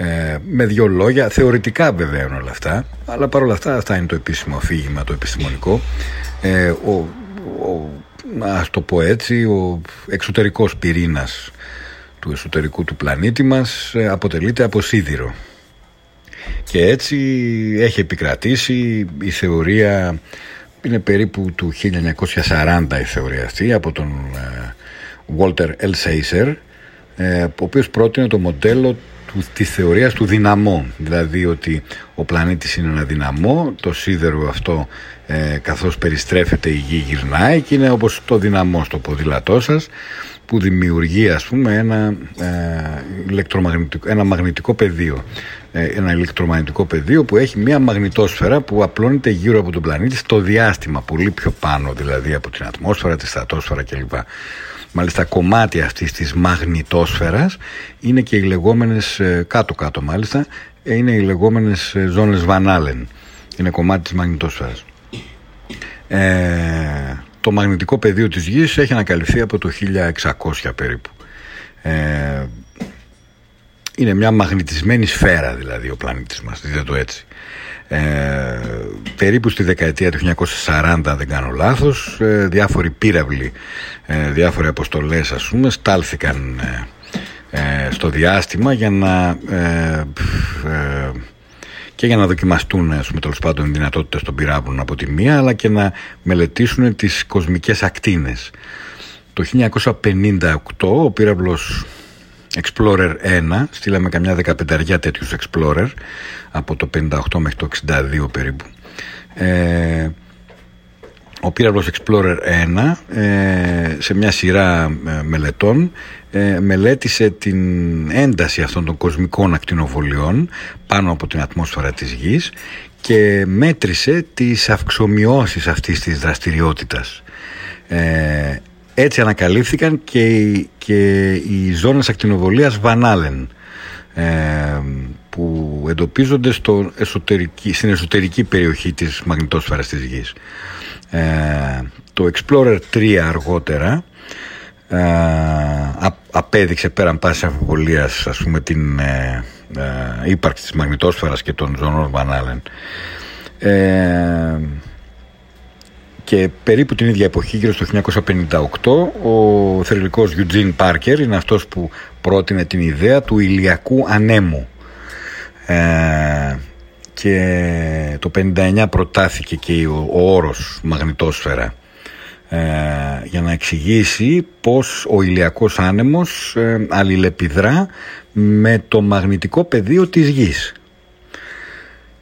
Ε, με δύο λόγια, θεωρητικά βέβαια είναι όλα αυτά, αλλά παρόλα αυτά αυτά είναι το επίσημο αφήγημα, το επιστημονικό. Ε, ο, ο, ας το πω έτσι, ο εξωτερικός πυρήνας του εσωτερικού του πλανήτη μας ε, αποτελείται από σίδηρο. Και έτσι έχει επικρατήσει η θεωρία, είναι περίπου του 1940 η θεωρία αυτή, από τον ε, Walter L. Seiser, ε, ο οποίος πρότεινε το μοντέλο του, της θεωρίας του δυναμό δηλαδή ότι ο πλανήτης είναι ένα δυναμό το σίδερο αυτό ε, καθώς περιστρέφεται η γη γυρνάει και είναι όπως το δυναμό στο ποδήλατό σας που δημιουργεί ας πούμε ένα, ε, ηλεκτρομαγνητικό, ένα μαγνητικό πεδίο ε, ένα ηλεκτρομαγνητικό πεδίο που έχει μια μαγνητόσφαιρα που απλώνεται γύρω από τον πλανήτη στο διάστημα πολύ πιο πάνω δηλαδή από την ατμόσφαιρα, τη στρατόσφαιρα κλπ. Μάλιστα κομμάτι αυτής της μαγνητόσφαιρας είναι και οι λεγόμενες, ε, κάτω-κάτω μάλιστα, ε, είναι οι λεγόμενες ε, ζώνες Βανάλεν. Είναι κομμάτι της μαγνητόσφαιρας. Ε, το μαγνητικό πεδίο της Γης έχει ανακαλυφθεί από το 1600 περίπου. Ε, είναι μια μαγνητισμένη σφαίρα δηλαδή ο πλανήτης μας, δείτε το έτσι. Ε, περίπου στη δεκαετία του 1940 αν δεν κάνω λάθος ε, διάφοροι πύραυλοι ε, διάφοροι αποστολές ας πούμε στάλθηκαν ε, ε, στο διάστημα για να ε, πφ, ε, και για να δοκιμαστούν ας πούμε, τέλος πάντων οι δυνατότητες των πυράβλων από τη μία αλλά και να μελετήσουν τις κοσμικές ακτίνες. Το 1958 ο πύραυλος Explorer 1, στείλαμε καμιά δεκαπενταριά τέτοιους Explorer από το 58 μέχρι το 62 περίπου. Ε, ο πύραυλος Explorer 1 ε, σε μια σειρά ε, μελετών ε, μελέτησε την ένταση αυτών των κοσμικών ακτινοβολιών πάνω από την ατμόσφαιρα της Γης και μέτρησε τις αυξομοιώσεις αυτής της δραστηριότητας. Ε, έτσι ανακαλύφθηκαν και, οι- και οι ζώνες ακτινοβολίας Βανάλεν ε, που εντοπίζονται στο εσωτερική, στην εσωτερική περιοχή της μαγνητόσφαιρας της Γης. Ε, το Explorer 3 αργότερα ε, α- απέδειξε πέραν πάσης αμφιβολίας ας πούμε την ε, ε, ύπαρξη της μαγνητόσφαιρας και των ζωνών Βανάλεν. Ε, και περίπου την ίδια εποχή, γύρω στο 1958, ο θρηλυκός Eugene Parker είναι αυτός που πρότεινε την ιδέα του ηλιακού ανέμου. Ε, και το 59 προτάθηκε και ο, ο όρος μαγνητόσφαιρα ε, για να εξηγήσει πως ο ηλιακός άνεμος ε, αλληλεπιδρά με το μαγνητικό πεδίο της γης.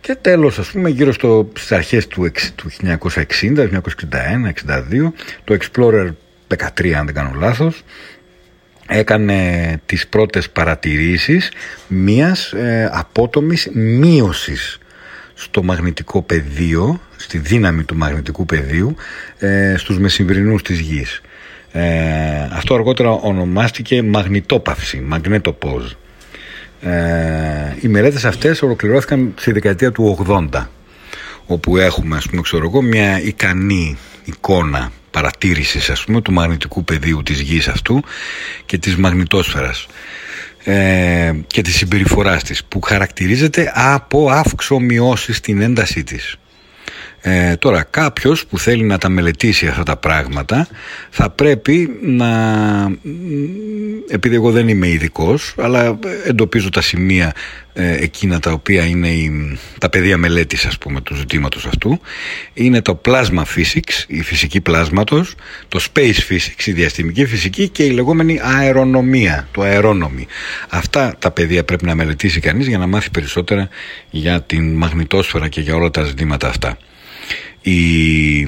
Και τέλος, ας πούμε, γύρω στο, στις αρχές του, εξ- του 1960, 1961, 62, το Explorer 13, αν δεν κάνω λάθος, έκανε τις πρώτες παρατηρήσεις μίας ε, απότομης μείωσης στο μαγνητικό πεδίο, στη δύναμη του μαγνητικού πεδίου ε, στους μεσημβρινούς της γης. Ε, αυτό αργότερα ονομάστηκε μαγνητόπαυση, magnetopause. Ε, οι μελέτες αυτές ολοκληρώθηκαν στη δεκαετία του 80 όπου έχουμε ας πούμε ξέρω εγώ μια ικανή εικόνα παρατήρησης ας πούμε του μαγνητικού πεδίου της γης αυτού και της μαγνητόσφαιρας ε, και της συμπεριφοράς της που χαρακτηρίζεται από αύξομοιώσεις στην έντασή της. Ε, τώρα κάποιος που θέλει να τα μελετήσει αυτά τα πράγματα θα πρέπει να επειδή εγώ δεν είμαι ειδικός, αλλά εντοπίζω τα σημεία ε, εκείνα τα οποία είναι η, τα πεδία μελέτης ας πούμε του ζητήματος αυτού είναι το plasma physics, η φυσική πλάσματος το space physics, η διαστημική φυσική και η λεγόμενη αερονομία, το αερόνομη. Αυτά τα πεδία πρέπει να μελετήσει κανείς για να μάθει περισσότερα για την μαγνητόσφαιρα και για όλα τα ζητήματα αυτά η,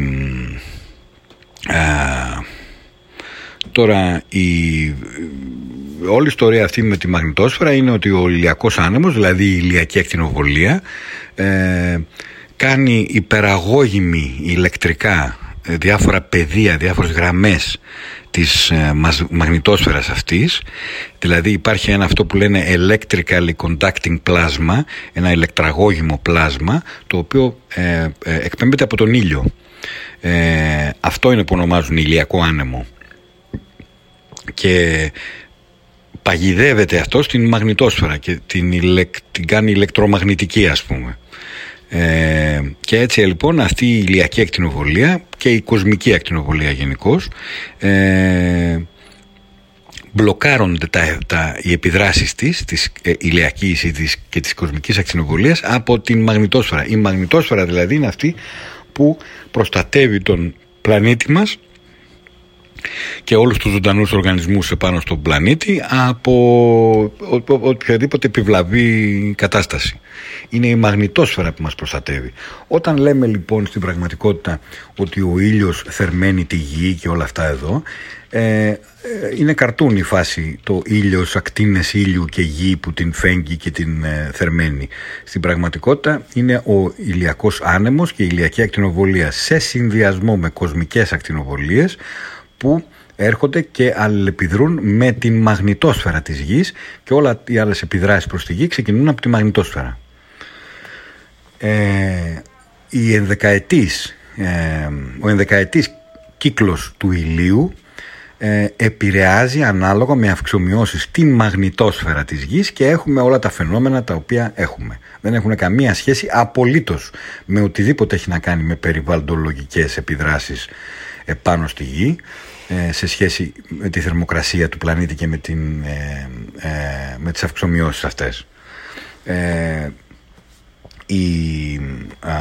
α, τώρα η, όλη η ιστορία αυτή με τη μαγνητόσφαιρα είναι ότι ο ηλιακός άνεμος δηλαδή η ηλιακή ακτινοβολία ε, κάνει υπεραγώγημη ηλεκτρικά ε, διάφορα πεδία, διάφορες γραμμές της ε, μας- μαγνητόσφαιρας αυτής. Δηλαδή υπάρχει ένα αυτό που λένε electrically conducting plasma ένα ηλεκτραγώγημο πλάσμα το οποίο ε, ε, εκπέμπεται από τον ήλιο. Ε, αυτό είναι που ονομάζουν ηλιακό άνεμο. Και παγιδεύεται αυτό στην μαγνητόσφαιρα και την, ηλεκ, την κάνει ηλεκτρομαγνητική ας πούμε ε, και έτσι λοιπόν αυτή η ηλιακή ακτινοβολία και η κοσμική ακτινοβολία γενικώς ε, μπλοκάρονται τα, τα, οι επιδράσεις της, της ε, ηλιακής ή της, και της κοσμικής ακτινοβολίας από την μαγνητόσφαιρα. Η μαγνητόσφαιρα δηλαδή είναι αυτή που προστατεύει τον πλανήτη μας και όλους τους ζωντανούς οργανισμούς επάνω στον πλανήτη από ο- ο- οποιαδήποτε επιβλαβή κατάσταση. Είναι η μαγνητόσφαιρα που μας προστατεύει. Όταν λέμε λοιπόν στην πραγματικότητα ότι ο ήλιος θερμαίνει τη γη και όλα αυτά εδώ, ε, ε, είναι καρτούν η φάση το ήλιος, ακτίνες ήλιου και γη που την φέγγει και την ε, θερμαίνει. Στην πραγματικότητα είναι ο ηλιακός άνεμος και η ηλιακή ακτινοβολία σε συνδυασμό με κοσμικές ακτινοβολίες που έρχονται και αλληλεπιδρούν με την μαγνητόσφαιρα της γης και όλα οι άλλες επιδράσεις προς τη γη ξεκινούν από τη μαγνητόσφαιρα. Ε, η ενδεκαετής, ε, ο ενδεκαετής κύκλος του ηλίου ε, επηρεάζει ανάλογα με αυξομοιώσεις την μαγνητόσφαιρα της γης και έχουμε όλα τα φαινόμενα τα οποία έχουμε. Δεν έχουν καμία σχέση απολύτως με οτιδήποτε έχει να κάνει με περιβαλλοντολογικές επιδράσεις επάνω στη γη ε, σε σχέση με τη θερμοκρασία του πλανήτη και με, την, ε, ε, με τις αυξομοιώσεις αυτές. Ε, η, α,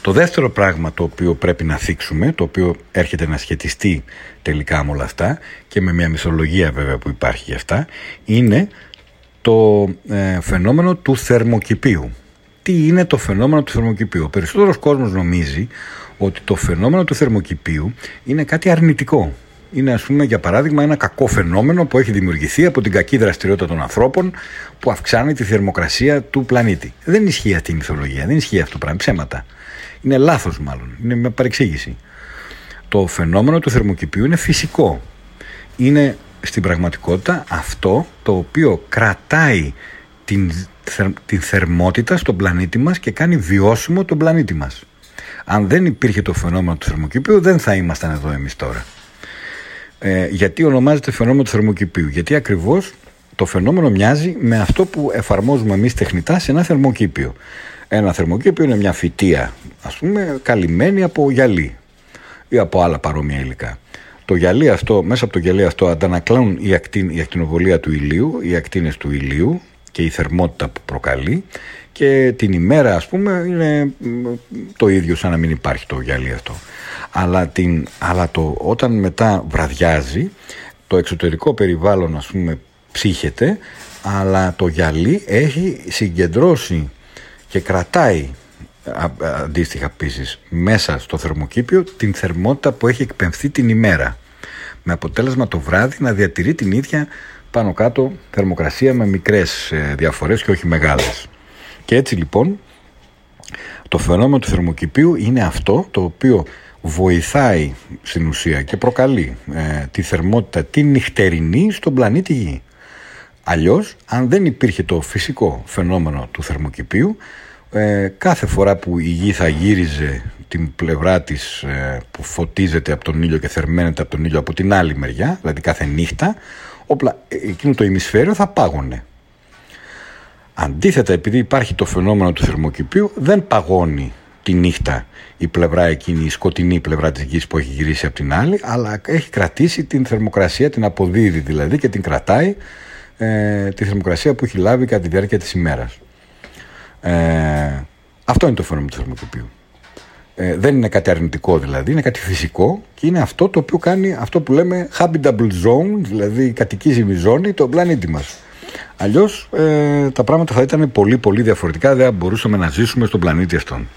το δεύτερο πράγμα το οποίο πρέπει να θίξουμε, το οποίο έρχεται να σχετιστεί τελικά με όλα αυτά και με μια μυθολογία βέβαια που υπάρχει για αυτά, είναι το ε, φαινόμενο του θερμοκηπίου. Τι είναι το φαινόμενο του θερμοκηπίου; Ο περισσότερος κόσμος νομίζει ότι το φαινόμενο του θερμοκηπίου είναι κάτι αρνητικό. Είναι ας πούμε για παράδειγμα ένα κακό φαινόμενο που έχει δημιουργηθεί από την κακή δραστηριότητα των ανθρώπων που αυξάνει τη θερμοκρασία του πλανήτη. Δεν ισχύει αυτή η μυθολογία, δεν ισχύει αυτό το πράγμα, ψέματα. Είναι λάθος μάλλον, είναι μια παρεξήγηση. Το φαινόμενο του θερμοκηπίου είναι φυσικό. Είναι στην πραγματικότητα αυτό το οποίο κρατάει την, θερ- την θερμότητα στον πλανήτη μας και κάνει βιώσιμο τον πλανήτη μας. Αν δεν υπήρχε το φαινόμενο του θερμοκηπίου δεν θα ήμασταν εδώ εμείς τώρα. Ε, γιατί ονομάζεται φαινόμενο του θερμοκηπίου; Γιατί ακριβώς το φαινόμενο μοιάζει με αυτό που εφαρμόζουμε εμείς τεχνητά σε ένα θερμοκήπιο. Ένα θερμοκήπιο είναι μια φυτεία, ας πούμε, καλυμμένη από γυαλί ή από άλλα παρόμοια υλικά. Το γυαλί αυτό, μέσα από το γυαλί αυτό αντανακλώνουν η, ακτίν, η ακτινοβολία του ηλίου, οι ακτίνες του ηλίου και η θερμότητα που προκαλεί και την ημέρα ας πούμε είναι μ, το ίδιο σαν να μην υπάρχει το γυαλί αυτό. Αλλά, την, αλλά το, όταν μετά βραδιάζει το εξωτερικό περιβάλλον ας πούμε ψύχεται αλλά το γυαλί έχει συγκεντρώσει και κρατάει α- αντίστοιχα επίσης μέσα στο θερμοκήπιο την θερμότητα που έχει εκπαιμφθεί την ημέρα. Με αποτέλεσμα το βράδυ να διατηρεί την ίδια πάνω κάτω θερμοκρασία με μικρές ε, διαφορές και όχι μεγάλες. Και έτσι λοιπόν το φαινόμενο του θερμοκηπίου είναι αυτό το οποίο βοηθάει στην ουσία και προκαλεί ε, τη θερμότητα τη νυχτερινή στον πλανήτη Γη. Αλλιώς, αν δεν υπήρχε το φυσικό φαινόμενο του θερμοκηπίου, ε, κάθε φορά που η γη θα γύριζε την πλευρά της ε, που φωτίζεται από τον ήλιο και θερμαίνεται από τον ήλιο από την άλλη μεριά, δηλαδή κάθε νύχτα, όπλα, ε, εκείνο το ημισφαίριο θα πάγωνε. Αντίθετα, επειδή υπάρχει το φαινόμενο του θερμοκηπίου, δεν παγώνει τη νύχτα η πλευρά εκείνη, η σκοτεινή πλευρά της γης που έχει γυρίσει από την άλλη, αλλά έχει κρατήσει την θερμοκρασία, την αποδίδει δηλαδή και την κρατάει ε, τη θερμοκρασία που έχει λάβει κατά τη διάρκεια της ημέρας. Ε, αυτό είναι το φαινόμενο του θερμοκηπίου. Ε, δεν είναι κάτι αρνητικό δηλαδή, είναι κάτι φυσικό και είναι αυτό το οποίο κάνει αυτό που λέμε habitable zone, δηλαδή κατοικίζιμη ζώνη, το πλανήτη μας. Αλλιώς ε, τα πράγματα θα ήταν πολύ πολύ διαφορετικά, δεν θα μπορούσαμε να ζήσουμε στον πλανήτη αυτόν.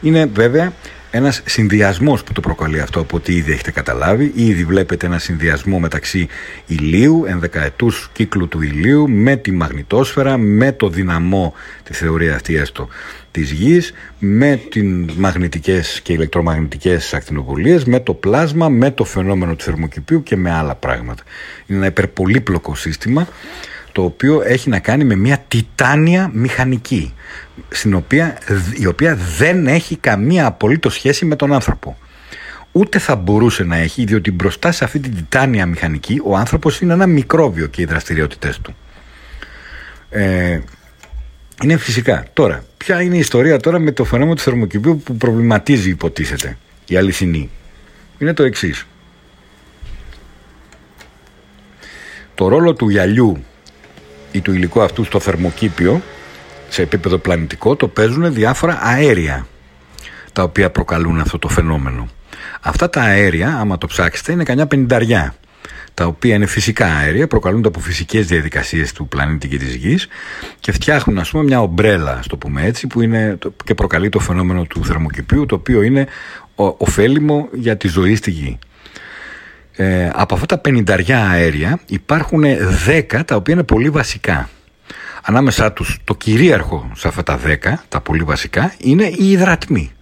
Είναι βέβαια ένας συνδυασμός που το προκαλεί αυτό από ό,τι ήδη έχετε καταλάβει. Ήδη βλέπετε ένα συνδυασμό μεταξύ ηλίου, ενδεκαετούς κύκλου του ηλίου, με τη μαγνητόσφαιρα, με το δυναμό, της θεωρίας αυτή έστω, της γης, με τις μαγνητικές και ηλεκτρομαγνητικές ακτινοβολίες, με το πλάσμα, με το φαινόμενο του θερμοκηπίου και με άλλα πράγματα. Είναι ένα υπερπολύπλοκο σύστημα το οποίο έχει να κάνει με μια τιτάνια μηχανική στην οποία, η οποία δεν έχει καμία απολύτως σχέση με τον άνθρωπο. Ούτε θα μπορούσε να έχει, διότι μπροστά σε αυτή την τιτάνια μηχανική ο άνθρωπος είναι ένα μικρόβιο και οι δραστηριότητες του. Ε, είναι φυσικά. Τώρα, ποια είναι η ιστορία τώρα με το φαινόμενο του θερμοκηπίου που προβληματίζει υποτίθεται, η αληθινή; Είναι το εξής. Το ρόλο του γυαλιού ή του υλικού αυτού στο θερμοκήπιο σε επίπεδο πλανητικό το παίζουν διάφορα αέρια τα οποία προκαλούν αυτό το φαινόμενο. Αυτά τα αέρια, άμα το ψάξετε, είναι κανιά πενταριά τα οποία είναι φυσικά αέρια, προκαλούνται από φυσικές διαδικασίες του πλανήτη και της γης και φτιάχνουν ας πούμε μια ομπρέλα, ας το πούμε έτσι, που είναι και προκαλεί το φαινόμενο του θερμοκηπίου, το οποίο είναι ο- ωφέλιμο για τη ζωή στη γη. Ε, από αυτά τα πενηνταριά αέρια υπάρχουν 10 τα οποία είναι πολύ βασικά. Ανάμεσά τους το κυρίαρχο σε αυτά τα 10, τα πολύ βασικά, είναι οι υδρατμοί.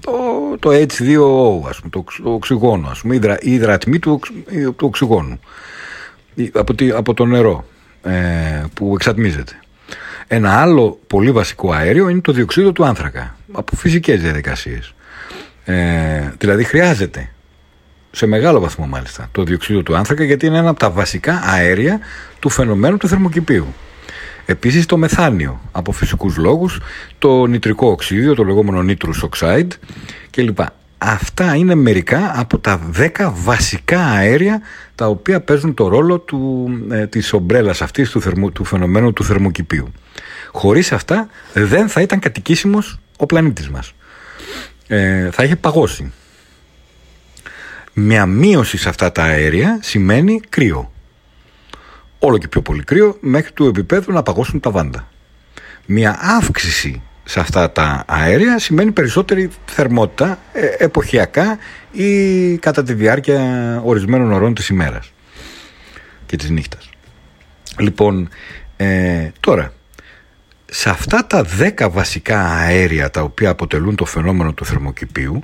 Το, το H2O, ας πούμε, το, οξ- το οξυγόνο, ας πούμε, η υδρα- η υδρατμή του, οξ- ε, του οξυγόνου. Η- Από, τη- από το νερό ε, που εξατμίζεται. Ένα άλλο πολύ βασικό αέριο είναι το διοξείδιο του άνθρακα, από φυσικές διαδικασίες. Ε, δηλαδή χρειάζεται σε μεγάλο βαθμό μάλιστα το διοξείδιο του άνθρακα γιατί είναι ένα από τα βασικά αέρια του φαινομένου του θερμοκηπίου. Επίσης το μεθάνιο από φυσικούς λόγους, το νητρικό οξύδιο, το λεγόμενο nitrous oxide κλπ. Αυτά είναι μερικά από τα 10 βασικά αέρια τα οποία παίζουν το ρόλο του, ε, της ομπρέλας αυτής του, θερμο, του φαινομένου του θερμοκηπίου. Χωρίς αυτά δεν θα ήταν κατοικήσιμος ο πλανήτης μας. Ε, θα είχε παγώσει. Μια μείωση σε αυτά τα αέρια σημαίνει κρύο. Όλο και πιο πολύ κρύο μέχρι του επίπεδου να παγώσουν τα βάντα. Μια αύξηση σε αυτά τα αέρια σημαίνει περισσότερη θερμότητα ε, εποχιακά ή κατά τη διάρκεια ορισμένων ωρών της ημέρας και της νύχτας. Λοιπόν, ε, τώρα, σε αυτά τα 10 βασικά αέρια τα οποία αποτελούν το φαινόμενο του θερμοκηπίου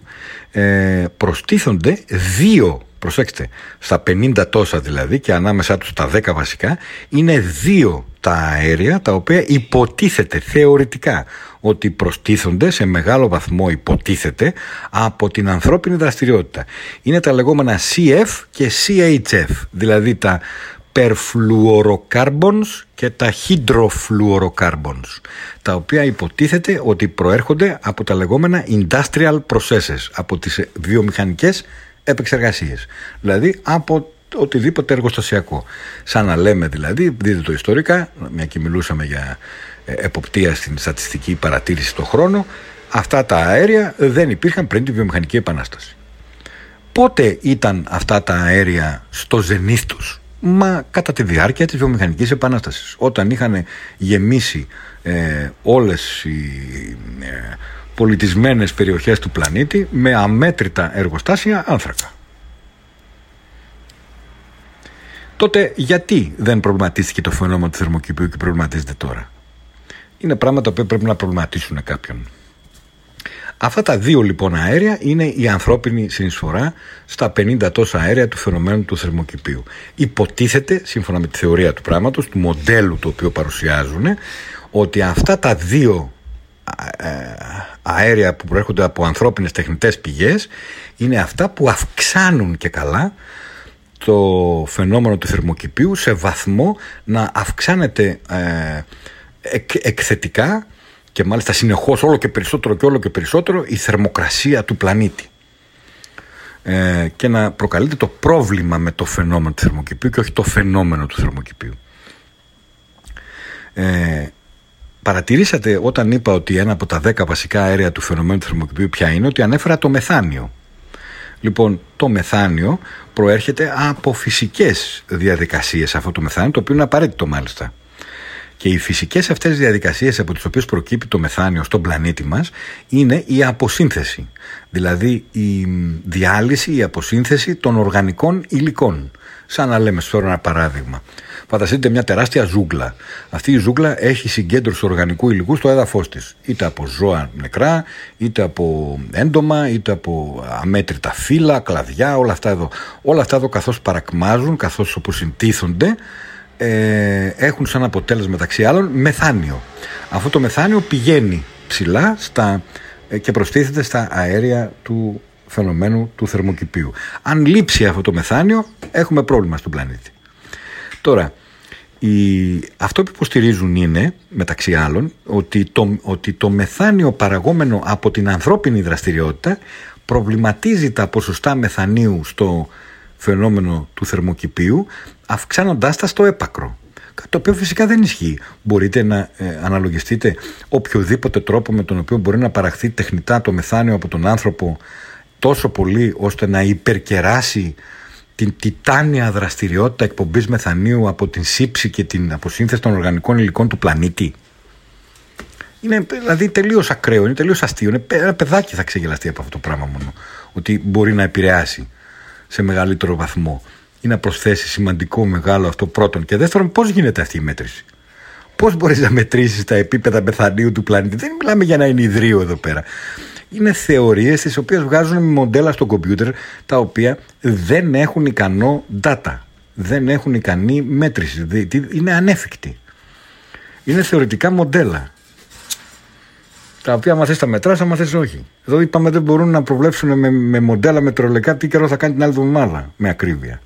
ε, προστίθονται δύο, προσέξτε, στα 50 τόσα δηλαδή και ανάμεσά τους τα 10 βασικά είναι δύο τα αέρια τα οποία υποτίθεται θεωρητικά ότι προστίθονται σε μεγάλο βαθμό υποτίθεται από την ανθρώπινη δραστηριότητα. Είναι τα λεγόμενα CF και CHF, δηλαδή τα υπερφλουοροκάρμπονς και τα hydrofluorocarbons τα οποία υποτίθεται ότι προέρχονται από τα λεγόμενα industrial processes από τις βιομηχανικές επεξεργασίες δηλαδή από οτιδήποτε εργοστασιακό. Σαν να λέμε δηλαδή δείτε το ιστορικά μια και μιλούσαμε για ε, εποπτεία στην στατιστική παρατήρηση στον χρόνο αυτά τα αέρια δεν υπήρχαν πριν τη βιομηχανική επανάσταση. Πότε ήταν αυτά τα αέρια στο ζενήθ τους Μα κατά τη διάρκεια της βιομηχανικής επανάστασης όταν είχαν γεμίσει ε, όλες οι ε, πολιτισμένες περιοχές του πλανήτη με αμέτρητα εργοστάσια άνθρακα. Τότε γιατί δεν προβληματίστηκε το φαινόμενο του θερμοκηπίου και προβληματίζεται τώρα; Είναι πράγματα που πρέπει να προβληματίσουν κάποιον. Αυτά τα δύο λοιπόν αέρια είναι η ανθρώπινη συνεισφορά στα 50 τόσα αέρια του φαινομένου του θερμοκηπίου. Υποτίθεται, σύμφωνα με τη θεωρία του πράγματος, του μοντέλου το οποίο παρουσιάζουν, ότι αυτά τα δύο ε, αέρια που προέρχονται από ανθρώπινες τεχνητές πηγές είναι αυτά που αυξάνουν και καλά το φαινόμενο του θερμοκηπίου σε βαθμό να αυξάνεται ε, εκθετικά και μάλιστα συνεχώς όλο και περισσότερο και όλο και περισσότερο η θερμοκρασία του πλανήτη ε, και να προκαλείται το πρόβλημα με το φαινόμενο του θερμοκηπίου και όχι το φαινόμενο του θερμοκηπίου. Ε, παρατηρήσατε όταν είπα ότι ένα από τα δέκα βασικά αέρια του φαινομένου του θερμοκηπίου ποια είναι ότι ανέφερα το μεθάνιο. Λοιπόν, το μεθάνιο προέρχεται από φυσικές διαδικασίες αυτό το μεθάνιο, το οποίο είναι απαραίτητο μάλιστα. Και οι φυσικές αυτές διαδικασίες από τις οποίες προκύπτει το μεθάνιο στον πλανήτη μας είναι η αποσύνθεση. Δηλαδή η διάλυση, η αποσύνθεση των οργανικών υλικών. Σαν να λέμε, φέρω ένα παράδειγμα. Φανταστείτε μια τεράστια ζούγκλα. Αυτή η ζούγκλα έχει συγκέντρωση οργανικού υλικού στο έδαφος της. Είτε από ζώα νεκρά, είτε από έντομα, είτε από αμέτρητα φύλλα, κλαδιά, όλα αυτά εδώ. Όλα αυτά εδώ καθώς παρακμάζουν, καθώς αποσυντήθονται, ε, έχουν σαν αποτέλεσμα μεταξύ άλλων μεθάνιο. Αυτό το μεθάνιο πηγαίνει ψηλά στα, ε, και προστίθεται στα αέρια του φαινομένου του θερμοκηπίου. Αν λείψει αυτό το μεθάνιο έχουμε πρόβλημα στον πλανήτη. Τώρα, η, αυτό που υποστηρίζουν είναι, μεταξύ άλλων, ότι το, ότι το μεθάνιο παραγόμενο από την ανθρώπινη δραστηριότητα προβληματίζει τα ποσοστά μεθανίου στο φαινόμενο του θερμοκηπίου αυξάνοντάς τα στο έπακρο. Το οποίο φυσικά δεν ισχύει. Μπορείτε να ε, αναλογιστείτε οποιοδήποτε τρόπο με τον οποίο μπορεί να παραχθεί τεχνητά το μεθάνιο από τον άνθρωπο τόσο πολύ ώστε να υπερκεράσει την τιτάνια δραστηριότητα εκπομπής μεθανίου από την σύψη και την αποσύνθεση των οργανικών υλικών του πλανήτη. Είναι δηλαδή τελείως ακραίο, είναι τελείως αστείο. Είναι ένα παιδάκι θα ξεγελαστεί από αυτό το πράγμα μόνο. Ότι μπορεί να επηρεάσει σε μεγαλύτερο βαθμό ή να προσθέσει σημαντικό μεγάλο αυτό πρώτον. Και δεύτερον, πώς γίνεται αυτή η μέτρηση; Πώς μπορείς να μετρήσεις τα επίπεδα μεθανίου του πλανήτη; Δεν μιλάμε για ένα ενιδρίο εδώ πέρα. Είναι θεωρίες τις οποίες βγάζουν μοντέλα στο κομπιούτερ τα οποία δεν έχουν ικανό data. Δεν έχουν ικανή μέτρηση. Είναι ανέφικτοι. Είναι θεωρητικά μοντέλα τα οποία άμα θες τα μετράς, άμα θες όχι. Εδώ είπαμε δεν μπορούν να προβλέψουν με, με μοντέλα μετρολογικά τι καιρό θα κάνει την άλλη εβδομάδα με ακρίβεια.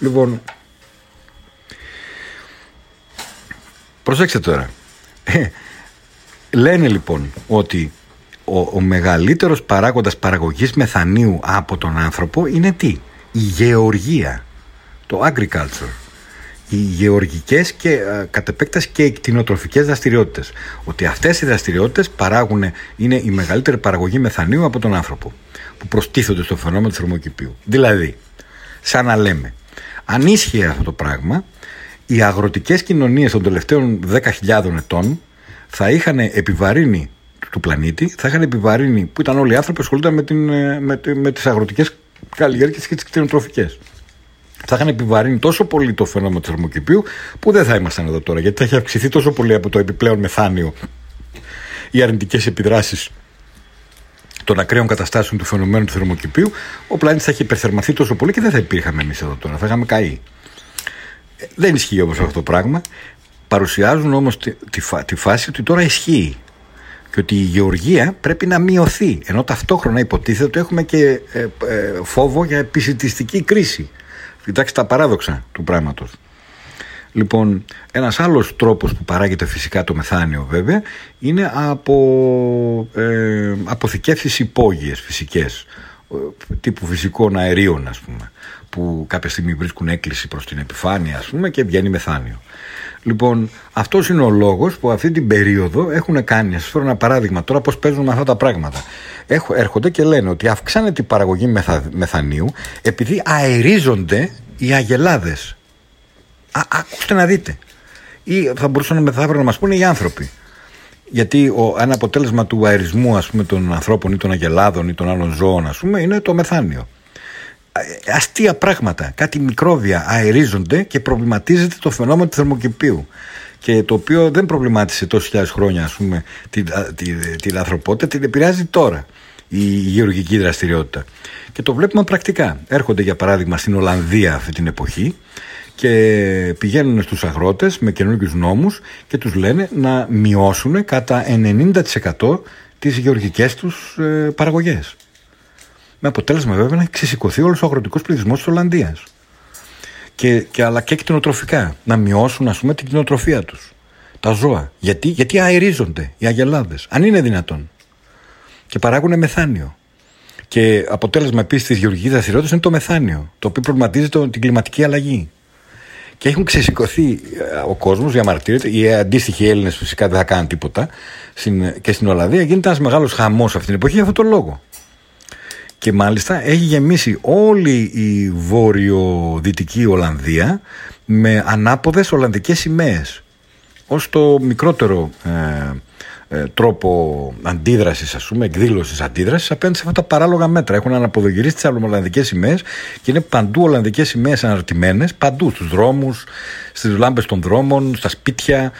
Λοιπόν, προσέξτε τώρα. Ε, λένε λοιπόν ότι ο, ο μεγαλύτερος παράγοντας παραγωγής μεθανίου από τον άνθρωπο είναι τι; Η γεωργία, το agriculture οι γεωργικές και ε, κατ' επέκταση και οι κτηνοτροφικές δραστηριότητες. Ότι αυτές οι δραστηριότητες παράγουν, είναι η μεγαλύτερη παραγωγή μεθανίου από τον άνθρωπο που προστίθονται στο φαινόμενο του θερμοκηπίου. Δηλαδή, σαν να λέμε, αν ίσχυε αυτό το πράγμα, οι αγροτικές κοινωνίες των τελευταίων 10.000 ετών θα είχαν επιβαρύνει του πλανήτη, θα είχαν επιβαρύνει που ήταν όλοι οι άνθρωποι που ασχολούνταν με, την, ε, με, με τις αγροτικές καλλιέργειες και τις κτηνοτροφικές. Θα είχαν επιβαρύνει τόσο πολύ το φαινόμενο του θερμοκηπίου που δεν θα ήμασταν εδώ τώρα γιατί θα έχει αυξηθεί τόσο πολύ από το επιπλέον μεθάνιο οι αρνητικές επιδράσεις των ακραίων καταστάσεων του φαινομένου του θερμοκηπίου, ο πλανήτης θα έχει υπερθερμαθεί τόσο πολύ και δεν θα υπήρχαμε εμείς εδώ τώρα. Θα είχαμε καεί. Ε, δεν ισχύει όμως αυτό το πράγμα. Παρουσιάζουν όμως τη, τη, τη φάση ότι τώρα ισχύει και ότι η γεωργία πρέπει να μειωθεί. Ενώ ταυτόχρονα υποτίθεται ότι έχουμε και ε, ε, φόβο για επισητιστική κρίση Κοιτάξτε τα παράδοξα του πράγματος. Λοιπόν, ένας άλλος τρόπος που παράγεται φυσικά το μεθάνιο βέβαια είναι από ε, αποθηκεύσεις υπόγειες φυσικές ε, τύπου φυσικών αερίων ας πούμε που κάποια στιγμή βρίσκουν έκκληση προς την επιφάνεια ας πούμε και βγαίνει μεθάνιο. Λοιπόν, αυτός είναι ο λόγος που αυτή την περίοδο έχουν κάνει. Α σα φέρω ένα παράδειγμα τώρα πώς παίζουν με αυτά τα πράγματα. Έχω, έρχονται και λένε ότι αυξάνεται η παραγωγή μεθα, μεθανίου επειδή αερίζονται οι αγελάδες. Ακούστε να δείτε. Ή θα μπορούσαν μεθαύριο να μας πούνε οι άνθρωποι. Γιατί ο, ένα αποτέλεσμα του αερισμού ας πούμε, των ανθρώπων ή των αγελάδων ή των άλλων ζώων ας πούμε, είναι το μεθάνιο. Ε, αστεία πράγματα, κάτι μικρόβια αερίζονται και προβληματίζεται το φαινόμενο του θερμοκηπίου και το οποίο δεν προβλημάτισε τόσες χιλιάδες χρόνια ας πούμε, την, την, την ανθρωπότητα, την επηρεάζει τώρα η γεωργική δραστηριότητα. Και το βλέπουμε πρακτικά. Έρχονται για παράδειγμα στην Ολλανδία αυτή την εποχή και πηγαίνουν στους αγρότες με καινούργιους νόμους και τους λένε να μειώσουν κατά 90% τις γεωργικές τους ε, παραγωγές. Με αποτέλεσμα βέβαια να ξεσηκωθεί όλος ο αγροτικός πληθυσμός της Ολλανδίας. Και, και, αλλά και κτηνοτροφικά. Να μειώσουν ας πούμε την κτηνοτροφία τους. Τα ζώα. Γιατί, γιατί αερίζονται οι αγελάδες. Αν είναι δυνατόν. Και παράγουν μεθάνιο. Και αποτέλεσμα επίσης της γεωργικής δραστηριότητας είναι το μεθάνιο. Το οποίο προβληματίζει το, την κλιματική αλλαγή. Και έχουν ξεσηκωθεί ε, ο κόσμος, διαμαρτύρεται. Οι αντίστοιχοι Έλληνες φυσικά δεν θα κάνουν τίποτα. και στην Ολλανδία γίνεται ένας μεγάλος χαμός αυτή την εποχή για αυτόν τον λόγο. Και μάλιστα έχει γεμίσει όλη η βόρειο-δυτική Ολλανδία με ανάποδες Ολλανδικές σημαίες ως το μικρότερο ε, ε, τρόπο αντίδρασης ας πούμε, εκδήλωσης αντίδρασης απέναντι σε αυτά τα παράλογα μέτρα. Έχουν αναποδογυρίσει τις Ολλανδικές σημαίες και είναι παντού Ολλανδικές σημαίες αναρτημένες, παντού στους δρόμους, στις λάμπες των δρόμων, στα σπίτια.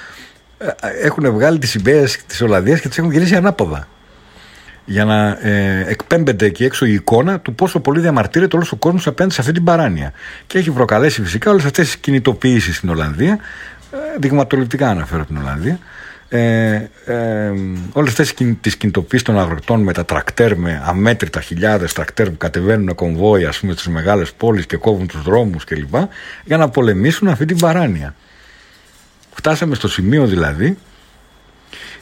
Ε, έχουν βγάλει τις σημαίες της Ολλανδίας και τις έχουν γυρίσει ανάποδα για να ε, εκπέμπεται εκεί έξω η εικόνα του πόσο πολύ διαμαρτύρεται όλος ο κόσμος απέναντι σε αυτή την παράνοια. Και έχει προκαλέσει φυσικά όλες αυτές τις κινητοποιήσεις στην Ολλανδία, ε, δειγματοληπτικά αναφέρω την Ολλανδία, ε, ε, όλες αυτές τις κινητοποιήσεις των αγροτών με τα τρακτέρ με αμέτρητα χιλιάδες τρακτέρ που κατεβαίνουν κομβόι ας πούμε στις μεγάλες πόλεις και κόβουν τους δρόμους κλπ για να πολεμήσουν αυτή την παράνοια. Φτάσαμε στο σημείο δηλαδή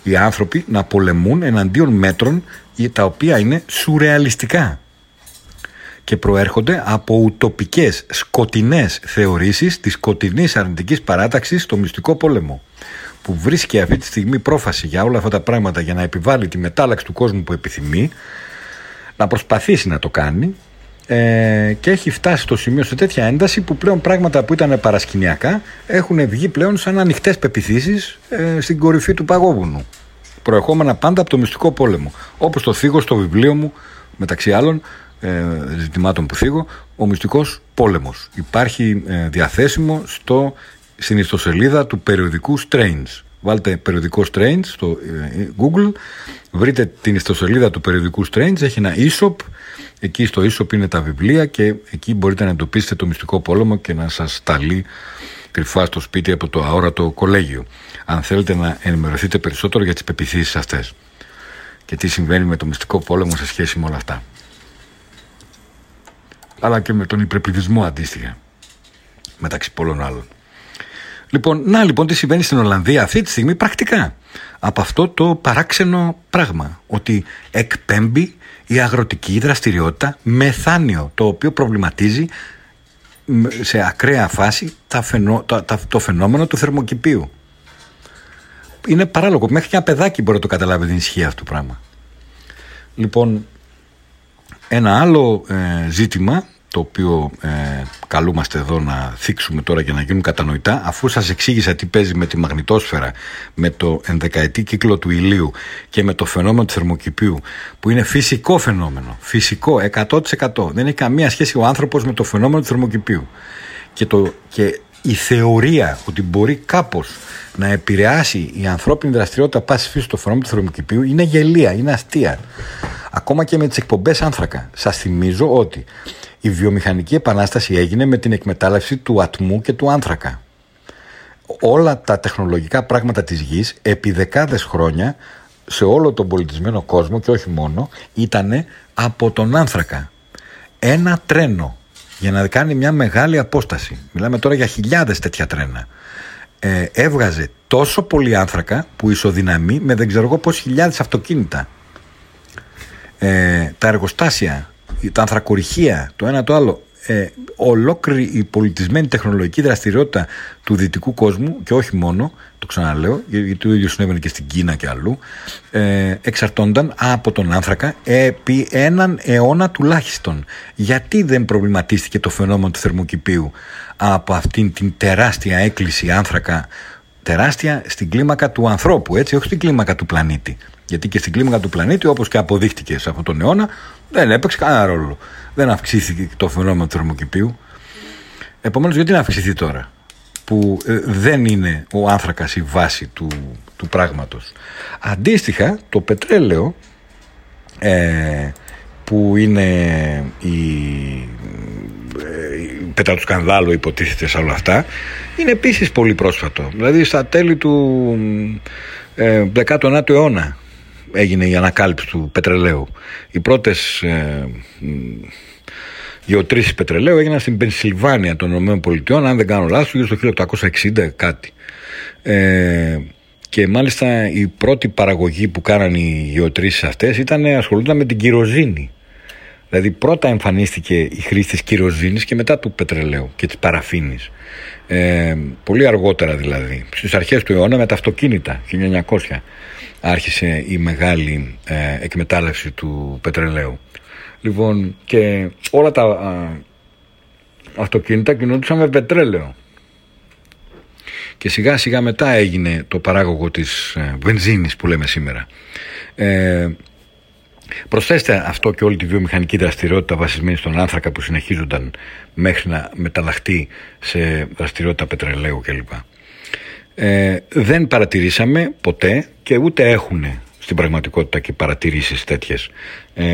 οι άνθρωποι να πολεμούν εναντίον μέτρων τα οποία είναι σουρεαλιστικά και προέρχονται από ουτοπικές σκοτεινές θεωρήσεις της σκοτεινής αρνητικής παράταξης στο μυστικό πόλεμο που βρίσκει αυτή τη στιγμή πρόφαση για όλα αυτά τα πράγματα για να επιβάλλει τη μετάλλαξη του κόσμου που επιθυμεί να προσπαθήσει να το κάνει ε, και έχει φτάσει στο σημείο σε τέτοια ένταση που πλέον πράγματα που ήταν παρασκηνιακά έχουν βγει πλέον σαν ανοιχτές πεπιθήσεις ε, στην κορυφή του παγόβουνου προεχόμενα πάντα από το μυστικό πόλεμο. Όπως το θίγω στο βιβλίο μου, μεταξύ άλλων ε, ζητημάτων που θίγω, ο μυστικός πόλεμος. Υπάρχει ε, διαθέσιμο στο, στην ιστοσελίδα του περιοδικού Strange. Βάλτε περιοδικό Strange στο ε, Google, βρείτε την ιστοσελίδα του περιοδικού Strange, έχει ένα e-shop, εκεί στο e-shop είναι τα βιβλία και εκεί μπορείτε να εντοπίσετε το μυστικό πόλεμο και να σας ταλεί κρυφά στο σπίτι από το αόρατο κολέγιο αν θέλετε να ενημερωθείτε περισσότερο για τις πεπιθήσεις αυτές και τι συμβαίνει με το μυστικό πόλεμο σε σχέση με όλα αυτά. Αλλά και με τον υπερπληθυσμό αντίστοιχα, μεταξύ πολλών άλλων. Λοιπόν, να λοιπόν τι συμβαίνει στην Ολλανδία αυτή τη στιγμή πρακτικά. Από αυτό το παράξενο πράγμα, ότι εκπέμπει η αγροτική δραστηριότητα μεθάνιο, το οποίο προβληματίζει σε ακραία φάση το φαινόμενο του θερμοκηπίου είναι παράλογο. Μέχρι και ένα παιδάκι μπορεί να το καταλάβει την ισχύ αυτού του πράγμα. Λοιπόν, ένα άλλο ε, ζήτημα το οποίο ε, καλούμαστε εδώ να θίξουμε τώρα για να γίνουν κατανοητά αφού σας εξήγησα τι παίζει με τη μαγνητόσφαιρα με το ενδεκαετή κύκλο του ηλίου και με το φαινόμενο του θερμοκηπίου που είναι φυσικό φαινόμενο φυσικό 100% δεν έχει καμία σχέση ο άνθρωπος με το φαινόμενο του θερμοκηπίου. Και, το, και η θεωρία ότι μπορεί κάπως να επηρεάσει η ανθρώπινη δραστηριότητα πάσης φύσης στο φαινόμενο του θερμοκηπίου είναι γελία, είναι αστεία. Ακόμα και με τις εκπομπές άνθρακα. Σας θυμίζω ότι η βιομηχανική επανάσταση έγινε με την εκμετάλλευση του ατμού και του άνθρακα. Όλα τα τεχνολογικά πράγματα της γης επί δεκάδες χρόνια σε όλο τον πολιτισμένο κόσμο και όχι μόνο ήταν από τον άνθρακα. Ένα τρένο για να κάνει μια μεγάλη απόσταση. Μιλάμε τώρα για χιλιάδες τέτοια τρένα. Ε, έβγαζε τόσο πολύ άνθρακα που ισοδυναμεί με δεν ξέρω εγώ πώς χιλιάδες αυτοκίνητα. Ε, τα εργοστάσια, τα ανθρακοριχεία, το ένα το άλλο ε, ολόκληρη η πολιτισμένη τεχνολογική δραστηριότητα του δυτικού κόσμου και όχι μόνο, το ξαναλέω, γιατί το ίδιο συνέβαινε και στην Κίνα και αλλού, ε, εξαρτώνταν από τον άνθρακα επί έναν αιώνα τουλάχιστον. Γιατί δεν προβληματίστηκε το φαινόμενο του θερμοκηπίου από αυτήν την τεράστια έκκληση άνθρακα, τεράστια στην κλίμακα του ανθρώπου, έτσι, όχι στην κλίμακα του πλανήτη. Γιατί και στην κλίμακα του πλανήτη, όπως και αποδείχτηκε σε αυτόν τον αιώνα, δεν έπαιξε κανένα ρόλο. Δεν αυξήθηκε το φαινόμενο του θερμοκηπίου. Επομένως, γιατί να αυξηθεί τώρα, που ε, δεν είναι ο άνθρακας η βάση του, του πράγματος. Αντίστοιχα, το πετρέλαιο ε, που είναι η, ε, η πέτρα του σκανδάλου υποτίθεται σε όλα αυτά είναι επίσης πολύ πρόσφατο δηλαδή στα τέλη του ε, 19ου αιώνα έγινε η ανακάλυψη του πετρελαίου. Οι πρώτες ε, γεωτρήσεις πετρελαίου έγιναν στην Πενσιλβάνια των ΗΠΑ, αν δεν κάνω λάθος, γύρω στο 1860 κάτι. Ε, και μάλιστα η πρώτη παραγωγή που κάναν οι γεωτρήσεις αυτές ήταν, ασχολούνταν με την κυροζήνη. Δηλαδή πρώτα εμφανίστηκε η χρήση της κυροζήνης και μετά του πετρελαίου και της παραφίνης. Ε, πολύ αργότερα δηλαδή, στις αρχές του αιώνα με τα αυτοκίνητα, 1900 άρχισε η μεγάλη ε, εκμετάλλευση του πετρελαίου. Λοιπόν, και όλα τα α, αυτοκίνητα κινούντουσαν με πετρέλαιο. Και σιγά σιγά μετά έγινε το παράγωγο της ε, βενζίνης που λέμε σήμερα. Ε, προσθέστε αυτό και όλη τη βιομηχανική δραστηριότητα βασισμένη στον άνθρακα που συνεχίζονταν μέχρι να μεταλλαχτεί σε δραστηριότητα πετρελαίου κλπ. Ε, δεν παρατηρήσαμε ποτέ και ούτε έχουν στην πραγματικότητα και παρατηρήσεις τέτοιες. Ε,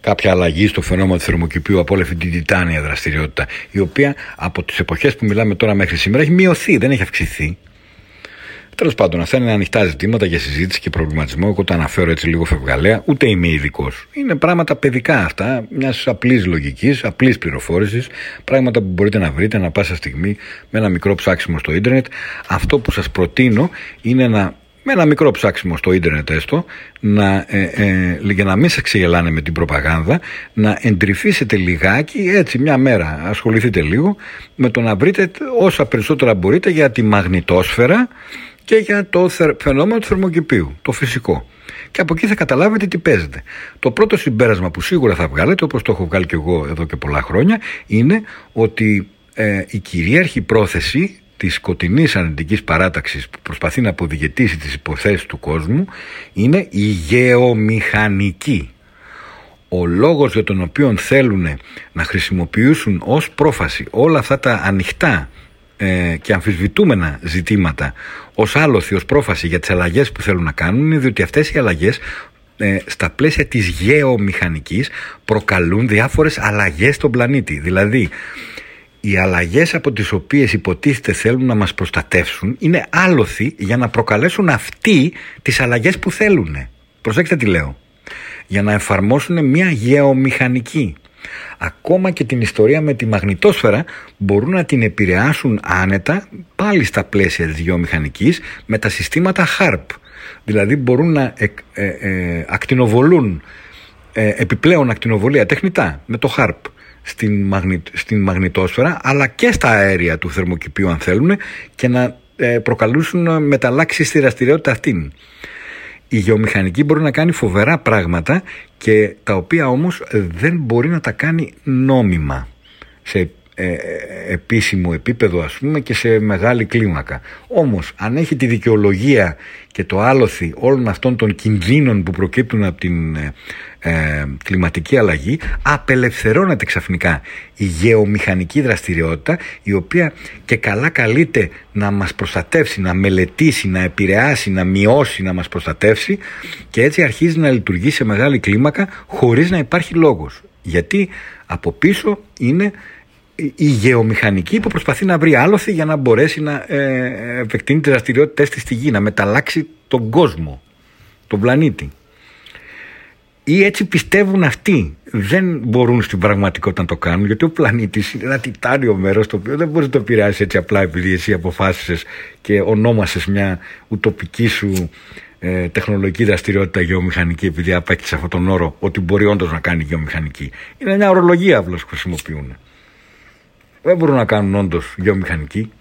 κάποια αλλαγή στο φαινόμενο του θερμοκηπίου από όλη αυτή την τιτάνια δραστηριότητα η οποία από τις εποχές που μιλάμε τώρα μέχρι σήμερα έχει μειωθεί, δεν έχει αυξηθεί Τέλος πάντων, αυτά είναι ανοιχτά ζητήματα για συζήτηση και προβληματισμό. Εγώ τα αναφέρω έτσι λίγο φευγαλέα, ούτε είμαι ειδικός. Είναι πράγματα παιδικά αυτά, μιας απλής λογικής, απλής πληροφόρησης, πράγματα που μπορείτε να βρείτε ανα πάσα στιγμή με ένα μικρό ψάξιμο στο ίντερνετ. Αυτό που σας προτείνω είναι να με ένα μικρό ψάξιμο στο ίντερνετ έστω, να, ε, ε, για να μην σε ξεγελάνε με την προπαγάνδα, να εντρυφήσετε λιγάκι, έτσι μια μέρα, ασχοληθείτε λίγο, με το να βρείτε όσα περισσότερα μπορείτε για τη μαγνητόσφαιρα, και για το φαινόμενο του θερμοκηπίου, το φυσικό. Και από εκεί θα καταλάβετε τι παίζεται. Το πρώτο συμπέρασμα που σίγουρα θα βγάλετε, όπως το έχω βγάλει και εγώ εδώ και πολλά χρόνια, είναι ότι ε, η κυρίαρχη πρόθεση της σκοτεινής αρνητικής παράταξης που προσπαθεί να αποδιγετήσει τις υποθέσεις του κόσμου είναι η γεωμηχανική. Ο λόγος για τον οποίο θέλουν να χρησιμοποιήσουν ως πρόφαση όλα αυτά τα ανοιχτά ε, και αμφισβητούμενα ζητήματα ως άλοθη, ως πρόφαση για τις αλλαγές που θέλουν να κάνουν είναι διότι αυτές οι αλλαγές ε, στα πλαίσια της γεωμηχανικής προκαλούν διάφορες αλλαγές στον πλανήτη. Δηλαδή, οι αλλαγές από τις οποίες υποτίθεται θέλουν να μας προστατεύσουν είναι άλοθη για να προκαλέσουν αυτοί τις αλλαγές που θέλουν. Προσέξτε τι λέω. Για να εφαρμόσουν μια γεωμηχανική ακόμα και την ιστορία με τη μαγνητόσφαιρα μπορούν να την επηρεάσουν άνετα πάλι στα πλαίσια της γεωμηχανικής με τα συστήματα HARP. Δηλαδή μπορούν να ε, ε, ε, ακτινοβολούν ε, επιπλέον ακτινοβολία τεχνητά με το HARP στην, μαγνη, στην μαγνητόσφαιρα αλλά και στα αέρια του θερμοκηπίου αν θέλουν και να προκαλούσουν μεταλλάξει στη δραστηριότητα αυτήν η γεωμηχανική μπορεί να κάνει φοβερά πράγματα και τα οποία όμως δεν μπορεί να τα κάνει νόμιμα σε ε, επίσημο επίπεδο ας πούμε και σε μεγάλη κλίμακα. Όμως αν έχει τη δικαιολογία και το άλοθη όλων αυτών των κινδύνων που προκύπτουν από την ε, ε, κλιματική αλλαγή απελευθερώνεται ξαφνικά η γεωμηχανική δραστηριότητα η οποία και καλά καλείται να μας προστατεύσει, να μελετήσει, να επηρεάσει, να μειώσει, να μας προστατεύσει και έτσι αρχίζει να λειτουργεί σε μεγάλη κλίμακα χωρίς να υπάρχει λόγος. Γιατί από πίσω είναι η γεωμηχανική που προσπαθεί να βρει άλοθη για να μπορέσει να ε, επεκτείνει τις δραστηριότητες της στη γη, να μεταλλάξει τον κόσμο, τον πλανήτη. Ή έτσι πιστεύουν αυτοί. Δεν μπορούν στην πραγματικότητα να το κάνουν, γιατί ο πλανήτης είναι ένα τιτάνιο μέρος το οποίο δεν μπορείς να το επηρεάσεις έτσι απλά επειδή εσύ αποφάσισες και ονόμασες μια ουτοπική σου ε, τεχνολογική δραστηριότητα γεωμηχανική, επειδή απέκτησε αυτόν τον όρο ότι μπορεί όντως να κάνει γεωμηχανική. Είναι μια ορολογία απλώς που χρησιμοποιούν. Δεν μπορούν να κάνουν όντως γεωμηχανική.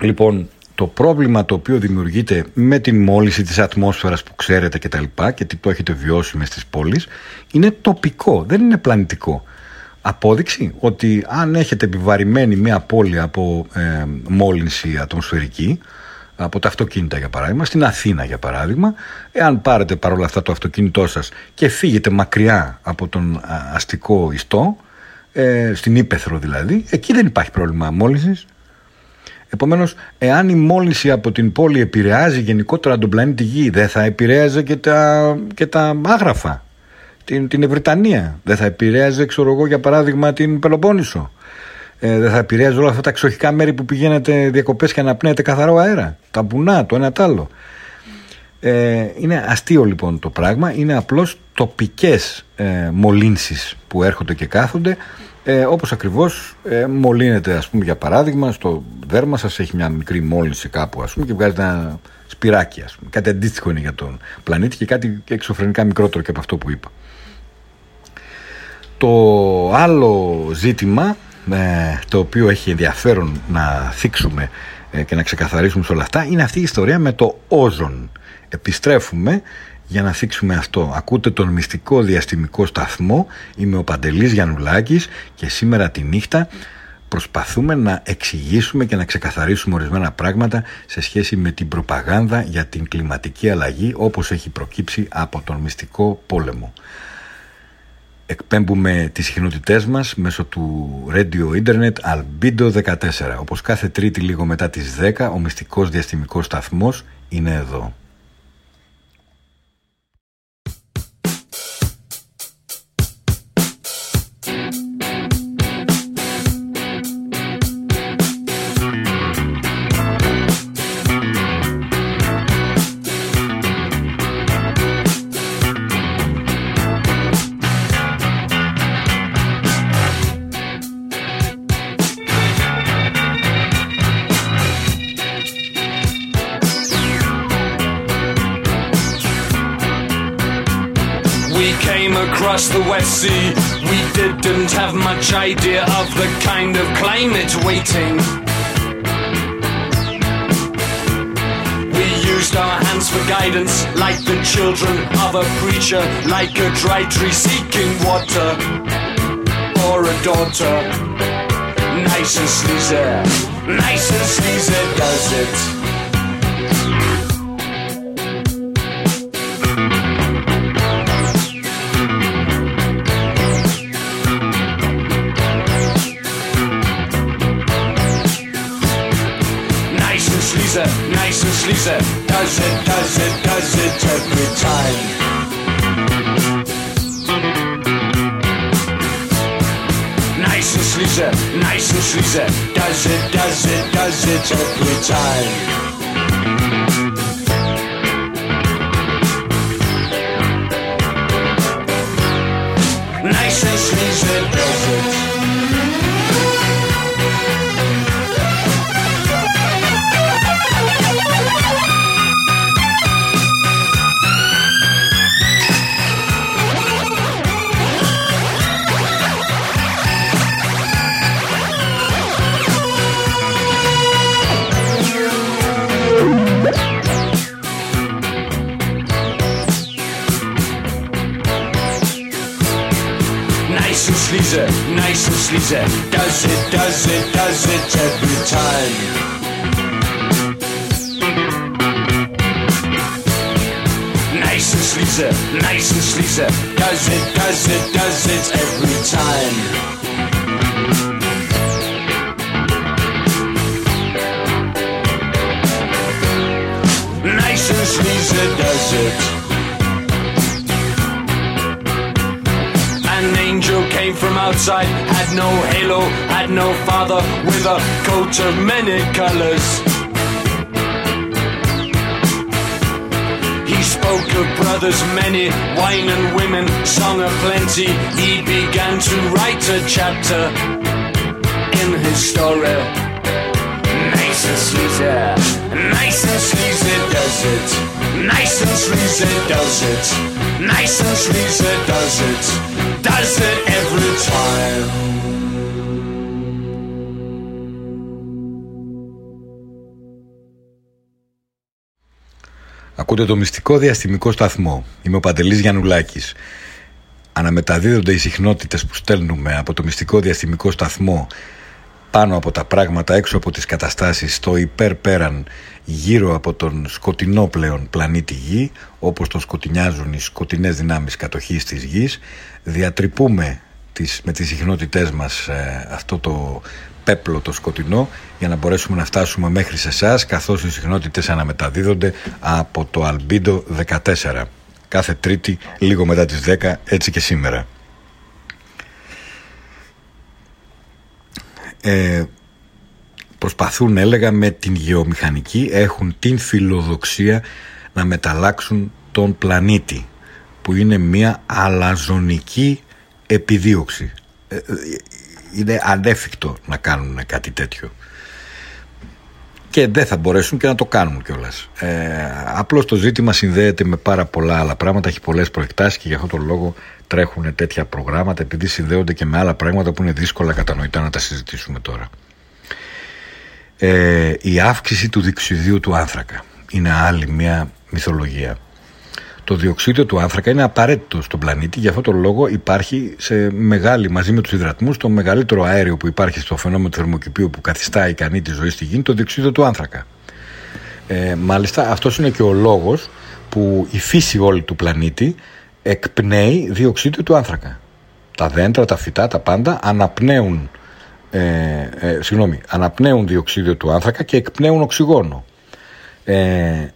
Λοιπόν, το πρόβλημα το οποίο δημιουργείται με την μόλυση της ατμόσφαιρας που ξέρετε και τα λοιπά και τι το έχετε βιώσει μες στις πόλεις είναι τοπικό, δεν είναι πλανητικό. Απόδειξη; Ότι αν έχετε επιβαρημένη μια πόλη από ε, μόλυνση ατμοσφαιρική από τα αυτοκίνητα για παράδειγμα, στην Αθήνα για παράδειγμα, εάν πάρετε παρόλα αυτά το αυτοκίνητό σας και φύγετε μακριά από τον αστικό ιστό, ε, στην Ήπεθρο δηλαδή, εκεί δεν υπάρχει πρόβλημα μόλυνσης. Επομένως, εάν η μόλυνση από την πόλη επηρεάζει γενικότερα τον πλανήτη Γη, δεν θα επηρέαζε και τα, και τα άγραφα, την, την Ευρυτανία. Δεν θα επηρέαζε, ξέρω εγώ, για παράδειγμα, την Πελοπόννησο. Ε, δεν θα επηρέαζε όλα αυτά τα εξοχικά μέρη που πηγαίνετε διακοπές και αναπνέετε καθαρό αέρα. Τα μπουνά, το ένα τ' άλλο. Ε, είναι αστείο λοιπόν το πράγμα. Είναι απλώς τοπικές ε, μολύνσεις που έρχονται και κάθονται ε, όπως ακριβώς ε, μολύνεται ας πούμε για παράδειγμα στο δέρμα σας έχει μια μικρή μόλυνση κάπου ας πούμε και βγάζει ένα σπυράκι ας πούμε. κάτι αντίστοιχο είναι για τον πλανήτη και κάτι εξωφρενικά μικρότερο και από αυτό που είπα το άλλο ζήτημα ε, το οποίο έχει ενδιαφέρον να θίξουμε ε, και να ξεκαθαρίσουμε σε όλα αυτά είναι αυτή η ιστορία με το όζον επιστρέφουμε για να θίξουμε αυτό. Ακούτε τον μυστικό διαστημικό σταθμό. Είμαι ο Παντελής Γιαννουλάκης και σήμερα τη νύχτα προσπαθούμε να εξηγήσουμε και να ξεκαθαρίσουμε ορισμένα πράγματα σε σχέση με την προπαγάνδα για την κλιματική αλλαγή όπως έχει προκύψει από τον μυστικό πόλεμο. Εκπέμπουμε τις συχνότητές μας μέσω του Radio Internet Albedo 14. Όπως κάθε τρίτη λίγο μετά τις 10 ο μυστικός διαστημικός σταθμός είναι εδώ. Across the West Sea. We didn't have much idea of the kind of climate waiting. We used our hands for guidance, like the children of a preacher, like a dry tree seeking water, or a daughter. Nice and sleazy, nice and sleazy does it. And sleazy. Does it, does it, does it every time. Nice and sleazy, nice and sleazy. Does it, does it, does it every time. Many, wine and women, song of plenty. He began to write a chapter in his story. Nice and sleazy, nice and sleazy does it. Nice and sleazy does it. Nice and sleazy does it. Does it every time. Ακούτε το μυστικό διαστημικό σταθμό. Είμαι ο Παντελής Γιαννουλάκης. Αναμεταδίδονται οι συχνότητες που στέλνουμε από το μυστικό διαστημικό σταθμό πάνω από τα πράγματα, έξω από τις καταστάσεις, στο υπέρ-πέραν, γύρω από τον σκοτεινό πλέον πλανήτη Γη, όπως τον σκοτεινιάζουν οι σκοτεινές δυνάμεις κατοχής της Γης. Διατρυπούμε τις, με τις συχνότητές μας ε, αυτό το πέπλο το σκοτεινό για να μπορέσουμε να φτάσουμε μέχρι σε εσάς καθώς οι συχνότητες αναμεταδίδονται από το Albedo 14 κάθε τρίτη λίγο μετά τις 10 έτσι και σήμερα. Ε, προσπαθούν έλεγα με την γεωμηχανική έχουν την φιλοδοξία να μεταλλάξουν τον πλανήτη που είναι μια αλαζονική επιδίωξη. Ε, ε, είναι ανέφικτο να κάνουν κάτι τέτοιο και δεν θα μπορέσουν και να το κάνουν κιόλας. Ε, Απλώς το ζήτημα συνδέεται με πάρα πολλά άλλα πράγματα, έχει πολλές προεκτάσεις και γι' αυτόν τον λόγο τρέχουν τέτοια προγράμματα, επειδή συνδέονται και με άλλα πράγματα που είναι δύσκολα κατανοητά να τα συζητήσουμε τώρα. Ε, η αύξηση του διοξιδίου του άνθρακα είναι άλλη μια μυθολογία. Το διοξείδιο του άνθρακα είναι απαραίτητο στον πλανήτη, γι' αυτόν τον λόγο υπάρχει σε μεγάλη, μαζί με τους υδρατμούς, το μεγαλύτερο αέριο που υπάρχει στο φαινόμενο του θερμοκηπίου που καθιστά ικανή τη ζωή στη γη, είναι το διοξείδιο του άνθρακα. Ε, μάλιστα, αυτός είναι και ο λόγος που η φύση όλη του πλανήτη εκπνέει διοξείδιο του άνθρακα. Τα δέντρα, τα φυτά, τα πάντα αναπνέουν, ε, ε, συγγνώμη, αναπνέουν διοξείδιο του άνθρακα και εκπνέουν οξυγόνο. Ε,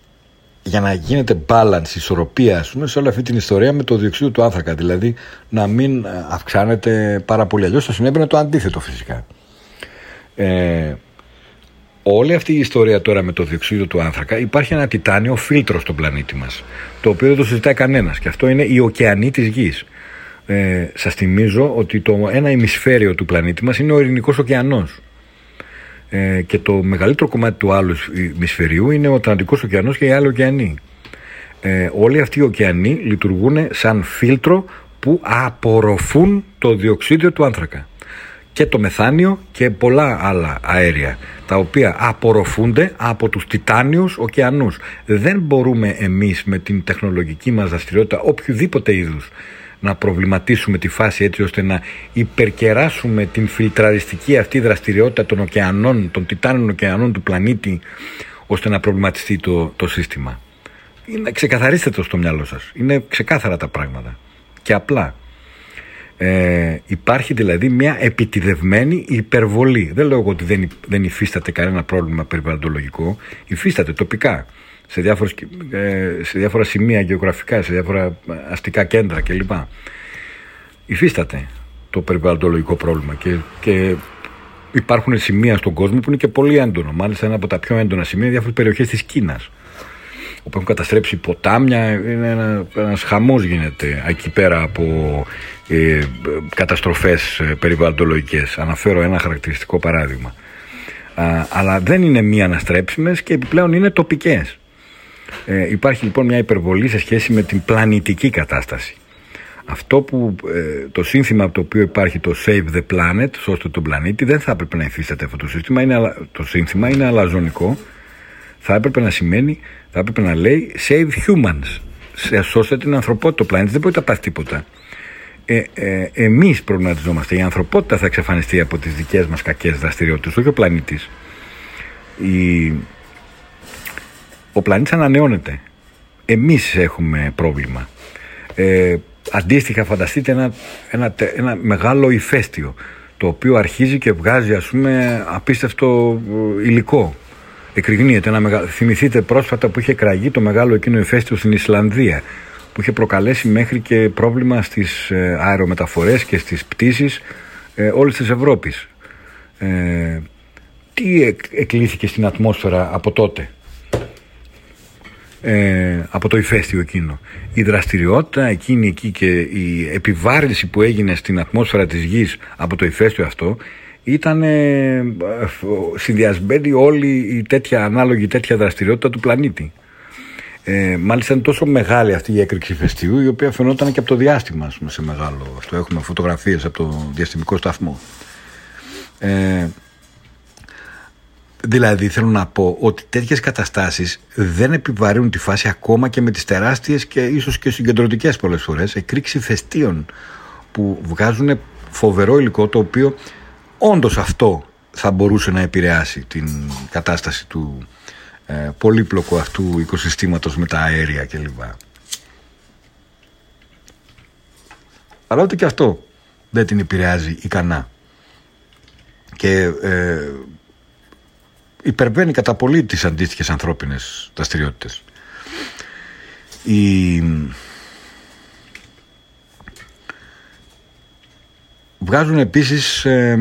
για να γίνεται balance, ισορροπία ας πούμε, σε όλη αυτή την ιστορία με το διοξείδιο του άνθρακα. Δηλαδή να μην ε, αυξάνεται πάρα πολύ. Αλλιώς θα συνέβαινε το αντίθετο φυσικά. Ε, όλη αυτή η ιστορία τώρα με το διοξείδιο του άνθρακα υπάρχει ένα τιτάνιο φίλτρο στον πλανήτη μας το οποίο δεν το συζητάει κανένας και αυτό είναι η ωκεανή της γης ε, σας θυμίζω ότι το ένα ημισφαίριο του πλανήτη μας είναι ο Ειρηνικός ωκεανός ε, και το μεγαλύτερο κομμάτι του άλλου ημισφαιρίου είναι ο Ατλαντικός ωκεανός και οι άλλοι ωκεανοί ε, όλοι αυτοί οι ωκεανοί λειτουργούν σαν φίλτρο που απορροφούν το διοξίδιο του άνθρακα και το μεθάνιο και πολλά άλλα αέρια τα οποία απορροφούνται από τους τιτάνιους ωκεανούς. Δεν μπορούμε εμείς με την τεχνολογική μας δραστηριότητα οποιοδήποτε είδους να προβληματίσουμε τη φάση έτσι ώστε να υπερκεράσουμε την φιλτραριστική αυτή δραστηριότητα των ωκεανών, των τιτάνιων ωκεανών του πλανήτη ώστε να προβληματιστεί το, το σύστημα. Είναι, ξεκαθαρίστε το στο μυαλό σας. Είναι ξεκάθαρα τα πράγματα. Και απλά. Ε, υπάρχει δηλαδή μια επιτιδευμένη υπερβολή. Δεν λέω εγώ ότι δεν, δεν υφίσταται κανένα πρόβλημα περιβαλλοντολογικό. Υφίσταται τοπικά σε, διάφορες, ε, σε διάφορα σημεία γεωγραφικά, σε διάφορα αστικά κέντρα κλπ. Υφίσταται το περιβαλλοντολογικό πρόβλημα και, και υπάρχουν σημεία στον κόσμο που είναι και πολύ έντονο. Μάλιστα ένα από τα πιο έντονα σημεία διάφορες περιοχές της Κίνας. Όπου έχουν καταστρέψει ποτάμια, είναι ένα, ένας χαμός γίνεται εκεί πέρα από ε, καταστροφές ε, περιβαλλοντολογικές. Αναφέρω ένα χαρακτηριστικό παράδειγμα. Α, αλλά δεν είναι μη αναστρέψιμες και επιπλέον είναι τοπικές. Ε, υπάρχει λοιπόν μια υπερβολή σε σχέση με την πλανητική κατάσταση. Αυτό που ε, το σύνθημα από το οποίο υπάρχει το Save the Planet, σώστε τον πλανήτη, δεν θα έπρεπε να υφίσταται αυτό το σύστημα. Είναι, το σύνθημα είναι αλαζονικό. Θα έπρεπε να σημαίνει, θα έπρεπε να λέει Save humans. Σώστε την ανθρωπότητα. Το πλανήτη δεν μπορεί να πάθει τίποτα. Ε, ε, εμείς προβληματιζόμαστε. Η ανθρωπότητα θα εξαφανιστεί από τις δικές μας κακές δραστηριότητες, όχι ο πλανήτης. Η, ο πλανήτης ανανεώνεται. Εμείς έχουμε πρόβλημα. Ε, αντίστοιχα φανταστείτε ένα, ένα, ένα μεγάλο ηφαίστειο το οποίο αρχίζει και βγάζει ας πούμε απίστευτο ε, υλικό. Εκρηγνύεται. Ένα μεγα... Θυμηθείτε πρόσφατα που είχε κραγεί το μεγάλο εκείνο ηφαίστειο στην Ισλανδία που είχε προκαλέσει μέχρι και πρόβλημα στις ε, αερομεταφορές και στις πτήσεις ε, όλης της Ευρώπης. Ε, τι εκλήθηκε στην ατμόσφαιρα από τότε; Ε, από το ηφαίστειο εκείνο. Η δραστηριότητα εκείνη εκεί και η επιβάρυνση που έγινε στην ατμόσφαιρα της γης από το ηφαίστειο αυτό ήταν ε, συνδυασμένη όλη η τέτοια ανάλογη τέτοια δραστηριότητα του πλανήτη. Ε, μάλιστα είναι τόσο μεγάλη αυτή η έκρηξη ηφαιστείου η οποία φαινόταν και από το διάστημα ας πούμε, σε μεγάλο αυτό έχουμε φωτογραφίες από το διαστημικό σταθμό ε, δηλαδή θέλω να πω ότι τέτοιες καταστάσεις δεν επιβαρύνουν τη φάση ακόμα και με τις τεράστιες και ίσως και συγκεντρωτικές πολλές φορές εκρήξη ηφαιστείων που βγάζουν φοβερό υλικό το οποίο όντως αυτό θα μπορούσε να επηρεάσει την κατάσταση του ε, πολύπλοκου αυτού οικοσυστήματος με τα αέρια κλπ. Αλλά ούτε και αυτό δεν την επηρεάζει ικανά. Και ε, υπερβαίνει κατά πολύ τις αντίστοιχες ανθρώπινες δραστηριότητες. Η... Βγάζουν επίσης ε,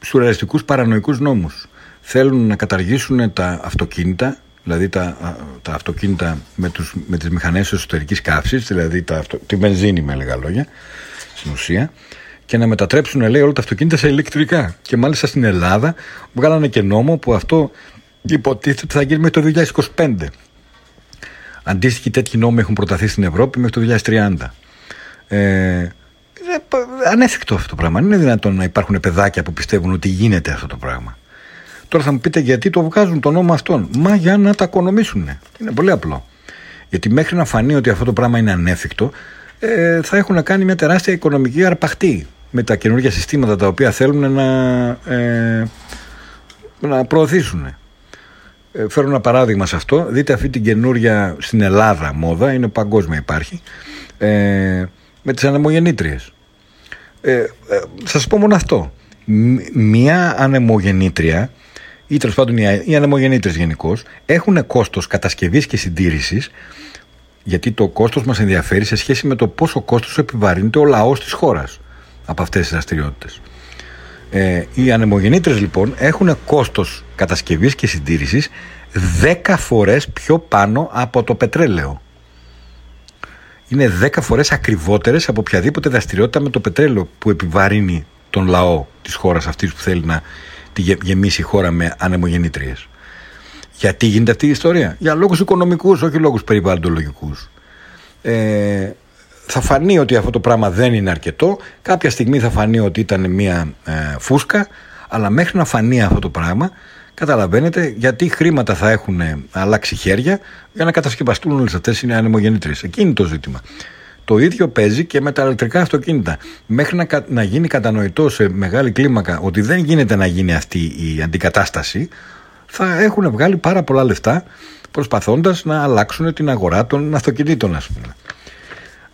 σουρεαλιστικούς παρανοϊκούς νόμους θέλουν να καταργήσουν τα αυτοκίνητα, δηλαδή τα, τα αυτοκίνητα με, τους, με τις μηχανές εσωτερικής καύσης, δηλαδή τα, τη βενζίνη με λίγα λόγια, στην ουσία, και να μετατρέψουν, λέει, όλα τα αυτοκίνητα σε ηλεκτρικά. Και μάλιστα στην Ελλάδα βγάλανε και νόμο που αυτό υποτίθεται θα γίνει μέχρι το 2025. Αντίστοιχοι τέτοιοι νόμοι έχουν προταθεί στην Ευρώπη μέχρι το 2030. Ε, ανέφικτο αυτό το πράγμα. Δεν είναι δυνατόν να υπάρχουν παιδάκια που πιστεύουν ότι γίνεται αυτό το πράγμα. Τώρα θα μου πείτε γιατί το βγάζουν το νόμο αυτόν. Μα για να τα οικονομήσουν. Είναι πολύ απλό. Γιατί μέχρι να φανεί ότι αυτό το πράγμα είναι ανέφικτο, ε, θα έχουν κάνει μια τεράστια οικονομική αρπαχτή με τα καινούργια συστήματα τα οποία θέλουν να, ε, να προωθήσουν. Ε, φέρω ένα παράδειγμα σε αυτό. Δείτε αυτή την καινούργια στην Ελλάδα μόδα, είναι παγκόσμια υπάρχει, ε, με τις ανεμογεννήτριες. Ε, ε, σας πω μόνο αυτό. Μία ανεμογεννήτρια ή τέλος πάντων οι ανεμογεννήτρε γενικώς έχουν κόστος κατασκευής και συντήρησης, γιατί το κόστος μας ενδιαφέρει σε σχέση με το πόσο κόστος επιβαρύνεται ο λαός της χώρας από αυτές τις δραστηριότητες. Ε, οι ανεμογεννήτρες λοιπόν έχουν κόστος κατασκευής και συντήρησης 10 φορές πιο πάνω από το πετρέλαιο. Είναι 10 φορές ακριβότερες από οποιαδήποτε δραστηριότητα με το πετρέλαιο που επιβαρύνει τον λαό της χώρας αυτής που θέλει να τη γεμίσει η χώρα με ανεμογεννήτριες. Γιατί γίνεται αυτή η ιστορία; Για λόγους οικονομικούς, όχι λόγους περιβαλλοντολογικούς. Ε, θα φανεί ότι αυτό το πράγμα δεν είναι αρκετό. Κάποια στιγμή θα φανεί ότι ήταν μια ε, φούσκα. Αλλά μέχρι να φανεί αυτό το πράγμα, καταλαβαίνετε γιατί χρήματα θα έχουν αλλάξει χέρια για να κατασκευαστούν όλες αυτές οι ανεμογεννήτριες. Εκείνη το ζήτημα. Το ίδιο παίζει και με τα ηλεκτρικά αυτοκίνητα. Μέχρι να, να γίνει κατανοητό σε μεγάλη κλίμακα ότι δεν γίνεται να γίνει αυτή η αντικατάσταση, θα έχουν βγάλει πάρα πολλά λεφτά προσπαθώντας να αλλάξουν την αγορά των αυτοκινήτων, ας πούμε.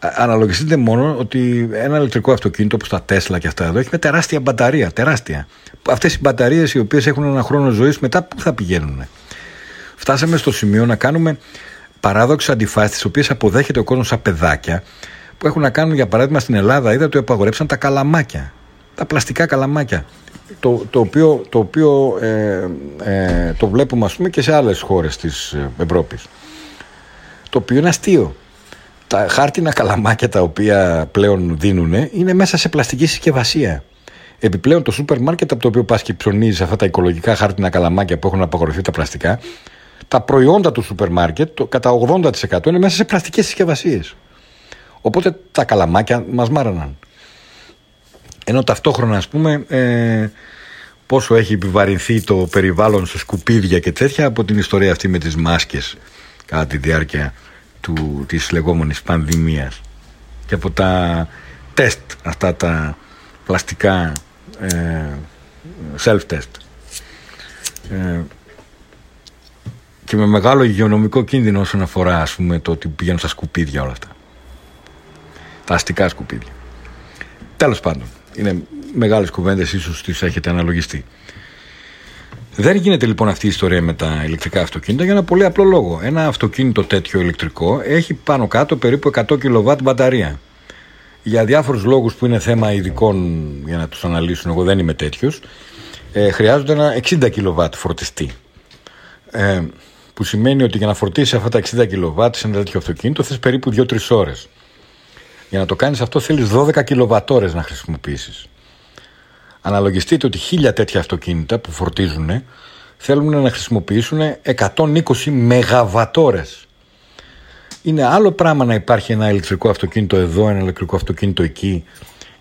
Αναλογιστείτε μόνο ότι ένα ηλεκτρικό αυτοκίνητο όπως τα Τέσλα και αυτά εδώ έχει μια τεράστια μπαταρία. Τεράστια. Αυτές οι μπαταρίες οι οποίες έχουν ένα χρόνο ζωής μετά πού θα πηγαίνουν. Φτάσαμε στο σημείο να κάνουμε παράδοξες αντιφάσεις, τις οποίες αποδέχεται ο κόσμος σαν παιδάκια, που έχουν να κάνουν για παράδειγμα στην Ελλάδα, είδα ότι απαγορέψαν τα καλαμάκια. Τα πλαστικά καλαμάκια. Το, το οποίο, το, οποίο ε, ε, το βλέπουμε ας πούμε και σε άλλες χώρες της Ευρώπης. Το οποίο είναι αστείο. Τα χάρτινα καλαμάκια τα οποία πλέον δίνουν είναι μέσα σε πλαστική συσκευασία. Επιπλέον το σούπερ μάρκετ από το οποίο πας και ψωνίζεις αυτά τα οικολογικά χάρτινα καλαμάκια που έχουν απαγορευτεί τα πλαστικά τα προϊόντα του σούπερ μάρκετ το, κατά 80% είναι μέσα σε πλαστικές συσκευασίες. Οπότε τα καλαμάκια μας μάραναν. Ενώ ταυτόχρονα ας πούμε ε, πόσο έχει επιβαρυνθεί το περιβάλλον σε σκουπίδια και τέτοια από την ιστορία αυτή με τις μάσκες κατά τη διάρκεια του, της λεγόμενης πανδημίας και από τα τεστ αυτά τα πλαστικά ε, self-test. Ε, και με μεγάλο υγειονομικό κίνδυνο όσον αφορά ας πούμε, το ότι πηγαίνουν στα σκουπίδια όλα αυτά. Τα αστικά σκουπίδια. Τέλος πάντων, είναι μεγάλες κουβέντες, ίσως τις έχετε αναλογιστεί. Δεν γίνεται λοιπόν αυτή η ιστορία με τα ηλεκτρικά αυτοκίνητα για ένα πολύ απλό λόγο. Ένα αυτοκίνητο τέτοιο ηλεκτρικό έχει πάνω κάτω περίπου 100 κιλοβάτ μπαταρία. Για διάφορους λόγους που είναι θέμα ειδικών για να τους αναλύσουν, εγώ δεν είμαι τέτοιος, ε, χρειάζονται ένα 60 κιλοβάτ φορτιστή. Ε, Που σημαίνει ότι για να φορτίσεις αυτά τα 60 κιλοβάτ σε ένα τέτοιο αυτοκίνητο θες περίπου 2-3 ώρες. Για να το κάνεις αυτό θέλεις 12 κιλοβατόρε να χρησιμοποιήσεις. Αναλογιστείτε ότι χίλια τέτοια αυτοκίνητα που φορτίζουν θέλουν να χρησιμοποιήσουν 120 μεγαβατόρες. Είναι άλλο πράγμα να υπάρχει ένα ηλεκτρικό αυτοκίνητο εδώ, ένα ηλεκτρικό αυτοκίνητο εκεί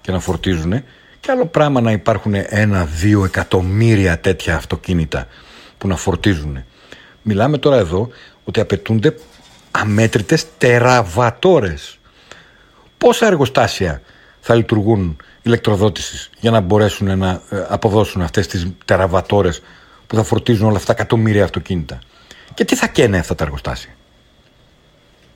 και να φορτίζουν και άλλο πράγμα να υπάρχουν ένα-δύο εκατομμύρια τέτοια αυτοκίνητα που να φορτίζουν. Μιλάμε τώρα εδώ ότι απαιτούνται αμέτρητες τεραβατόρες. Πόσα εργοστάσια θα λειτουργούν ηλεκτροδότησης για να μπορέσουν να ε, αποδώσουν αυτές τις τεραβατόρες που θα φορτίζουν όλα αυτά εκατομμύρια αυτοκίνητα. Και τι θα καίνε αυτά τα εργοστάσια;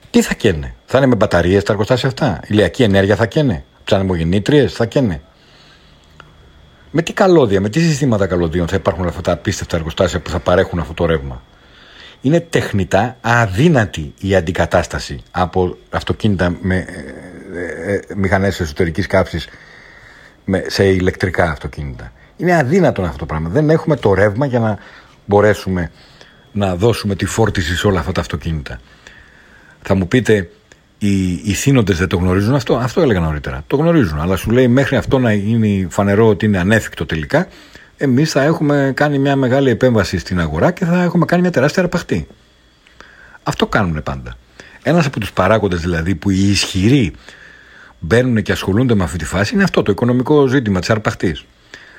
Τι θα καίνε; Θα είναι με μπαταρίες τα εργοστάσια αυτά; Ηλιακή ενέργεια θα καίνε; Ψανεμογεννήτριες θα καίνε; Με τι καλώδια, με τι συστήματα καλωδίων θα υπάρχουν αυτά τα απίστευτα εργοστάσια που θα παρέχουν αυτό το ρεύμα; Είναι τεχνητά αδύνατη η αντικατάσταση από αυτοκίνητα με ε, ε, ε μηχανές εσωτερικής καύσης σε ηλεκτρικά αυτοκίνητα. Είναι αδύνατο αυτό το πράγμα. Δεν έχουμε το ρεύμα για να μπορέσουμε να δώσουμε τη φόρτιση σε όλα αυτά τα αυτοκίνητα. Θα μου πείτε, οι, οι θύνοντες δεν το γνωρίζουν αυτό; Αυτό έλεγα νωρίτερα. Το γνωρίζουν. Αλλά σου λέει μέχρι αυτό να είναι φανερό ότι είναι ανέφικτο τελικά, εμείς θα έχουμε κάνει μια μεγάλη επέμβαση στην αγορά και θα έχουμε κάνει μια τεράστια αρπαχτή. Αυτό κάνουν πάντα. Ένας από τους παράγοντες δηλαδή που οι ισχυροί μπαίνουν και ασχολούνται με αυτή τη φάση είναι αυτό το οικονομικό ζήτημα της αρπαχτής.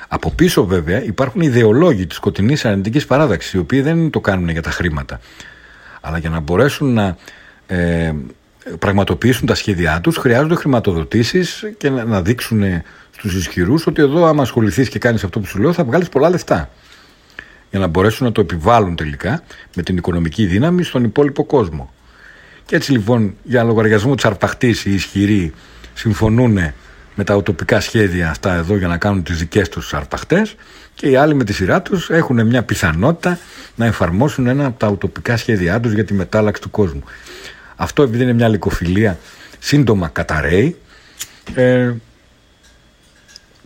Από πίσω βέβαια υπάρχουν ιδεολόγοι της σκοτεινής αρνητικής παράδαξης οι οποίοι δεν το κάνουν για τα χρήματα αλλά για να μπορέσουν να ε, πραγματοποιήσουν τα σχέδιά τους χρειάζονται χρηματοδοτήσεις και να, να δείξουν στους ισχυρούς ότι εδώ άμα ασχοληθείς και κάνεις αυτό που σου λέω θα βγάλεις πολλά λεφτά για να μπορέσουν να το επιβάλλουν τελικά με την οικονομική δύναμη στον υπόλοιπο κόσμο. Και έτσι λοιπόν για λογαριασμό της αρπαχτής οι ισχυροί συμφωνούν με τα ουτοπικά σχέδια αυτά εδώ για να κάνουν τις δικές τους αρπαχτές και οι άλλοι με τη σειρά τους έχουν μια πιθανότητα να εφαρμόσουν ένα από τα ουτοπικά σχέδιά τους για τη μετάλλαξη του κόσμου. Αυτό επειδή είναι μια λικοφιλία σύντομα καταραίει ε,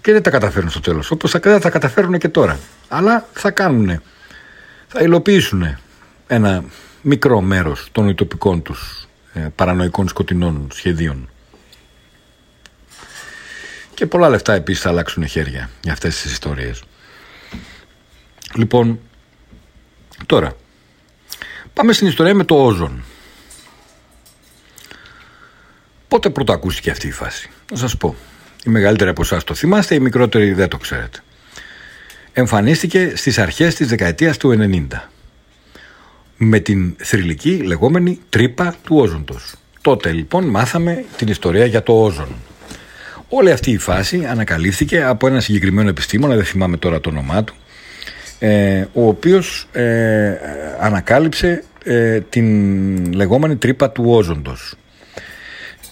και δεν τα καταφέρουν στο τέλος όπως θα, θα καταφέρουν και τώρα αλλά θα κάνουν θα υλοποιήσουν ένα μικρό μέρος των ουτοπικών τους ε, παρανοϊκών σκοτεινών σχεδίων και πολλά λεφτά επίσης θα αλλάξουν χέρια για αυτές τις ιστορίες. Λοιπόν, τώρα, πάμε στην ιστορία με το όζον. Πότε πρώτο ακούστηκε αυτή η φάση; Να σας πω. Οι μεγαλύτεροι από εσάς το θυμάστε, οι μικρότεροι δεν το ξέρετε. Εμφανίστηκε στις αρχές της δεκαετίας του 90 με την θρηλυκή λεγόμενη τρύπα του όζοντος. Τότε λοιπόν μάθαμε την ιστορία για το όζον. Όλη αυτή η φάση ανακαλύφθηκε από ένα συγκεκριμένο επιστήμονα, δεν θυμάμαι τώρα το όνομά του, ε, ο οποίος ε, ανακάλυψε ε, την λεγόμενη τρύπα του όζοντος.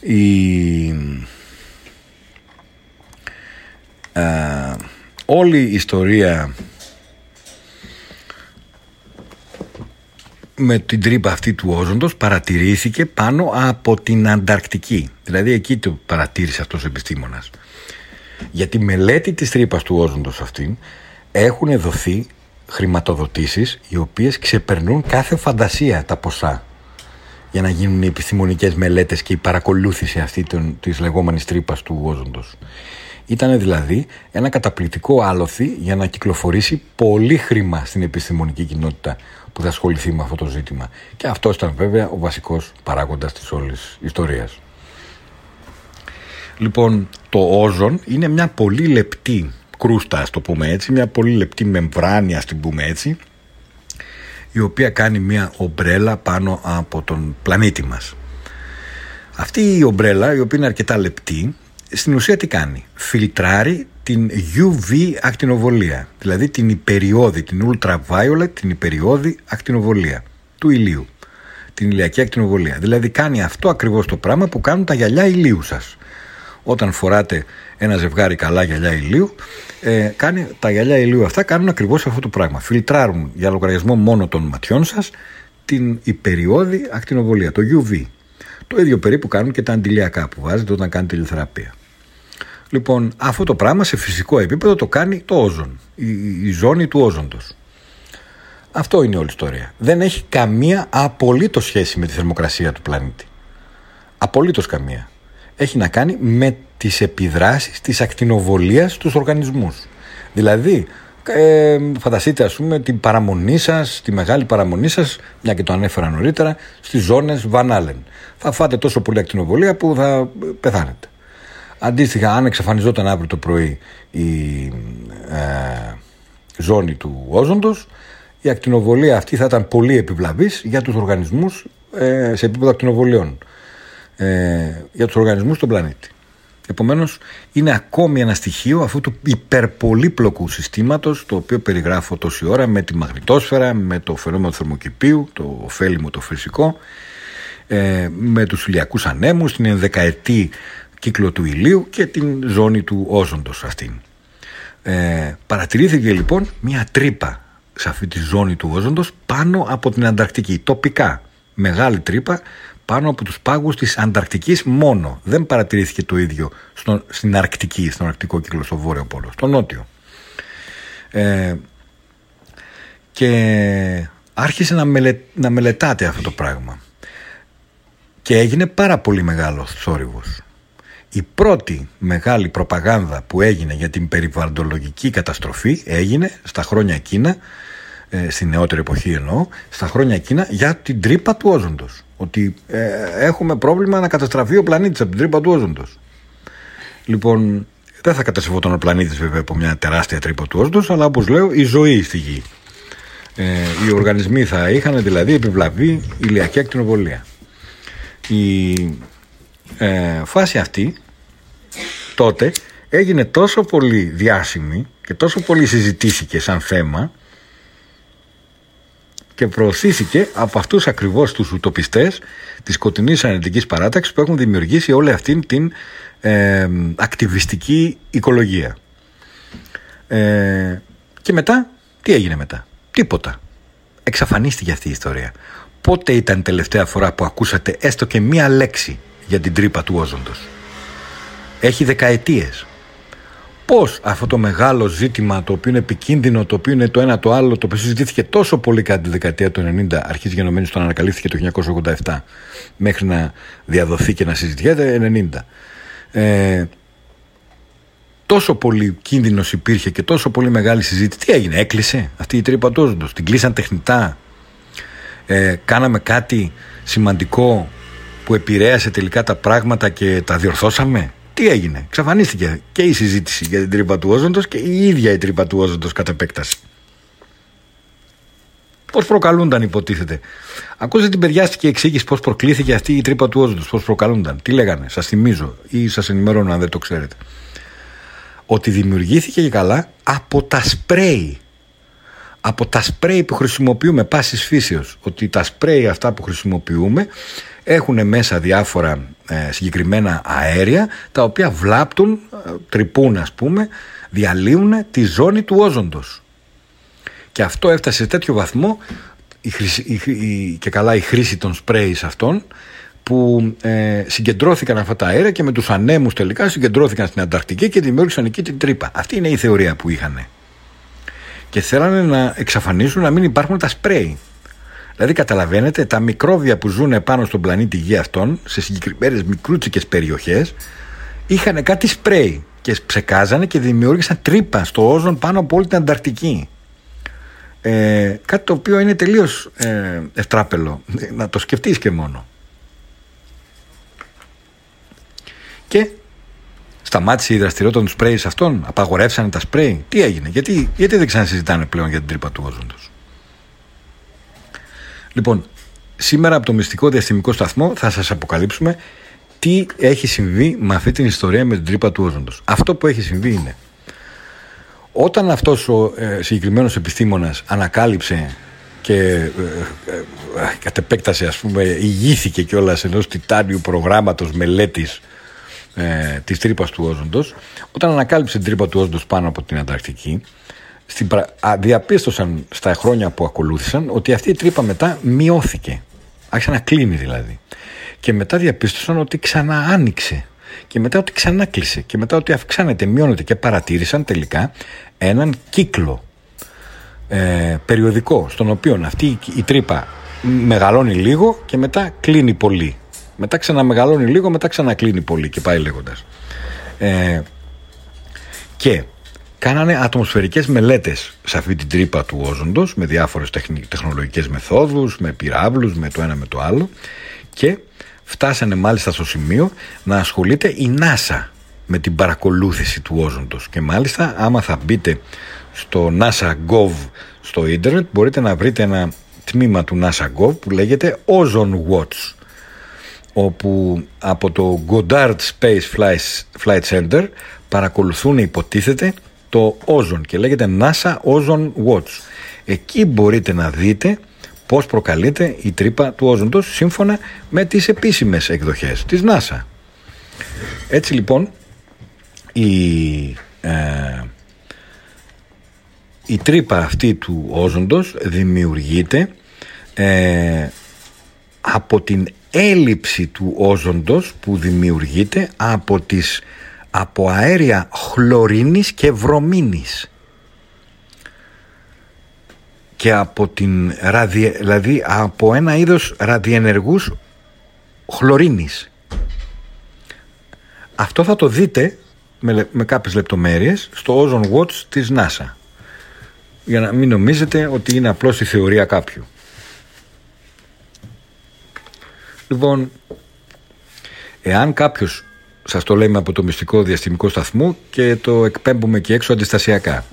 Η, όλη η ιστορία με την τρύπα αυτή του όζοντος παρατηρήθηκε πάνω από την Ανταρκτική. Δηλαδή εκεί το παρατήρησε αυτός ο επιστήμονας. Για τη μελέτη της τρύπας του όζοντος αυτήν έχουν δοθεί χρηματοδοτήσεις οι οποίες ξεπερνούν κάθε φαντασία τα ποσά για να γίνουν οι επιστημονικές μελέτες και η παρακολούθηση αυτή των, της λεγόμενης τρύπας του όζοντος. Ήταν δηλαδή ένα καταπληκτικό άλοθη για να κυκλοφορήσει πολύ χρήμα στην επιστημονική κοινότητα που θα ασχοληθεί με αυτό το ζήτημα. Και αυτός ήταν βέβαια ο βασικός παράγοντας της όλης ιστορίας. Λοιπόν, το όζον είναι μια πολύ λεπτή κρούστα, ας το πούμε έτσι, μια πολύ λεπτή μεμβράνη, ας την πούμε έτσι, η οποία κάνει μια ομπρέλα πάνω από τον πλανήτη μας. Αυτή η ομπρέλα, η οποία είναι αρκετά λεπτή, στην ουσία τι κάνει; Φιλτράρει την UV ακτινοβολία, δηλαδή την υπεριόδη, την ultraviolet, την υπεριόδη ακτινοβολία του ηλίου. Την ηλιακή ακτινοβολία. Δηλαδή κάνει αυτό ακριβώς το πράγμα που κάνουν τα γυαλιά ηλίου σας. Όταν φοράτε ένα ζευγάρι καλά γυαλιά ηλίου, ε, κάνει, τα γυαλιά ηλίου αυτά κάνουν ακριβώς αυτό το πράγμα. Φιλτράρουν για λογαριασμό μόνο των ματιών σας την υπεριόδη ακτινοβολία, το UV. Το ίδιο περίπου κάνουν και τα αντιλιακά που βάζετε όταν κάνετε ηλιοθεραπεία. Λοιπόν, αυτό το πράγμα σε φυσικό επίπεδο το κάνει το όζον, η, η ζώνη του όζοντος. Αυτό είναι όλη η ιστορία. Δεν έχει καμία απολύτως σχέση με τη θερμοκρασία του πλανήτη. Απολύτως καμία. Έχει να κάνει με τις επιδράσεις της ακτινοβολίας στους οργανισμούς. Δηλαδή, ε, φανταστείτε ας πούμε την παραμονή σας, τη μεγάλη παραμονή σας, μια και το ανέφερα νωρίτερα, στις ζώνες Βανάλεν. Θα φάτε τόσο πολύ ακτινοβολία που θα πεθάνετε. Αντίστοιχα, αν εξαφανιζόταν αύριο το πρωί η ε, ζώνη του όζοντος, η ακτινοβολία αυτή θα ήταν πολύ επιβλαβής για τους οργανισμούς ε, σε επίπεδο ακτινοβολιών. Ε, για τους οργανισμούς στον πλανήτη. Επομένως είναι ακόμη ένα στοιχείο αυτού του υπερπολύπλοκου συστήματος το οποίο περιγράφω τόση ώρα με τη μαγνητόσφαιρα, με το φαινόμενο του θερμοκηπίου, το ωφέλιμο το φυσικό, ε, με τους ηλιακούς ανέμους, την ενδεκαετή κύκλο του ηλίου και την ζώνη του όζοντος αυτήν. Ε, παρατηρήθηκε λοιπόν μια τρύπα σε αυτή τη ζώνη του όζοντος πάνω από την Ανταρκτική, τοπικά. Μεγάλη τρύπα πάνω από τους πάγους της Ανταρκτικής μόνο. Δεν παρατηρήθηκε το ίδιο στο, στην Αρκτική, στον Αρκτικό κύκλο, στο Βόρειο Πόλο, στο Νότιο. Ε, και άρχισε να, μελε, να μελετάτε αυτό το πράγμα. Και έγινε πάρα πολύ μεγάλος θόρυβος. Η πρώτη μεγάλη προπαγάνδα που έγινε για την περιβαλλοντολογική καταστροφή έγινε στα χρόνια εκείνα, ε, στη νεότερη εποχή εννοώ, στα χρόνια εκείνα για την τρύπα του όζοντος. Ότι ε, έχουμε πρόβλημα να καταστραφεί ο πλανήτης από την τρύπα του όζοντος. Λοιπόν, δεν θα καταστρεφόταν ο πλανήτης βέβαια από μια τεράστια τρύπα του όζοντος, αλλά όπως λέω η ζωή στη γη. Ε, οι οργανισμοί θα είχαν δηλαδή επιβλαβή ηλιακή ακτινοβολία. Η ε, φάση αυτή τότε έγινε τόσο πολύ διάσημη και τόσο πολύ συζητήθηκε σαν θέμα και προωθήθηκε από αυτούς ακριβώς τους ουτοπιστές της σκοτεινής ανετικής παράταξης που έχουν δημιουργήσει όλη αυτήν την ε, ακτιβιστική οικολογία. Ε, και μετά, τι έγινε μετά; Τίποτα. Εξαφανίστηκε αυτή η ιστορία. Πότε ήταν τελευταία φορά που ακούσατε έστω και μία λέξη για την τρύπα του όζοντος; Έχει δεκαετίες. Πώς αυτό το μεγάλο ζήτημα το οποίο είναι επικίνδυνο, το οποίο είναι το ένα το άλλο, το οποίο συζητήθηκε τόσο πολύ κατά τη δεκαετία του 90, αρχής γενομένης τον ανακαλύφθηκε το 1987, μέχρι να διαδοθεί και να συζητιέται 90. Ε, τόσο πολύ κίνδυνος υπήρχε και τόσο πολύ μεγάλη συζήτηση. Τι έγινε, έκλεισε αυτή η τρύπα του όζοντος, την κλείσαν τεχνητά, ε, κάναμε κάτι σημαντικό που επηρέασε τελικά τα πράγματα και τα διορθώσαμε. Τι έγινε, εξαφανίστηκε και η συζήτηση για την τρύπα του όζοντος και η ίδια η τρύπα του όζοντος κατά επέκταση. Πώς προκαλούνταν, υποτίθεται. Ακούσατε την παιδιάστικη εξήγηση πώς προκλήθηκε αυτή η τρύπα του όζοντος, πώς προκαλούνταν. Τι λέγανε, σας θυμίζω ή σας ενημερώνω αν δεν το ξέρετε. Ότι δημιουργήθηκε και καλά από τα σπρέι από τα σπρέι που χρησιμοποιούμε πάσης φύσεως ότι τα σπρέι αυτά που χρησιμοποιούμε έχουν μέσα διάφορα ε, συγκεκριμένα αέρια τα οποία βλάπτουν, ε, τρυπούν ας πούμε διαλύουν τη ζώνη του όζοντος και αυτό έφτασε σε τέτοιο βαθμό η χρήση, η, και καλά η χρήση των σπρέις αυτών που ε, συγκεντρώθηκαν αυτά τα αέρια και με τους ανέμους τελικά συγκεντρώθηκαν στην Ανταρκτική και δημιούργησαν εκεί την τρύπα. Αυτή είναι η θεωρία που είχαν και θέλανε να εξαφανίσουν να μην υπάρχουν τα σπρέι. Δηλαδή καταλαβαίνετε τα μικρόβια που ζουν πάνω στον πλανήτη Γη αυτών σε συγκεκριμένες μικρούτσικες περιοχές είχαν κάτι σπρέι και ψεκάζανε και δημιούργησαν τρύπα στο όζον πάνω από όλη την Ανταρκτική. Ε, κάτι το οποίο είναι τελείως ε, ευτράπελο να το σκεφτείς και μόνο και Σταμάτησε η δραστηριότητα των σπρέις αυτών, απαγορεύσανε τα σπρέι. Τι έγινε, γιατί, γιατί δεν ξανασυζητάνε πλέον για την τρύπα του όζοντος; Λοιπόν, σήμερα από το μυστικό διαστημικό σταθμό θα σας αποκαλύψουμε τι έχει συμβεί με αυτή την ιστορία με την τρύπα του όζοντος. Αυτό που έχει συμβεί είναι όταν αυτός ο ε, συγκεκριμένος επιστήμονας ανακάλυψε και ε, ε, ε κατ' επέκταση ας πούμε ηγήθηκε κιόλας ενός τιτάνιου προγράμματος μελέτης ε, της τρύπας του όζοντος όταν ανακάλυψε την τρύπα του όζοντος πάνω από την Ανταρκτική στην, α, διαπίστωσαν στα χρόνια που ακολούθησαν ότι αυτή η τρύπα μετά μειώθηκε άρχισε να κλείνει δηλαδή και μετά διαπίστωσαν ότι ξανά άνοιξε και μετά ότι ξανά κλείσε και μετά ότι αυξάνεται, μειώνεται και παρατήρησαν τελικά έναν κύκλο ε, περιοδικό στον οποίο αυτή η- η τρύπα μεγαλώνει λίγο και μετά κλείνει πολύ. Μετά ξαναμεγαλώνει λίγο, μετά ξανακλίνει πολύ και πάει λέγοντας. Ε, και κάνανε ατμοσφαιρικές μελέτες σε αυτή την τρύπα του όζοντος με διάφορες τεχνι- τεχνολογικές μεθόδους, με πυράβλους, με το ένα με το άλλο. Και φτάσανε μάλιστα στο σημείο να ασχολείται η NASA με την παρακολούθηση του όζοντος. Και μάλιστα άμα θα μπείτε στο NASA Gov στο ίντερνετ μπορείτε να βρείτε ένα τμήμα του NASA Gov που λέγεται Ozone Watch όπου από το Goddard Space Flight, Flight Center παρακολουθούν υποτίθεται το Ozone και λέγεται NASA Ozone Watch. Εκεί μπορείτε να δείτε πώς προκαλείται η τρύπα του όζοντος σύμφωνα με τις επίσημες εκδοχές της NASA. Έτσι λοιπόν η, ε, η τρύπα αυτή του όζοντος δημιουργείται ε, από την έλλειψη του όζοντος που δημιουργείται από τις από αέρια χλωρίνης και βρωμίνης. Και από την ραδι, δηλαδή από ένα είδος ραδιενεργούς χλωρίνης. Αυτό θα το δείτε με, λε- με κάποιες λεπτομέρειες στο Ozone Watch της NASA. Για να μην νομίζετε ότι είναι απλώς η θεωρία κάποιου. Λοιπόν, εάν κάποιος, σας το λέμε από το μυστικό διαστημικό σταθμό και το εκπέμπουμε και έξω αντιστασιακά.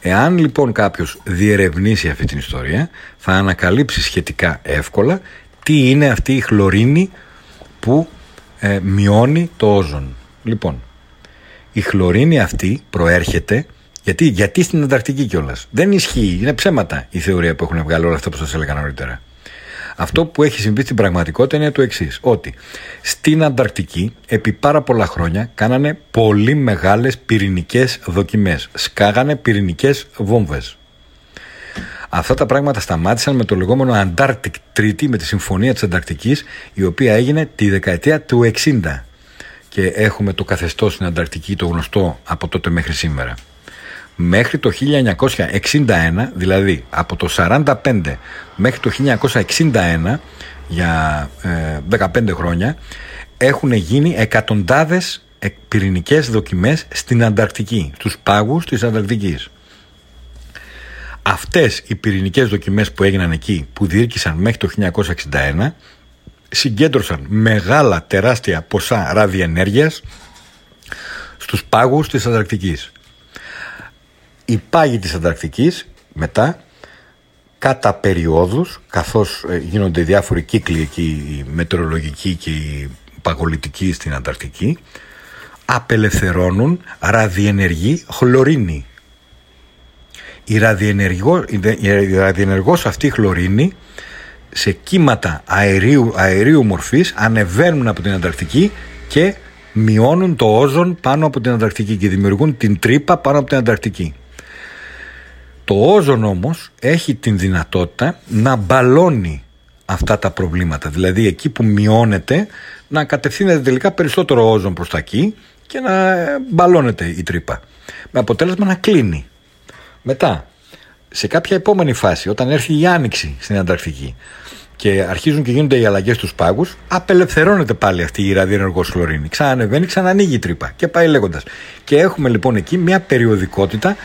Εάν λοιπόν κάποιος διερευνήσει αυτή την ιστορία, θα ανακαλύψει σχετικά εύκολα τι είναι αυτή η χλωρίνη που ε, μειώνει το όζον. Λοιπόν, η χλωρίνη αυτή προέρχεται γιατί, γιατί στην Ανταρκτική κιόλας; Δεν ισχύει, είναι ψέματα η θεωρία που έχουν βγάλει όλα αυτά που σας έλεγα νωρίτερα. Αυτό που έχει συμβεί στην πραγματικότητα είναι το εξής: Ότι στην Ανταρκτική επί πάρα πολλά χρόνια κάνανε πολύ μεγάλες πυρηνικές δοκιμές. Σκάγανε πυρηνικές βόμβες. Αυτά τα πράγματα σταμάτησαν με το λεγόμενο Antarctic Treaty, με τη Συμφωνία της Ανταρκτικής, η οποία έγινε τη δεκαετία του 60. Και έχουμε το καθεστώς στην Ανταρκτική, το γνωστό από τότε μέχρι σήμερα. Μέχρι το 1961, δηλαδή από το 45 μέχρι το 1961, για ε, 15 χρόνια, έχουν γίνει εκατοντάδες ε, πυρηνικές δοκιμές στην Ανταρκτική, στους πάγους της Ανταρκτικής. Αυτές οι πυρηνικές δοκιμές που έγιναν εκεί, που διήρκησαν μέχρι το 1961, συγκέντρωσαν μεγάλα τεράστια ποσά ραδιενέργειας στους πάγους της Ανταρκτικής. Οι πάγοι της Ανταρκτικής μετά κατά περιόδους καθώς ε, γίνονται διάφοροι κύκλοι εκεί οι μετεωρολογικοί και οι παγολητικοί στην Ανταρκτική απελευθερώνουν ραδιενεργή χλωρίνη. Η, ραδιενεργό, η ραδιενεργός αυτή χλωρίνη σε κύματα αερίου, αερίου μορφής ανεβαίνουν από την Ανταρκτική και μειώνουν το όζον πάνω από την Ανταρκτική και δημιουργούν την τρύπα πάνω από την Ανταρκτική. Το όζον όμως έχει την δυνατότητα να μπαλώνει αυτά τα προβλήματα. Δηλαδή εκεί που μειώνεται να κατευθύνεται τελικά περισσότερο όζον προς τα εκεί και να μπαλώνεται η τρύπα. Με αποτέλεσμα να κλείνει. Μετά, σε κάποια επόμενη φάση, όταν έρθει η άνοιξη στην Ανταρκτική και αρχίζουν και γίνονται οι αλλαγές στους πάγους, απελευθερώνεται πάλι αυτή η ραδιενεργό χλωρίνη. Ξανανεβαίνει, ξανανοίγει η τρύπα και πάει λέγοντας. Και έχουμε λοιπόν εκεί μια περιοδικότητα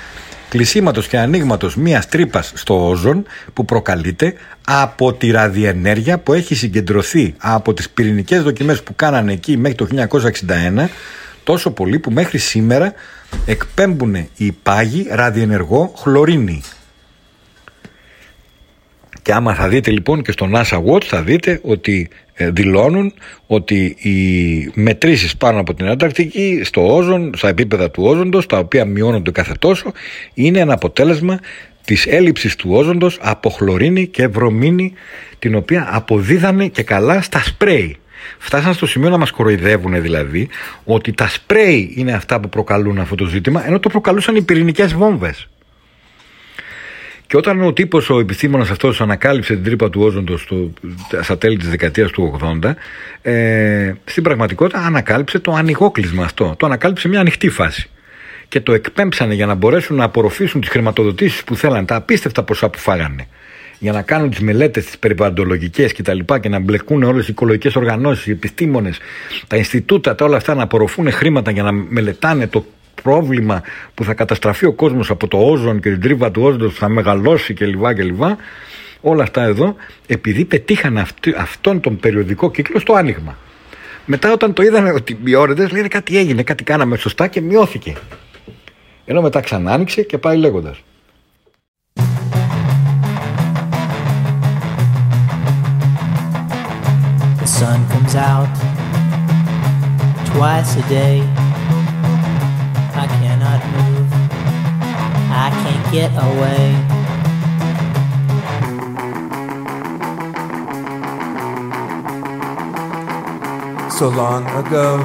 κλεισίματος και ανοίγματος μιας τρύπας στο όζον που προκαλείται από τη ραδιενέργεια που έχει συγκεντρωθεί από τις πυρηνικές δοκιμές που κάνανε εκεί μέχρι το 1961 τόσο πολύ που μέχρι σήμερα εκπέμπουν οι πάγοι ραδιενεργό χλωρίνη. Και άμα θα δείτε λοιπόν και στο NASA Watch θα δείτε ότι ε, δηλώνουν ότι οι μετρήσεις πάνω από την Ανταρκτική στο όζον, στα επίπεδα του όζοντος τα οποία μειώνονται κάθε τόσο είναι ένα αποτέλεσμα της έλλειψης του όζοντος από χλωρίνη και βρωμίνη την οποία αποδίδανε και καλά στα σπρέι. Φτάσαν στο σημείο να μας κοροϊδεύουν δηλαδή ότι τα σπρέι είναι αυτά που προκαλούν αυτό το ζήτημα ενώ το προκαλούσαν οι πυρηνικές βόμβες. Και όταν ο τύπος, ο επιστήμονας αυτός ανακάλυψε την τρύπα του όζοντος στο, στα τέλη της δεκαετίας του 80 ε, στην πραγματικότητα ανακάλυψε το ανοιγόκλεισμα αυτό. Το ανακάλυψε μια ανοιχτή φάση. και το εκπέμψανε για να μπορέσουν να απορροφήσουν τις χρηματοδοτήσεις που θέλαν, τα απίστευτα ποσά που φάγανε για να κάνουν τις μελέτες, τις περιβαλλοντολογικές και τα λοιπά και να μπλεκούν όλες οι οικολογικές οργανώσεις, οι επιστήμονες, τα Ινστιτούτα, τα όλα αυτά να απορροφούν χρήματα για να μελετάνε το πρόβλημα που θα καταστραφεί ο κόσμος από το όζον και την τρύπα του όζοντος που θα μεγαλώσει κλπ. κλπ. Όλα αυτά εδώ επειδή πετύχαν αυτή, αυτόν τον περιοδικό κύκλο στο άνοιγμα. Μετά όταν το είδαν ότι μειώνεται, λένε κάτι έγινε, κάτι κάναμε σωστά και μειώθηκε. Ενώ μετά ξανά άνοιξε και πάει λέγοντας. The sun comes out twice a day. Get away. So long ago,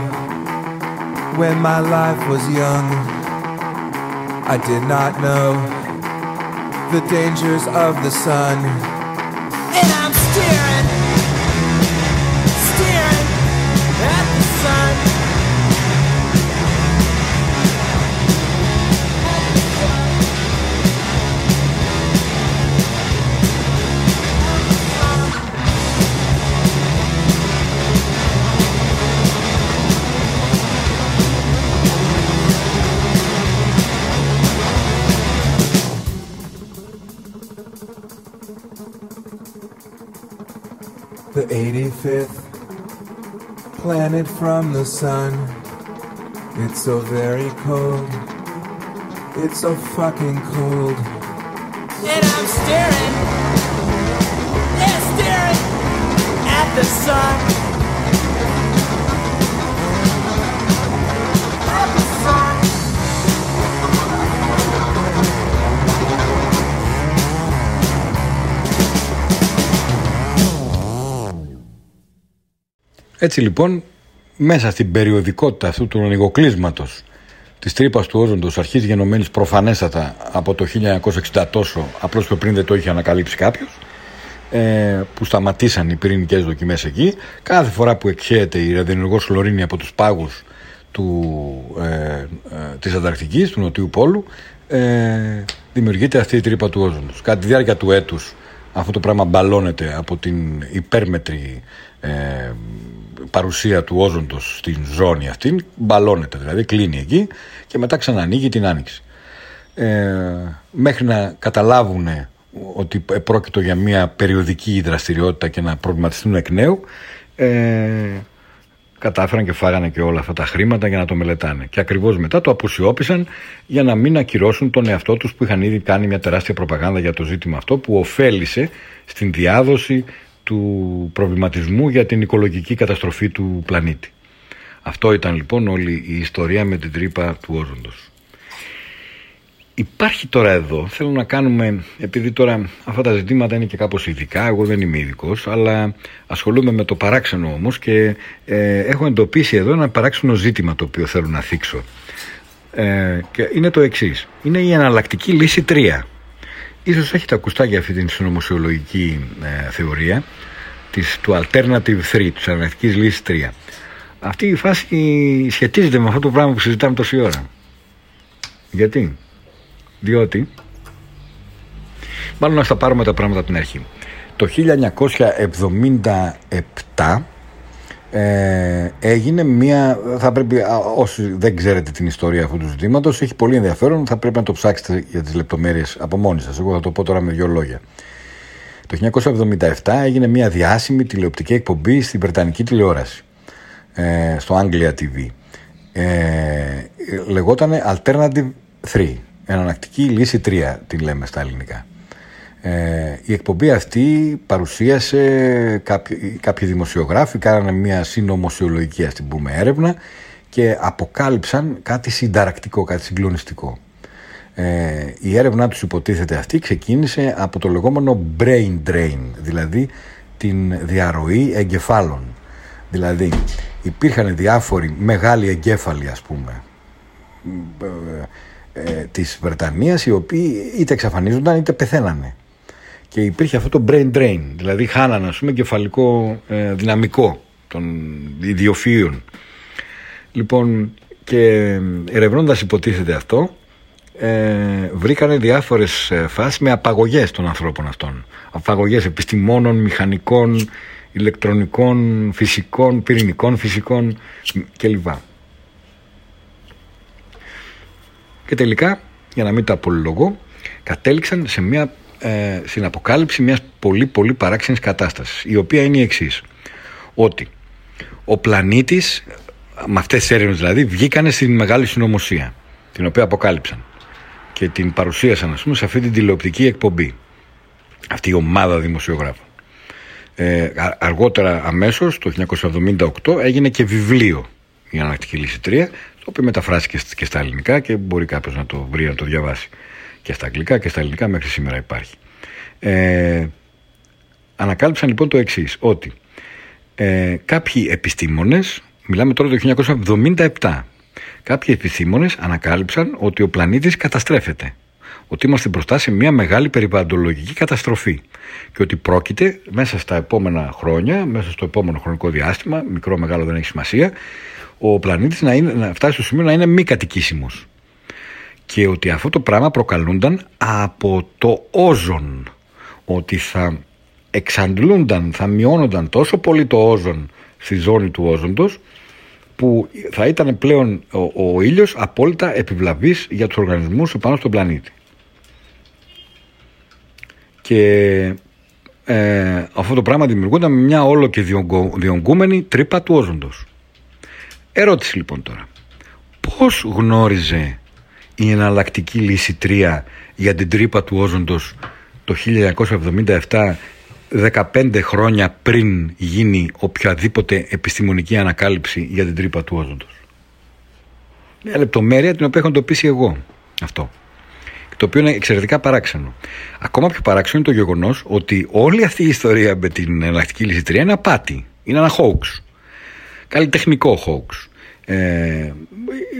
when my life was young, I did not know the dangers of the sun. And I'm staring, 25th planet from the sun. It's so very cold. It's so fucking cold. And I'm staring, yeah, staring at the sun. Έτσι λοιπόν, μέσα στην περιοδικότητα αυτού του ανοιγοκλείσματος της τρύπας του όζοντος αρχής γενομένης προφανέστατα από το 1960 τόσο, απλώς πιο πριν δεν το είχε ανακαλύψει κάποιος, ε, που σταματήσαν οι πυρηνικές δοκιμές εκεί, κάθε φορά που εκχέεται η ραδιενεργός χλωρίνη από τους πάγους του, ε, ε, της Ανταρκτικής, του Νοτιού Πόλου, ε, δημιουργείται αυτή η τρύπα του όζοντος. Κατά τη διάρκεια του έτους αυτό το πράγμα μπαλώνεται από την υπέρμετρη ε, παρουσία του όζοντος στην ζώνη αυτή, μπαλώνεται δηλαδή, κλείνει εκεί και μετά ξανανοίγει την άνοιξη. Ε, μέχρι να καταλάβουν ότι πρόκειτο για μια περιοδική δραστηριότητα και να προβληματιστούν εκ νέου, ε, κατάφεραν και φάγανε και όλα αυτά τα χρήματα για να το μελετάνε. Και ακριβώς μετά το αποσιώπησαν για να μην ακυρώσουν τον εαυτό τους που είχαν ήδη κάνει μια τεράστια προπαγάνδα για το ζήτημα αυτό που ωφέλησε στην διάδοση του προβληματισμού για την οικολογική καταστροφή του πλανήτη. Αυτό ήταν λοιπόν όλη η ιστορία με την τρύπα του όζοντος. Υπάρχει τώρα εδώ, θέλω να κάνουμε, επειδή τώρα αυτά τα ζητήματα είναι και κάπως ειδικά, εγώ δεν είμαι ειδικός, αλλά ασχολούμαι με το παράξενο όμως και ε, έχω εντοπίσει εδώ ένα παράξενο ζήτημα το οποίο θέλω να θίξω. Ε, και είναι το εξής, είναι η εναλλακτική λύση 3. Ίσως έχετε ακουστά για αυτή την συνωμοσιολογική ε, θεωρία της, του Alternative 3, της εναλλακτικής λύσης 3. Αυτή η φάση σχετίζεται με αυτό το πράγμα που συζητάμε τόση ώρα. Γιατί; Διότι, μάλλον να στα πάρουμε τα πράγματα από την αρχή. Το 1977 ε, έγινε μια. Θα πρέπει, α, όσοι δεν ξέρετε την ιστορία αυτού του ζητήματος, έχει πολύ ενδιαφέρον. Θα πρέπει να το ψάξετε για τις λεπτομέρειες από μόνοι σας. Εγώ θα το πω τώρα με δύο λόγια. Το 1977 έγινε μια διάσημη τηλεοπτική εκπομπή στην Βρετανική τηλεόραση, ε, στο Anglia TV. Ε, λεγόταν Alternative 3, εναλλακτική λύση 3 την λέμε στα ελληνικά. Ε, η εκπομπή αυτή παρουσίασε κάποιοι, κάποιοι δημοσιογράφοι, κάνανε μια συνωμοσιολογική ας την πούμε έρευνα και αποκάλυψαν κάτι συνταρακτικό, κάτι συγκλονιστικό. Ε, η έρευνά τους υποτίθεται αυτή ξεκίνησε από το λεγόμενο brain drain, δηλαδή την διαρροή εγκεφάλων. Δηλαδή υπήρχαν διάφοροι μεγάλοι εγκέφαλοι ας πούμε ε, ε, της Βρετανίας οι οποίοι είτε εξαφανίζονταν είτε πεθαίνανε. Και υπήρχε αυτό το brain drain, δηλαδή χάνανε ας πούμε κεφαλικό ε, δυναμικό των ιδιοφύων. Λοιπόν, και ερευνώντας υποτίθεται αυτό ε, βρήκανε διάφορες ε, φάσεις με απαγωγές των ανθρώπων αυτών απαγωγές επιστημόνων, μηχανικών ηλεκτρονικών, φυσικών, πυρηνικών φυσικών κλπ. Και τελικά, για να μην τα απολογώ, κατέληξαν σε μια, ε, στην αποκάλυψη μιας πολύ πολύ παράξενης κατάστασης, η οποία είναι η εξής, ότι ο πλανήτης, με αυτές τις έρευνες δηλαδή, βγήκανε στην μεγάλη συνωμοσία, την οποία αποκάλυψαν και την παρουσίασαν, ας πούμε, σε αυτή την τηλεοπτική εκπομπή. Αυτή η ομάδα δημοσιογράφων. Ε, α- αργότερα αμέσως, το 1978, έγινε και βιβλίο η Αναλλακτική Λύση 3, το οποίο μεταφράστηκε και, και στα ελληνικά και μπορεί κάποιος να το βρει, να το διαβάσει. Και στα αγγλικά και στα ελληνικά μέχρι σήμερα υπάρχει. Ε, ανακάλυψαν λοιπόν το εξής ότι ε, κάποιοι επιστήμονες, μιλάμε τώρα το 1977, κάποιοι επιστήμονες ανακάλυψαν ότι ο πλανήτης καταστρέφεται. Ότι είμαστε μπροστά σε μια μεγάλη περιβαλλοντολογική καταστροφή και ότι πρόκειται μέσα στα επόμενα χρόνια, μέσα στο επόμενο χρονικό διάστημα, μικρό μεγάλο δεν έχει σημασία, ο πλανήτης να, είναι, να φτάσει στο σημείο να είναι μη κατοικήσιμος. Και ότι αυτό το πράγμα προκαλούνταν από το όζον. Ότι θα εξαντλούνταν, θα μειώνονταν τόσο πολύ το όζον στη ζώνη του όζοντος που θα ήταν πλέον ο, ο ήλιος απόλυτα επιβλαβής για τους οργανισμούς πάνω στον πλανήτη. Και ε, αυτό το πράγμα δημιουργούνταν με μια όλο και διονγκο- διονγκούμενη τρύπα του όζοντος. Ερώτηση λοιπόν τώρα. Πώς γνώριζε η εναλλακτική λύση 3 για την τρύπα του όζοντος το 1977 15 χρόνια πριν γίνει οποιαδήποτε επιστημονική ανακάλυψη για την τρύπα του όζοντος. Μια λεπτομέρεια την οποία έχω εντοπίσει εγώ αυτό. Το οποίο είναι εξαιρετικά παράξενο. Ακόμα πιο παράξενο είναι το γεγονός ότι όλη αυτή η ιστορία με την εναλλακτική λύση 3 είναι απάτη. Είναι ένα hoax. Καλλιτεχνικό hoax. Ε,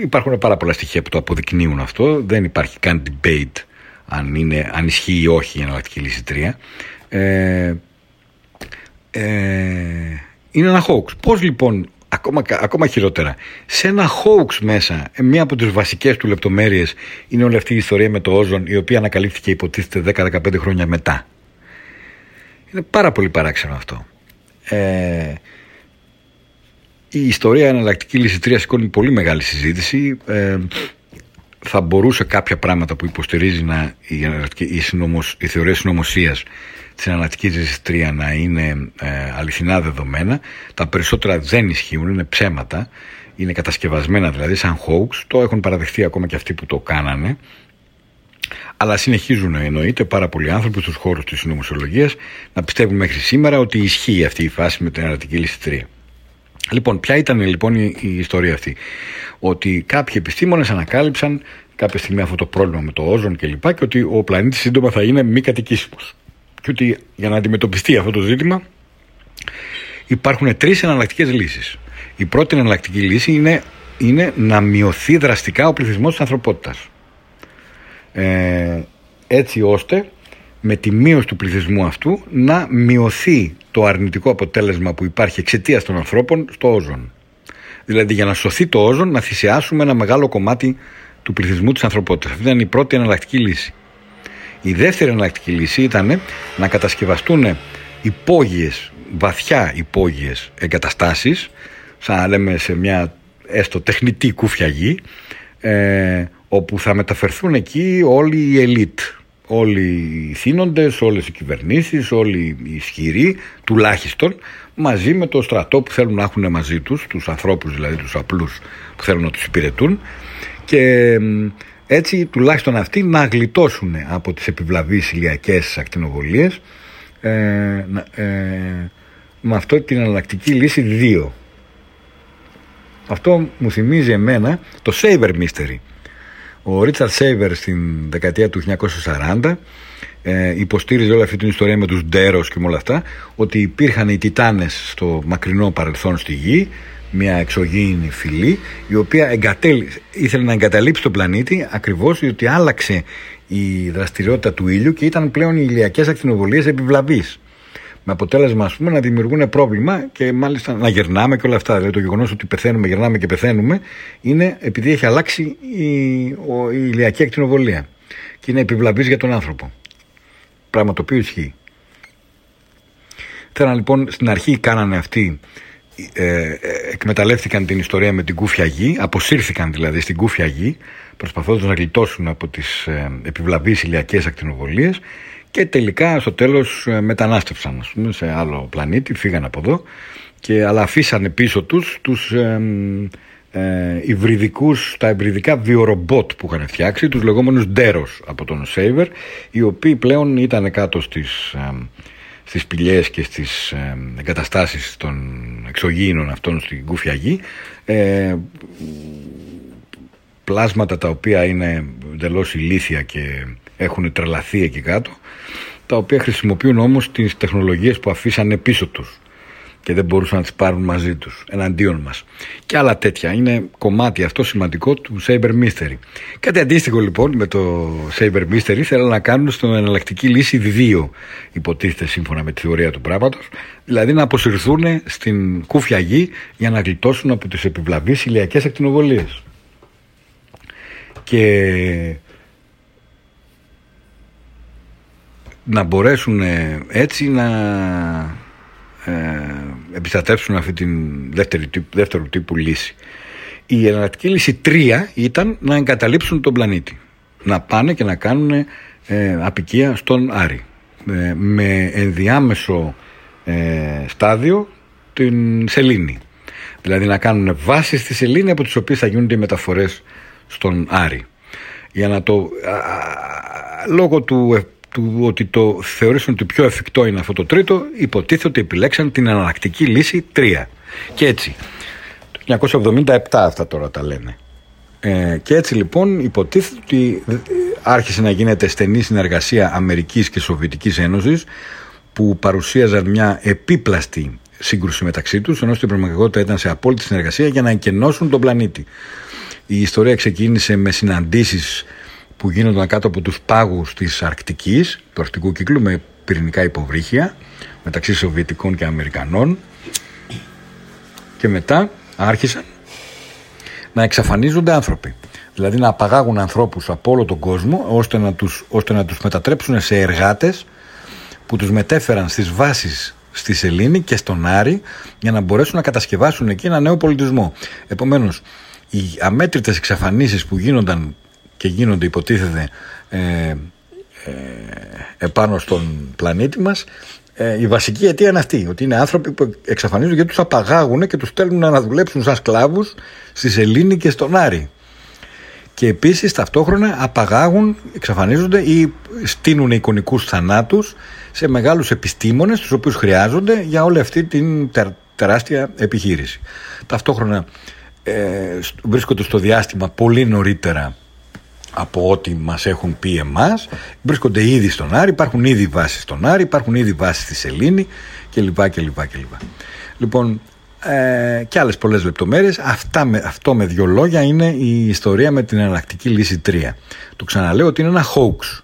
υπάρχουν πάρα πολλά στοιχεία που το αποδεικνύουν αυτό. Δεν υπάρχει καν debate αν, είναι, αν ισχύει ή όχι η εναλλακτική λύση 3. Ε, ε, είναι ένα hoax. Πώς λοιπόν, ακόμα, ακόμα χειρότερα, σε ένα hoax μέσα, ε, μία από τις βασικές του λεπτομέρειες είναι όλη αυτή η ιστορία με το όζον, η οποία ανακαλύφθηκε υποτίθεται 10-15 χρόνια μετά. Είναι πάρα πολύ παράξενο αυτό. Ε, η ιστορία εναλλακτική λύση 3 σηκώνει πολύ μεγάλη συζήτηση. Ε, θα μπορούσε κάποια πράγματα που υποστηρίζει να, η, εναλλακτική- η, συνωμοσ, η θεωρία συνωμοσίας της εναλλακτικής λύσης 3 να είναι ε, αληθινά δεδομένα. Τα περισσότερα δεν ισχύουν, είναι ψέματα. Είναι κατασκευασμένα δηλαδή σαν hoax. Το έχουν παραδεχτεί ακόμα και αυτοί που το κάνανε. Αλλά συνεχίζουν εννοείται πάρα πολλοί άνθρωποι στους χώρους της συνωμοσιολογίας να πιστεύουν μέχρι σήμερα ότι ισχύει αυτή η φάση με την εναλλακτική λύση 3. Λοιπόν, ποια ήταν λοιπόν η, η ιστορία αυτή; Ότι κάποιοι επιστήμονες ανακάλυψαν κάποια στιγμή αυτό το πρόβλημα με το όζον και λοιπά και ότι ο πλανήτης σύντομα θα είναι μη κατοικήσιμος. Και ότι για να αντιμετωπιστεί αυτό το ζήτημα υπάρχουν τρεις εναλλακτικές λύσεις. Η πρώτη εναλλακτική λύση είναι, είναι να μειωθεί δραστικά ο πληθυσμός της ανθρωπότητας. Ε, έτσι ώστε με τη μείωση του πληθυσμού αυτού να μειωθεί το αρνητικό αποτέλεσμα που υπάρχει εξαιτίας των ανθρώπων στο όζον. Δηλαδή για να σωθεί το όζον να θυσιάσουμε ένα μεγάλο κομμάτι του πληθυσμού της ανθρωπότητας. Αυτή ήταν η πρώτη εναλλακτική λύση. Η δεύτερη εναλλακτική λύση ήταν να κατασκευαστούν υπόγειες, βαθιά υπόγειες εγκαταστάσεις, σαν να λέμε σε μια έστω τεχνητή κούφια γη, ε, όπου θα μεταφερθούν εκεί όλοι οι ελίτ, όλοι οι θύνοντες, όλες οι κυβερνήσεις, όλοι οι ισχυροί, τουλάχιστον, μαζί με το στρατό που θέλουν να έχουν μαζί τους, τους ανθρώπους δηλαδή, τους απλούς που θέλουν να τους υπηρετούν και μ, έτσι τουλάχιστον αυτοί να γλιτώσουν από τις επιβλαβείς ηλιακές ακτινοβολίες ε, να- ε, με αυτό την εναλλακτική λύση 2. Αυτό μου θυμίζει εμένα το Saber Mystery. Ο Ρίτσαρντ Σέιβερ στην δεκαετία του 1940 ε, υποστήριζε όλη αυτή την ιστορία με τους Ντέρος και με όλα αυτά ότι υπήρχαν οι Τιτάνες στο μακρινό παρελθόν στη Γη μια εξωγήινη φυλή η οποία εγκατέλει, ήθελε να εγκαταλείψει τον πλανήτη ακριβώς διότι άλλαξε η δραστηριότητα του ήλιου και ήταν πλέον οι ηλιακές ακτινοβολίες επιβλαβείς Με αποτέλεσμα, ας πούμε, να δημιουργούν πρόβλημα και μάλιστα να γερνάμε και όλα αυτά. Δηλαδή, το γεγονός ότι πεθαίνουμε, γερνάμε και πεθαίνουμε είναι επειδή έχει αλλάξει η, ο, η ηλιακή ακτινοβολία και είναι επιβλαβής για τον άνθρωπο. Πράγμα το οποίο ισχύει. Θέλαν λοιπόν στην αρχή κάνανε αυτοί ε, ε, εκμεταλλεύτηκαν την ιστορία με την κούφια γη, αποσύρθηκαν δηλαδή στην κούφια γη, προσπαθώντας να γλιτώσουν από τις ε, επιβλαβείς ηλιακές ακτινοβολίες και τελικά στο τέλος ε, μετανάστευσαν ας πούμε, σε άλλο πλανήτη, φύγαν από εδώ και, αλλά αφήσανε πίσω τους τους ε, ε, υβριδικούς, τα υβριδικά βιορομπότ που είχαν φτιάξει, τους λεγόμενους Ντέρος από τον Σέιβερ, οι οποίοι πλέον ήταν κάτω στις, ε, στις πηλιές και στις ε, εγκαταστάσεις των εξωγήινων αυτών στην Κούφια Γη, ε, πλάσματα τα οποία είναι εντελώς ηλίθια και έχουν τρελαθεί εκεί κάτω, τα οποία χρησιμοποιούν όμως τις τεχνολογίες που αφήσανε πίσω τους και δεν μπορούσαν να τις πάρουν μαζί τους εναντίον μας. Και άλλα τέτοια. Είναι κομμάτι αυτό σημαντικό του Saber Mystery. Κάτι αντίστοιχο λοιπόν με το Saber Mystery θέλουν να κάνουν στον εναλλακτική λύση 2 υποτίθεται σύμφωνα με τη θεωρία του πράγματος. Δηλαδή να αποσυρθούν στην κούφια γη για να γλιτώσουν από τις επιβλαβείς ηλιακές ακτινοβολίες. Και να μπορέσουν έτσι να ε, επιστατεύσουν αυτή την δεύτερη, δεύτερου τύπου λύση. Η εναλλακτική λύση 3 ήταν να εγκαταλείψουν τον πλανήτη. Να πάνε και να κάνουν ε, απικία στον Άρη. Ε, με ενδιάμεσο ε, στάδιο την Σελήνη. Δηλαδή να κάνουν βάσεις στη Σελήνη από τις οποίες θα γίνονται οι μεταφορές στον Άρη. Για να το... λόγω του του ότι το θεωρήσαν ότι πιο εφικτό είναι αυτό το τρίτο, υποτίθεται ότι επιλέξαν την αναλλακτική λύση 3. Και έτσι, το 1977 αυτά τώρα τα λένε. Ε, και έτσι λοιπόν υποτίθεται ότι άρχισε να γίνεται στενή συνεργασία Αμερικής και Σοβιετικής Ένωσης που παρουσίαζαν μια επίπλαστη σύγκρουση μεταξύ τους ενώ στην πραγματικότητα ήταν σε απόλυτη συνεργασία για να εγκαινώσουν τον πλανήτη. Η ιστορία ξεκίνησε με συναντήσεις που γίνονταν κάτω από τους πάγους της Αρκτικής, του Αρκτικού κύκλου με πυρηνικά υποβρύχια μεταξύ Σοβιετικών και Αμερικανών και μετά άρχισαν να εξαφανίζονται άνθρωποι. Δηλαδή να απαγάγουν ανθρώπους από όλο τον κόσμο ώστε να τους, ώστε να τους μετατρέψουν σε εργάτες που τους μετέφεραν στις βάσεις στη Σελήνη και στον Άρη για να μπορέσουν να κατασκευάσουν εκεί ένα νέο πολιτισμό. Επομένως, οι αμέτρητες εξαφανίσεις που γίνονταν και γίνονται υποτίθεται ε, ε, επάνω στον πλανήτη μας ε, η βασική αιτία είναι αυτή ότι είναι άνθρωποι που εξαφανίζουν γιατί τους απαγάγουν και τους στέλνουν να δουλέψουν σαν σκλάβους στη Σελήνη και στον Άρη και επίσης ταυτόχρονα απαγάγουν, εξαφανίζονται ή στείνουν εικονικούς θανάτους σε μεγάλους επιστήμονες τους οποίους χρειάζονται για όλη αυτή την τεράστια επιχείρηση. Ταυτόχρονα ε, βρίσκονται στο διάστημα πολύ νωρίτερα από ό,τι μας έχουν πει εμάς βρίσκονται ήδη στον Άρη, υπάρχουν ήδη βάσεις στον Άρη υπάρχουν ήδη βάσεις στη Σελήνη κλπ. κλπ, κλπ. Λοιπόν, ε, και άλλες πολλές λεπτομέρειες Αυτά με, αυτό με δύο λόγια είναι η ιστορία με την εναλλακτική λύση 3 το ξαναλέω ότι είναι ένα hoax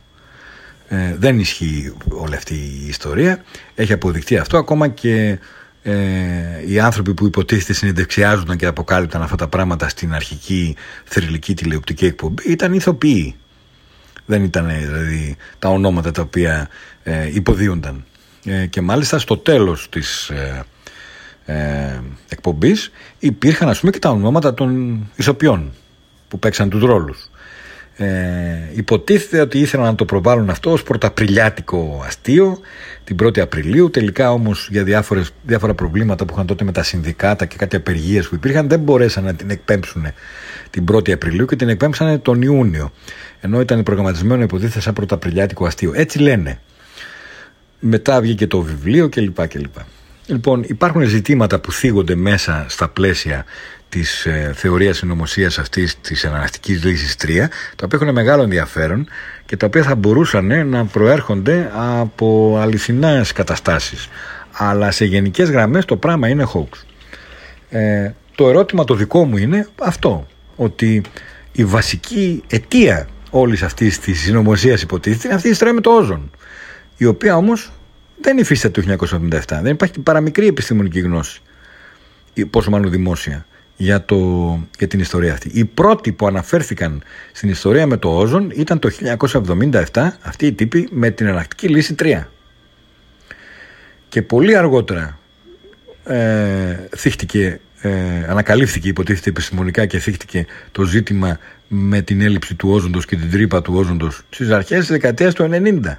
ε, δεν ισχύει όλη αυτή η ιστορία έχει αποδειχτεί αυτό ακόμα και ε, οι άνθρωποι που υποτίθεται συνεντευξιάζονταν και αποκάλυπταν αυτά τα πράγματα στην αρχική θρηλυκή τηλεοπτική εκπομπή ήταν ηθοποιοί. Δεν ήταν δηλαδή τα ονόματα τα οποία ε, υποδίονταν. Ε, και μάλιστα στο τέλος της ε, ε, εκπομπής υπήρχαν ας πούμε και τα ονόματα των ηθοποιών που παίξαν τους ρόλους. Ε, υποτίθεται ότι ήθελαν να το προβάλλουν αυτό ως πρωταπριλιάτικο αστείο την 1η Απριλίου. Τελικά όμως για διάφορες, διάφορα προβλήματα που είχαν τότε με τα συνδικάτα και κάτι απεργίες που υπήρχαν δεν μπορέσαν να την εκπέμψουν την 1η Απριλίου και την εκπέμψανε τον Ιούνιο. Ενώ ήταν προγραμματισμένο υποτίθεται σαν πρωταπριλιάτικο αστείο. Έτσι λένε. Μετά βγήκε το βιβλίο κλπ. κλπ. Λοιπόν, υπάρχουν ζητήματα που θίγονται μέσα στα πλαίσια της ε, θεωρίας συνωμοσίας αυτής της εναλλακτικής λύσης 3 τα οποία έχουν μεγάλο ενδιαφέρον και τα οποία θα μπορούσαν να προέρχονται από αληθινές καταστάσεις αλλά σε γενικές γραμμές το πράγμα είναι hoax ε, το ερώτημα το δικό μου είναι αυτό ότι η βασική αιτία όλης αυτής της συνωμοσίας υποτίθεται είναι αυτή η ιστορία με το όζον η οποία όμως δεν υφίσταται το 1977. Δεν υπάρχει παραμικρή επιστημονική γνώση, ή πόσο μάλλον δημόσια, για, το, για την ιστορία αυτή. Οι πρώτοι που αναφέρθηκαν στην ιστορία με το όζον ήταν το 1977, αυτοί οι τύποι με την εναλλακτική λύση 3. Και πολύ αργότερα ε, θύχτηκε, ε, ανακαλύφθηκε υποτίθεται επιστημονικά και θύχτηκε το ζήτημα με την έλλειψη του όζοντος και την τρύπα του όζοντος στις αρχές της δεκαετίας του 90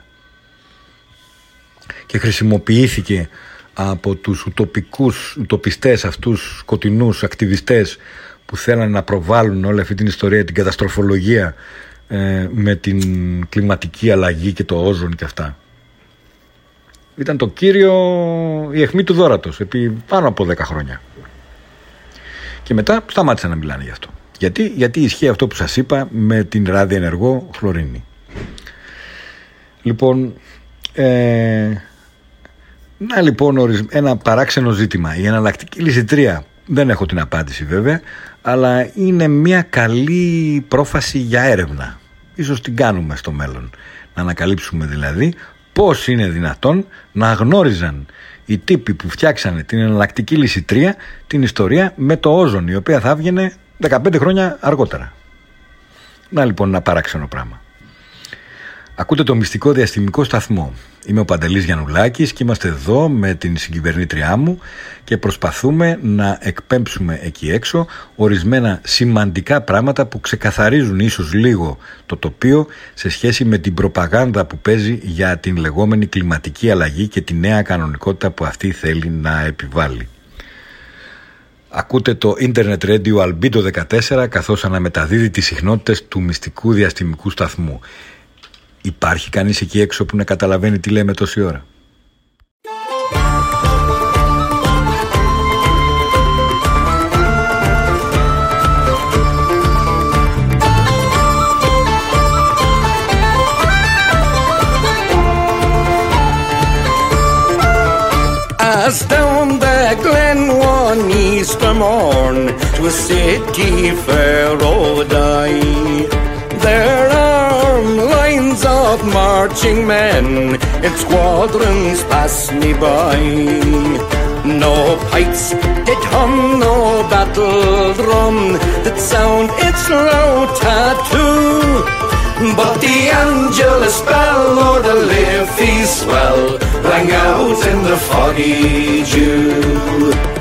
και χρησιμοποιήθηκε από τους ουτοπικούς, ουτοπιστές αυτούς σκοτεινούς ακτιβιστές που θέλανε να προβάλλουν όλη αυτή την ιστορία, την καταστροφολογία ε, με την κλιματική αλλαγή και το όζον και αυτά. Ήταν το κύριο η αιχμή του δόρατος επί πάνω από 10 χρόνια. Και μετά σταμάτησαν να μιλάνε γι' αυτό. Γιατί, Γιατί ισχύει αυτό που σας είπα με την ράδια ενεργό χλωρίνη. Λοιπόν, ε, να λοιπόν ένα παράξενο ζήτημα. Η εναλλακτική λύση 3 δεν έχω την απάντηση βέβαια, αλλά είναι μια καλή πρόφαση για έρευνα. Ίσως την κάνουμε στο μέλλον. Να ανακαλύψουμε δηλαδή πώς είναι δυνατόν να γνώριζαν οι τύποι που φτιάξανε την εναλλακτική λύση 3 την ιστορία με το όζον, η οποία θα έβγαινε 15 χρόνια αργότερα. Να λοιπόν ένα παράξενο πράγμα. Ακούτε το μυστικό διαστημικό σταθμό. Είμαι ο Παντελής Γιαννουλάκης και είμαστε εδώ με την συγκυβερνήτριά μου και προσπαθούμε να εκπέμψουμε εκεί έξω ορισμένα σημαντικά πράγματα που ξεκαθαρίζουν ίσως λίγο το τοπίο σε σχέση με την προπαγάνδα που παίζει για την λεγόμενη κλιματική αλλαγή και τη νέα κανονικότητα που αυτή θέλει να επιβάλλει. Ακούτε το Internet Radio Albedo 14 καθώς αναμεταδίδει τις συχνότητες του μυστικού διαστημικού σταθμού. Υπάρχει κανείς εκεί έξω που να καταλαβαίνει τι λέμε τόση ώρα; As down the glen one Easter morn to a city fair rode I. marching men in squadrons pass me by. No pipes did hum, no battle drum that sound its loud tattoo. But the Angelus bell or the Liffey swell rang out in the foggy dew.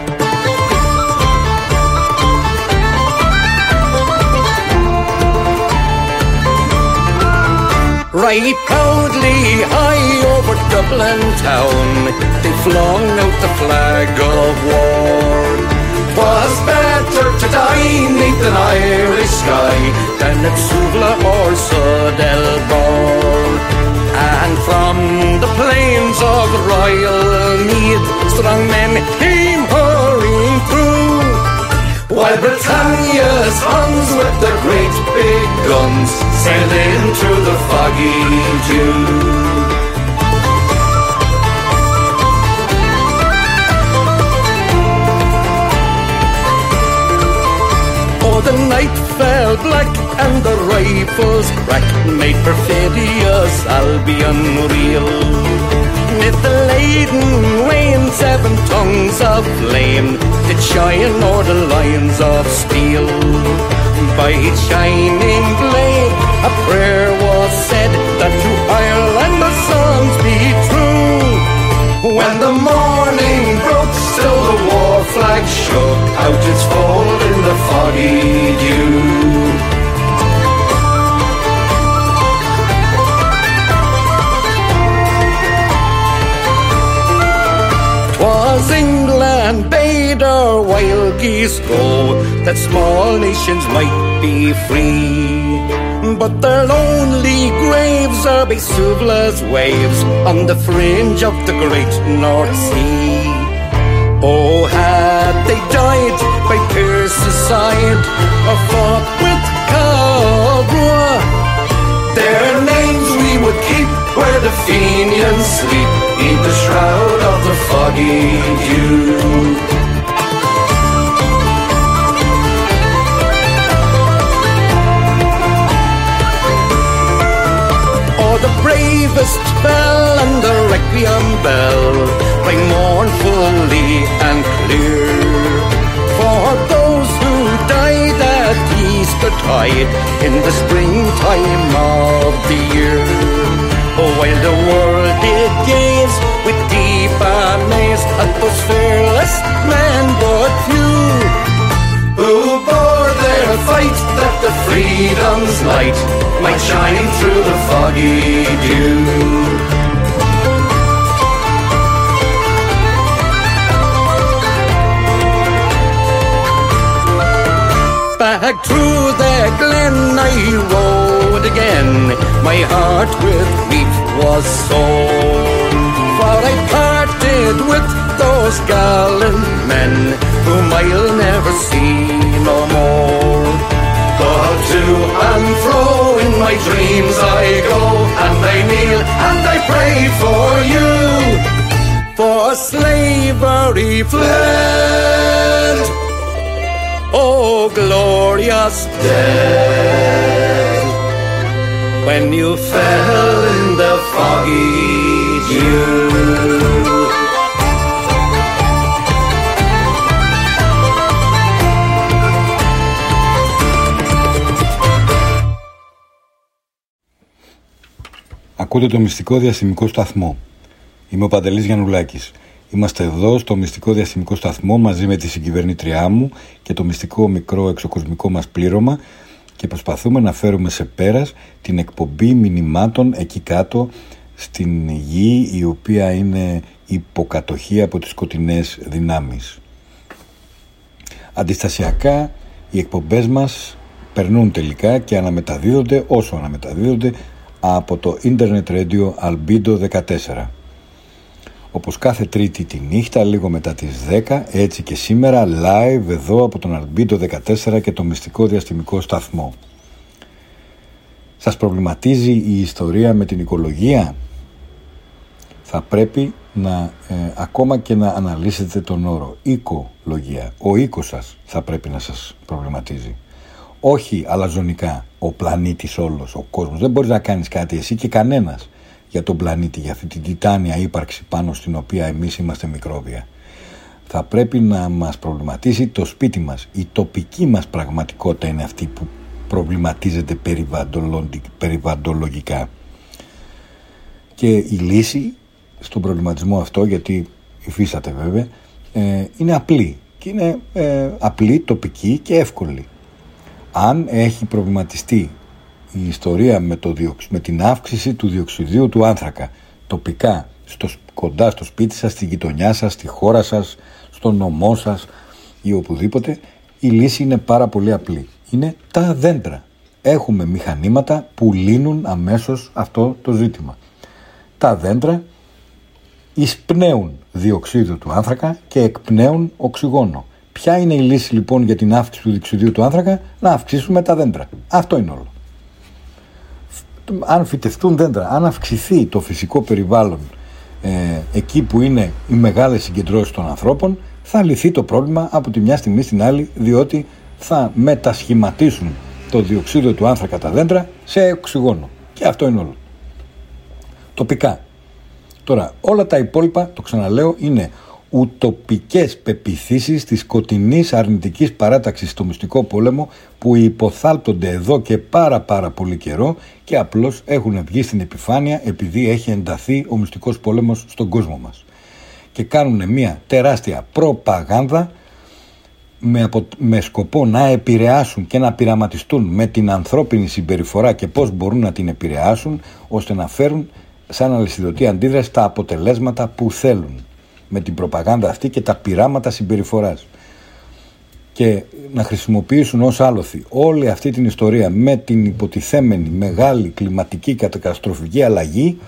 Right proudly high over Dublin town, they flung out the flag of war. 'Twas better to die neath an Irish sky than at Suvla or Sudelbor. And from the plains of Royal Mead, strong men came hurrying through. While Britannia's Huns with their great big guns sailed into the foggy dew. Oh, the night fell black and the rifles cracked, made perfidious Albion real. Mid the laden rain, seven tongues of flame did shine o'er the lions of steel. By each shining blade, a prayer was said that to Ireland the songs be true. When the morning broke, still the war flag shook out its fold in the foggy dew. Was England bade our wild geese go that small nations might be free? But their lonely graves are by Suvla's waves on the fringe of the great North Sea. Oh, had they died by Pierce's side or fought with Caldroy, their names we would keep where the Fenians sleep, in the shroud of the foggy dew. The bravest fell and the opium bell rang mournfully and clear. For those who died at Eastertide in the springtime of the year. While the world did gaze with deep amaze at those fearless men but few who bore their fight that the freedom's light might shine through the foggy dew. Back through the glen I rode again. My heart with grief was sore. For I parted with those gallant men whom I'll never see no more. But to and fro in my dreams I go, and I kneel and I pray for you. For slavery fled. Oh, glorious death when you fell in the foggy dew. Ακούτε το μυστικό διαστημικό σταθμό. Είμαι ο Παντελής Γιαννουλάκης. Είμαστε εδώ στο μυστικό διαστημικό σταθμό μαζί με τη συγκυβερνήτριά μου και το μυστικό μικρό εξοκοσμικό μας πλήρωμα και προσπαθούμε να φέρουμε σε πέρας την εκπομπή μηνυμάτων εκεί κάτω στην γη η οποία είναι υποκατοχή από τις σκοτεινές δυνάμεις. Αντιστασιακά οι εκπομπές μας περνούν τελικά και αναμεταδίδονται όσο αναμεταδίδονται από το Internet Radio Albedo 14. Όπως κάθε τρίτη τη νύχτα, λίγο μετά τις 10, έτσι και σήμερα live εδώ από τον Albedo 14 και το μυστικό διαστημικό σταθμό. Σας προβληματίζει η ιστορία με την οικολογία; Θα πρέπει να ε, ακόμα και να αναλύσετε τον όρο οικολογία. Ο οίκος σας θα πρέπει να σας προβληματίζει. Όχι αλαζονικά ο πλανήτης όλος, ο κόσμος. Δεν μπορείς να κάνεις κάτι εσύ και κανένας για τον πλανήτη, για αυτή την τιτάνια ύπαρξη πάνω στην οποία εμείς είμαστε μικρόβια. Θα πρέπει να μας προβληματίσει το σπίτι μας. Η τοπική μας πραγματικότητα είναι αυτή που προβληματίζεται περιβαντολογικά. Και η λύση στον προβληματισμό αυτό, γιατί υφίσταται βέβαια, ε, είναι απλή. Και είναι ε, απλή, τοπική και εύκολη. Αν έχει προβληματιστεί η ιστορία με, το, με την αύξηση του διοξιδίου του άνθρακα τοπικά, στο, κοντά στο σπίτι σας, στη γειτονιά σας, στη χώρα σας, στο νομό σας ή οπουδήποτε, η λύση είναι πάρα πολύ απλή. Είναι τα δέντρα. Έχουμε μηχανήματα που λύνουν αμέσως αυτό το ζήτημα. Τα δέντρα εισπνέουν διοξίδιο του άνθρακα και εκπνέουν οξυγόνο. Ποια είναι η λύση λοιπόν για την αύξηση του διοξιδίου του άνθρακα; Να αυξήσουμε τα δέντρα. Αυτό είναι όλο. Αν φυτευτούν δέντρα, αν αυξηθεί το φυσικό περιβάλλον ε, εκεί που είναι οι μεγάλες συγκεντρώσεις των ανθρώπων, θα λυθεί το πρόβλημα από τη μια στιγμή στην άλλη, διότι θα μετασχηματίσουν το διοξείδιο του άνθρακα τα δέντρα σε οξυγόνο. Και αυτό είναι όλο. Τοπικά. Τώρα, όλα τα υπόλοιπα, το ξαναλέω, είναι ουτοπικές πεπιθήσεις της σκοτεινής αρνητικής παράταξης στο μυστικό πόλεμο που υποθάλπτονται εδώ και πάρα πάρα πολύ καιρό και απλώς έχουν βγει στην επιφάνεια επειδή έχει ενταθεί ο μυστικός πόλεμος στον κόσμο μας. Και κάνουν μια τεράστια προπαγάνδα με, με σκοπό να επηρεάσουν και να πειραματιστούν με την ανθρώπινη συμπεριφορά και πώς μπορούν να την επηρεάσουν ώστε να φέρουν σαν αλυσιδωτή αντίδραση τα αποτελέσματα που θέλουν με την προπαγάνδα αυτή και τα πειράματα συμπεριφοράς και να χρησιμοποιήσουν ως άλοθη όλη αυτή την ιστορία με την υποτιθέμενη μεγάλη κλιματική καταστροφική αλλαγή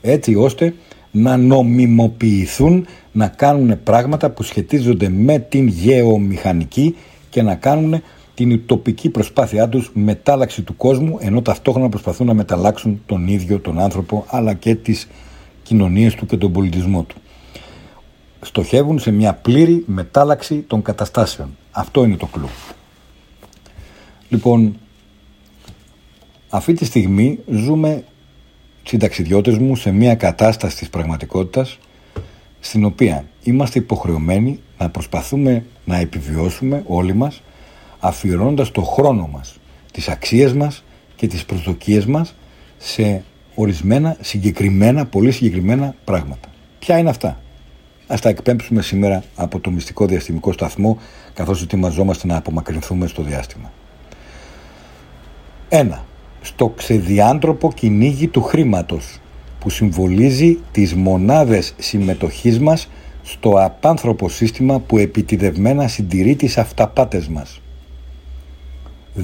έτσι ώστε να νομιμοποιηθούν να κάνουν πράγματα που σχετίζονται με την γεωμηχανική και να κάνουν την τοπική προσπάθειά τους μετάλλαξη του κόσμου ενώ ταυτόχρονα προσπαθούν να μεταλλάξουν τον ίδιο τον άνθρωπο αλλά και τις κοινωνίες του και τον πολιτισμό του. Στοχεύουν σε μια πλήρη μετάλλαξη των καταστάσεων. Αυτό είναι το κλου. Λοιπόν, αυτή τη στιγμή ζούμε συνταξιδιώτες μου σε μια κατάσταση της πραγματικότητας στην οποία είμαστε υποχρεωμένοι να προσπαθούμε να επιβιώσουμε όλοι μας αφιερώνοντας το χρόνο μας, τις αξίες μας και τις προσδοκίες μας σε ορισμένα συγκεκριμένα, πολύ συγκεκριμένα πράγματα. Ποια είναι αυτά; Ας τα εκπέμψουμε σήμερα από το μυστικό διαστημικό σταθμό καθώς ετοιμαζόμαστε να απομακρυνθούμε στο διάστημα. Ένα. Στο ξεδιάντροπο κυνήγι του χρήματος που συμβολίζει τις μονάδες συμμετοχής μας στο απάνθρωπο σύστημα που επιτιδευμένα συντηρεί τις αυταπάτες μας.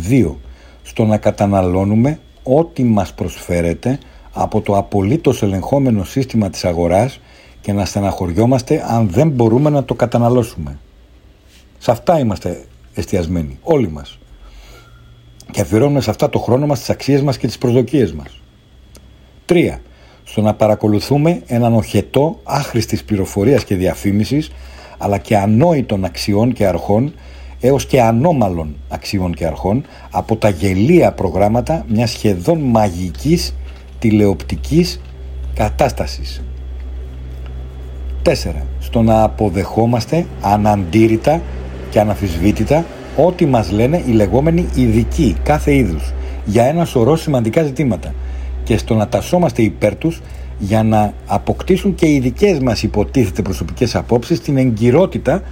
2. Στο να καταναλώνουμε ό,τι μας προσφέρεται από το απολύτως ελεγχόμενο σύστημα της αγοράς και να στεναχωριόμαστε αν δεν μπορούμε να το καταναλώσουμε. Σε αυτά είμαστε εστιασμένοι, όλοι μας. Και αφιερώνουμε σε αυτά το χρόνο μας, τις αξίες μας και τις προσδοκίες μας. 3. Στο να παρακολουθούμε έναν οχετό άχρηστης πληροφορίας και διαφήμισης, αλλά και ανόητων αξιών και αρχών, έως και ανώμαλων αξιών και αρχών, από τα γελία προγράμματα μιας σχεδόν μαγικής τηλεοπτικής κατάστασης. 4. Στο να αποδεχόμαστε αναντήρητα και αναφυσβήτητα ό,τι μας λένε οι λεγόμενοι ειδικοί κάθε είδους για ένα σωρό σημαντικά ζητήματα και στο να τασόμαστε υπέρ τους για να αποκτήσουν και οι δικές μας υποτίθεται προσωπικές απόψεις την εγκυρότητα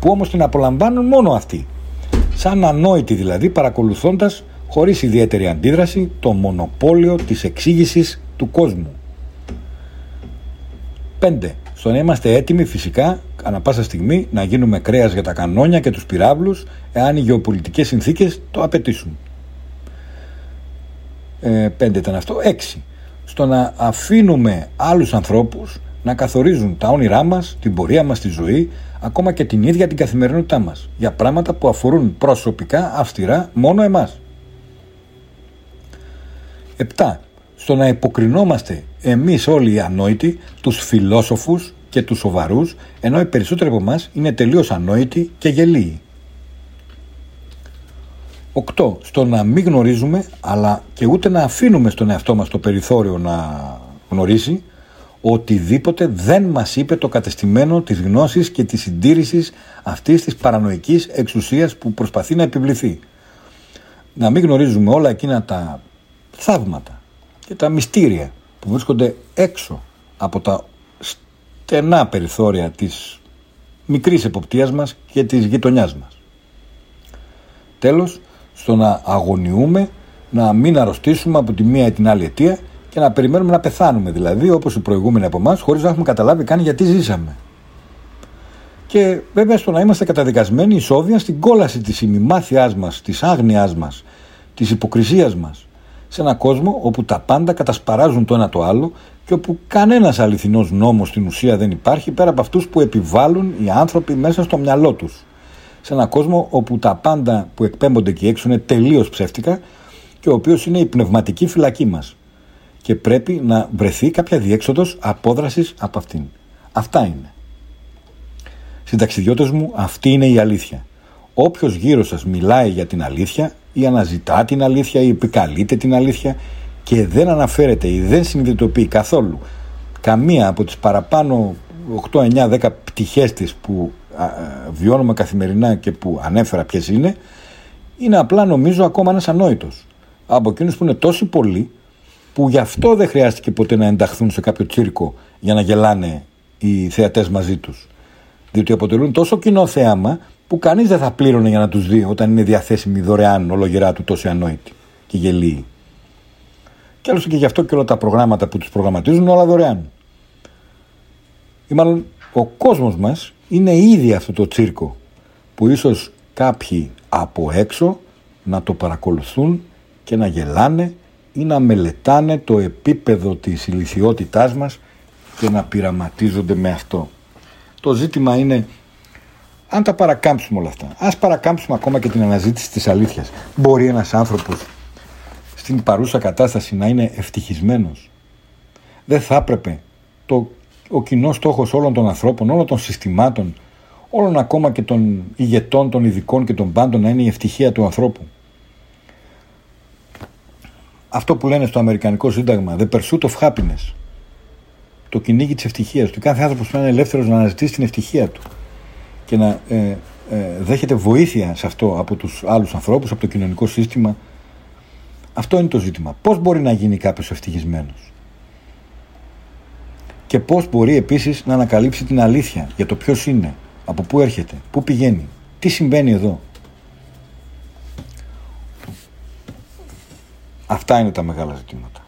που όμως την απολαμβάνουν μόνο αυτοί. Σαν ανόητοι δηλαδή παρακολουθώντας χωρίς ιδιαίτερη αντίδραση το μονοπόλιο της εξήγησης του κόσμου. 5. Στο να είμαστε έτοιμοι φυσικά ανά πάσα στιγμή να γίνουμε κρέας για τα κανόνια και τους πυράβλους εάν οι γεωπολιτικές συνθήκες το απαιτήσουν. 5 ήταν αυτό. 6. Στο να αφήνουμε άλλους ανθρώπους να καθορίζουν τα όνειρά μας, την πορεία μας στη ζωή, ακόμα και την ίδια την καθημερινότητά μας, για πράγματα που αφορούν προσωπικά, αυστηρά, μόνο εμάς. 7. Στο να υποκρινόμαστε εμείς όλοι οι ανόητοι, τους φιλόσοφους και τους σοβαρούς, ενώ οι περισσότεροι από εμάς είναι τελείως ανόητοι και γελίοι. 8. Στο να μην γνωρίζουμε, αλλά και ούτε να αφήνουμε στον εαυτό μας το περιθώριο να γνωρίσει, οτιδήποτε δεν μας είπε το κατεστημένο της γνώσης και της συντήρησης αυτής της παρανοϊκής εξουσίας που προσπαθεί να επιβληθεί. Να μην γνωρίζουμε όλα εκείνα τα θαύματα και τα μυστήρια που βρίσκονται έξω από τα στενά περιθώρια της μικρής εποπτείας μας και της γειτονιάς μας. Τέλος, στο να αγωνιούμε, να μην αρρωστήσουμε από τη μία ή την άλλη αιτία και να περιμένουμε να πεθάνουμε δηλαδή όπως οι προηγούμενοι από εμάς, χωρίς να έχουμε καταλάβει καν γιατί ζήσαμε. Και βέβαια στο να είμαστε καταδικασμένοι ισόβια στην κόλαση της ημιμάθειάς μας, της άγνοιάς μας, της υποκρισίας μας, σε έναν κόσμο όπου τα πάντα κατασπαράζουν το ένα το άλλο και όπου κανένας αληθινός νόμος στην ουσία δεν υπάρχει πέρα από αυτούς που επιβάλλουν οι άνθρωποι μέσα στο μυαλό τους. Σε έναν κόσμο όπου τα πάντα που εκπέμπονται εκεί έξω είναι τελείως ψεύτικα και ο οποίος είναι η πνευματική φυλακή μας. Και πρέπει να βρεθεί κάποια διέξοδος απόδρασης από αυτήν. Αυτά είναι. Συνταξιδιώτες μου, αυτή είναι η αλήθεια. Όποιος γύρω σας μιλάει για την αλήθεια ή αναζητά την αλήθεια ή επικαλείται την αλήθεια και δεν αναφέρεται ή δεν συνειδητοποιεί καθόλου καμία από τις παραπάνω 8, 9, 10 πτυχές της που βιώνουμε καθημερινά και που ανέφερα ποιες είναι είναι απλά νομίζω ακόμα ένας ανόητος από εκείνους που είναι τόσοι πολλοί που γι' αυτό δεν χρειάστηκε ποτέ να ενταχθούν σε κάποιο τσίρκο για να γελάνε οι θεατές μαζί τους. Διότι αποτελούν τόσο κοινό θέαμα που κανείς δεν θα πλήρωνε για να τους δει όταν είναι διαθέσιμοι δωρεάν ολογερά του τόσοι ανόητοι και γελίοι. Και άλλωστε και γι' αυτό και όλα τα προγράμματα που τους προγραμματίζουν όλα δωρεάν. Ή μάλλον ο κόσμος μας είναι ήδη αυτό το τσίρκο που ίσως κάποιοι από έξω να το παρακολουθούν και να γελάνε ή να μελετάνε το επίπεδο της ηλικιότητάς μας και να πειραματίζονται με αυτό. Το ζήτημα είναι αν τα παρακάμψουμε όλα αυτά, ας παρακάμψουμε ακόμα και την αναζήτηση της αλήθειας. Μπορεί ένας άνθρωπος στην παρούσα κατάσταση να είναι ευτυχισμένος; Δεν θα έπρεπε το, ο κοινός στόχος όλων των ανθρώπων, όλων των συστημάτων, όλων ακόμα και των ηγετών, των ειδικών και των πάντων να είναι η ευτυχία του ανθρώπου; αυτό που λένε στο Αμερικανικό Σύνταγμα, the pursuit of happiness, το κυνήγι της ευτυχίας του. Κάθε άνθρωπος πρέπει να είναι ελεύθερος να αναζητήσει την ευτυχία του και να ε, ε, δέχεται βοήθεια σε αυτό από τους άλλους ανθρώπους, από το κοινωνικό σύστημα. Αυτό είναι το ζήτημα. Πώς μπορεί να γίνει κάποιος ευτυχισμένος; Και πώς μπορεί επίσης να ανακαλύψει την αλήθεια για το ποιος είναι, από πού έρχεται, πού πηγαίνει, τι συμβαίνει εδώ. Αυτά είναι τα μεγάλα ζητήματα.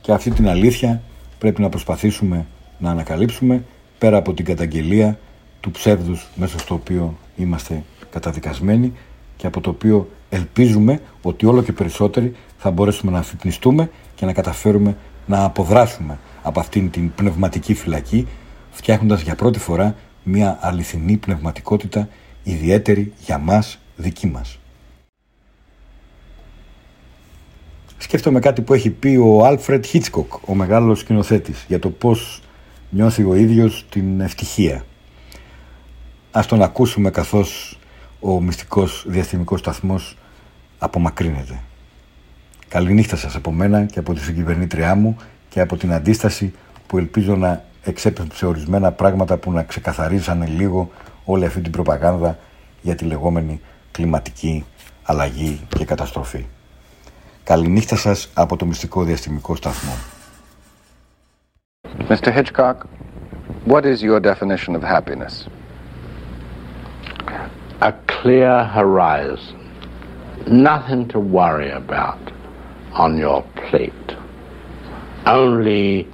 Και αυτή την αλήθεια πρέπει να προσπαθήσουμε να ανακαλύψουμε πέρα από την καταγγελία του ψεύδους μέσα στο οποίο είμαστε καταδικασμένοι και από το οποίο ελπίζουμε ότι όλο και περισσότεροι θα μπορέσουμε να αφυπνιστούμε και να καταφέρουμε να αποδράσουμε από αυτήν την πνευματική φυλακή φτιάχνοντας για πρώτη φορά μια αληθινή πνευματικότητα ιδιαίτερη για μας, δική μας. Σκέφτομαι κάτι που έχει πει ο Άλφρετ Χίτσκοκ, ο μεγάλος σκηνοθέτης, για το πώς νιώθει ο ίδιος την ευτυχία. Ας τον ακούσουμε καθώς ο μυστικός διαστημικός σταθμός απομακρύνεται. Καληνύχτα σας από μένα και από τη συγκυβερνήτριά μου και από την αντίσταση που ελπίζω να εξέπεψε ορισμένα πράγματα που να ξεκαθαρίσανε λίγο όλη αυτή την προπαγάνδα για τη λεγόμενη κλιματική αλλαγή και καταστροφή. Καληνύχτα σας από το μυστικό διαστημικό σταθμό. Mr. Hitchcock, what is your definition of happiness? A clear horizon. Nothing to worry about on your plate. Only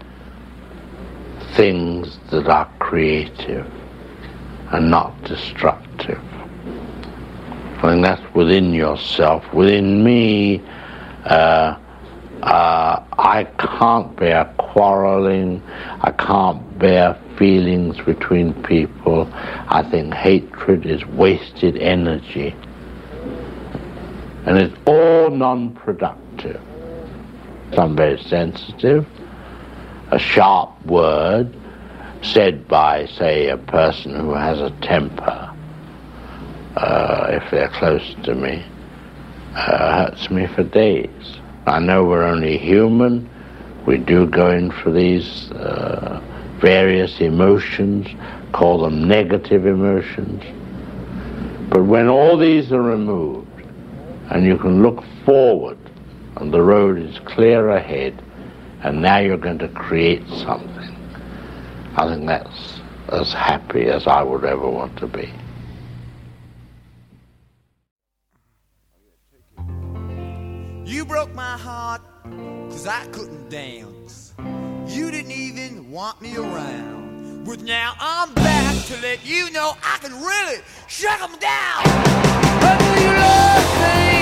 things that are creative and not destructive. Think that's within yourself. Within me, uh, uh, I can't bear quarreling. I can't bear feelings between people. I think hatred is wasted energy. And it's all non-productive. Some very sensitive. A sharp word said by, say, a person who has a temper, uh, if they're close to me, uh, hurts me for days. I know we're only human. We do go in for these uh, various emotions, call them negative emotions. But when all these are removed and you can look forward and the road is clear ahead and now you're going to create something, I think that's as happy as I would ever want to be. You broke my heart cause I couldn't dance. You didn't even want me around. But now I'm back to let you know I can really shut 'em down. I know you love me.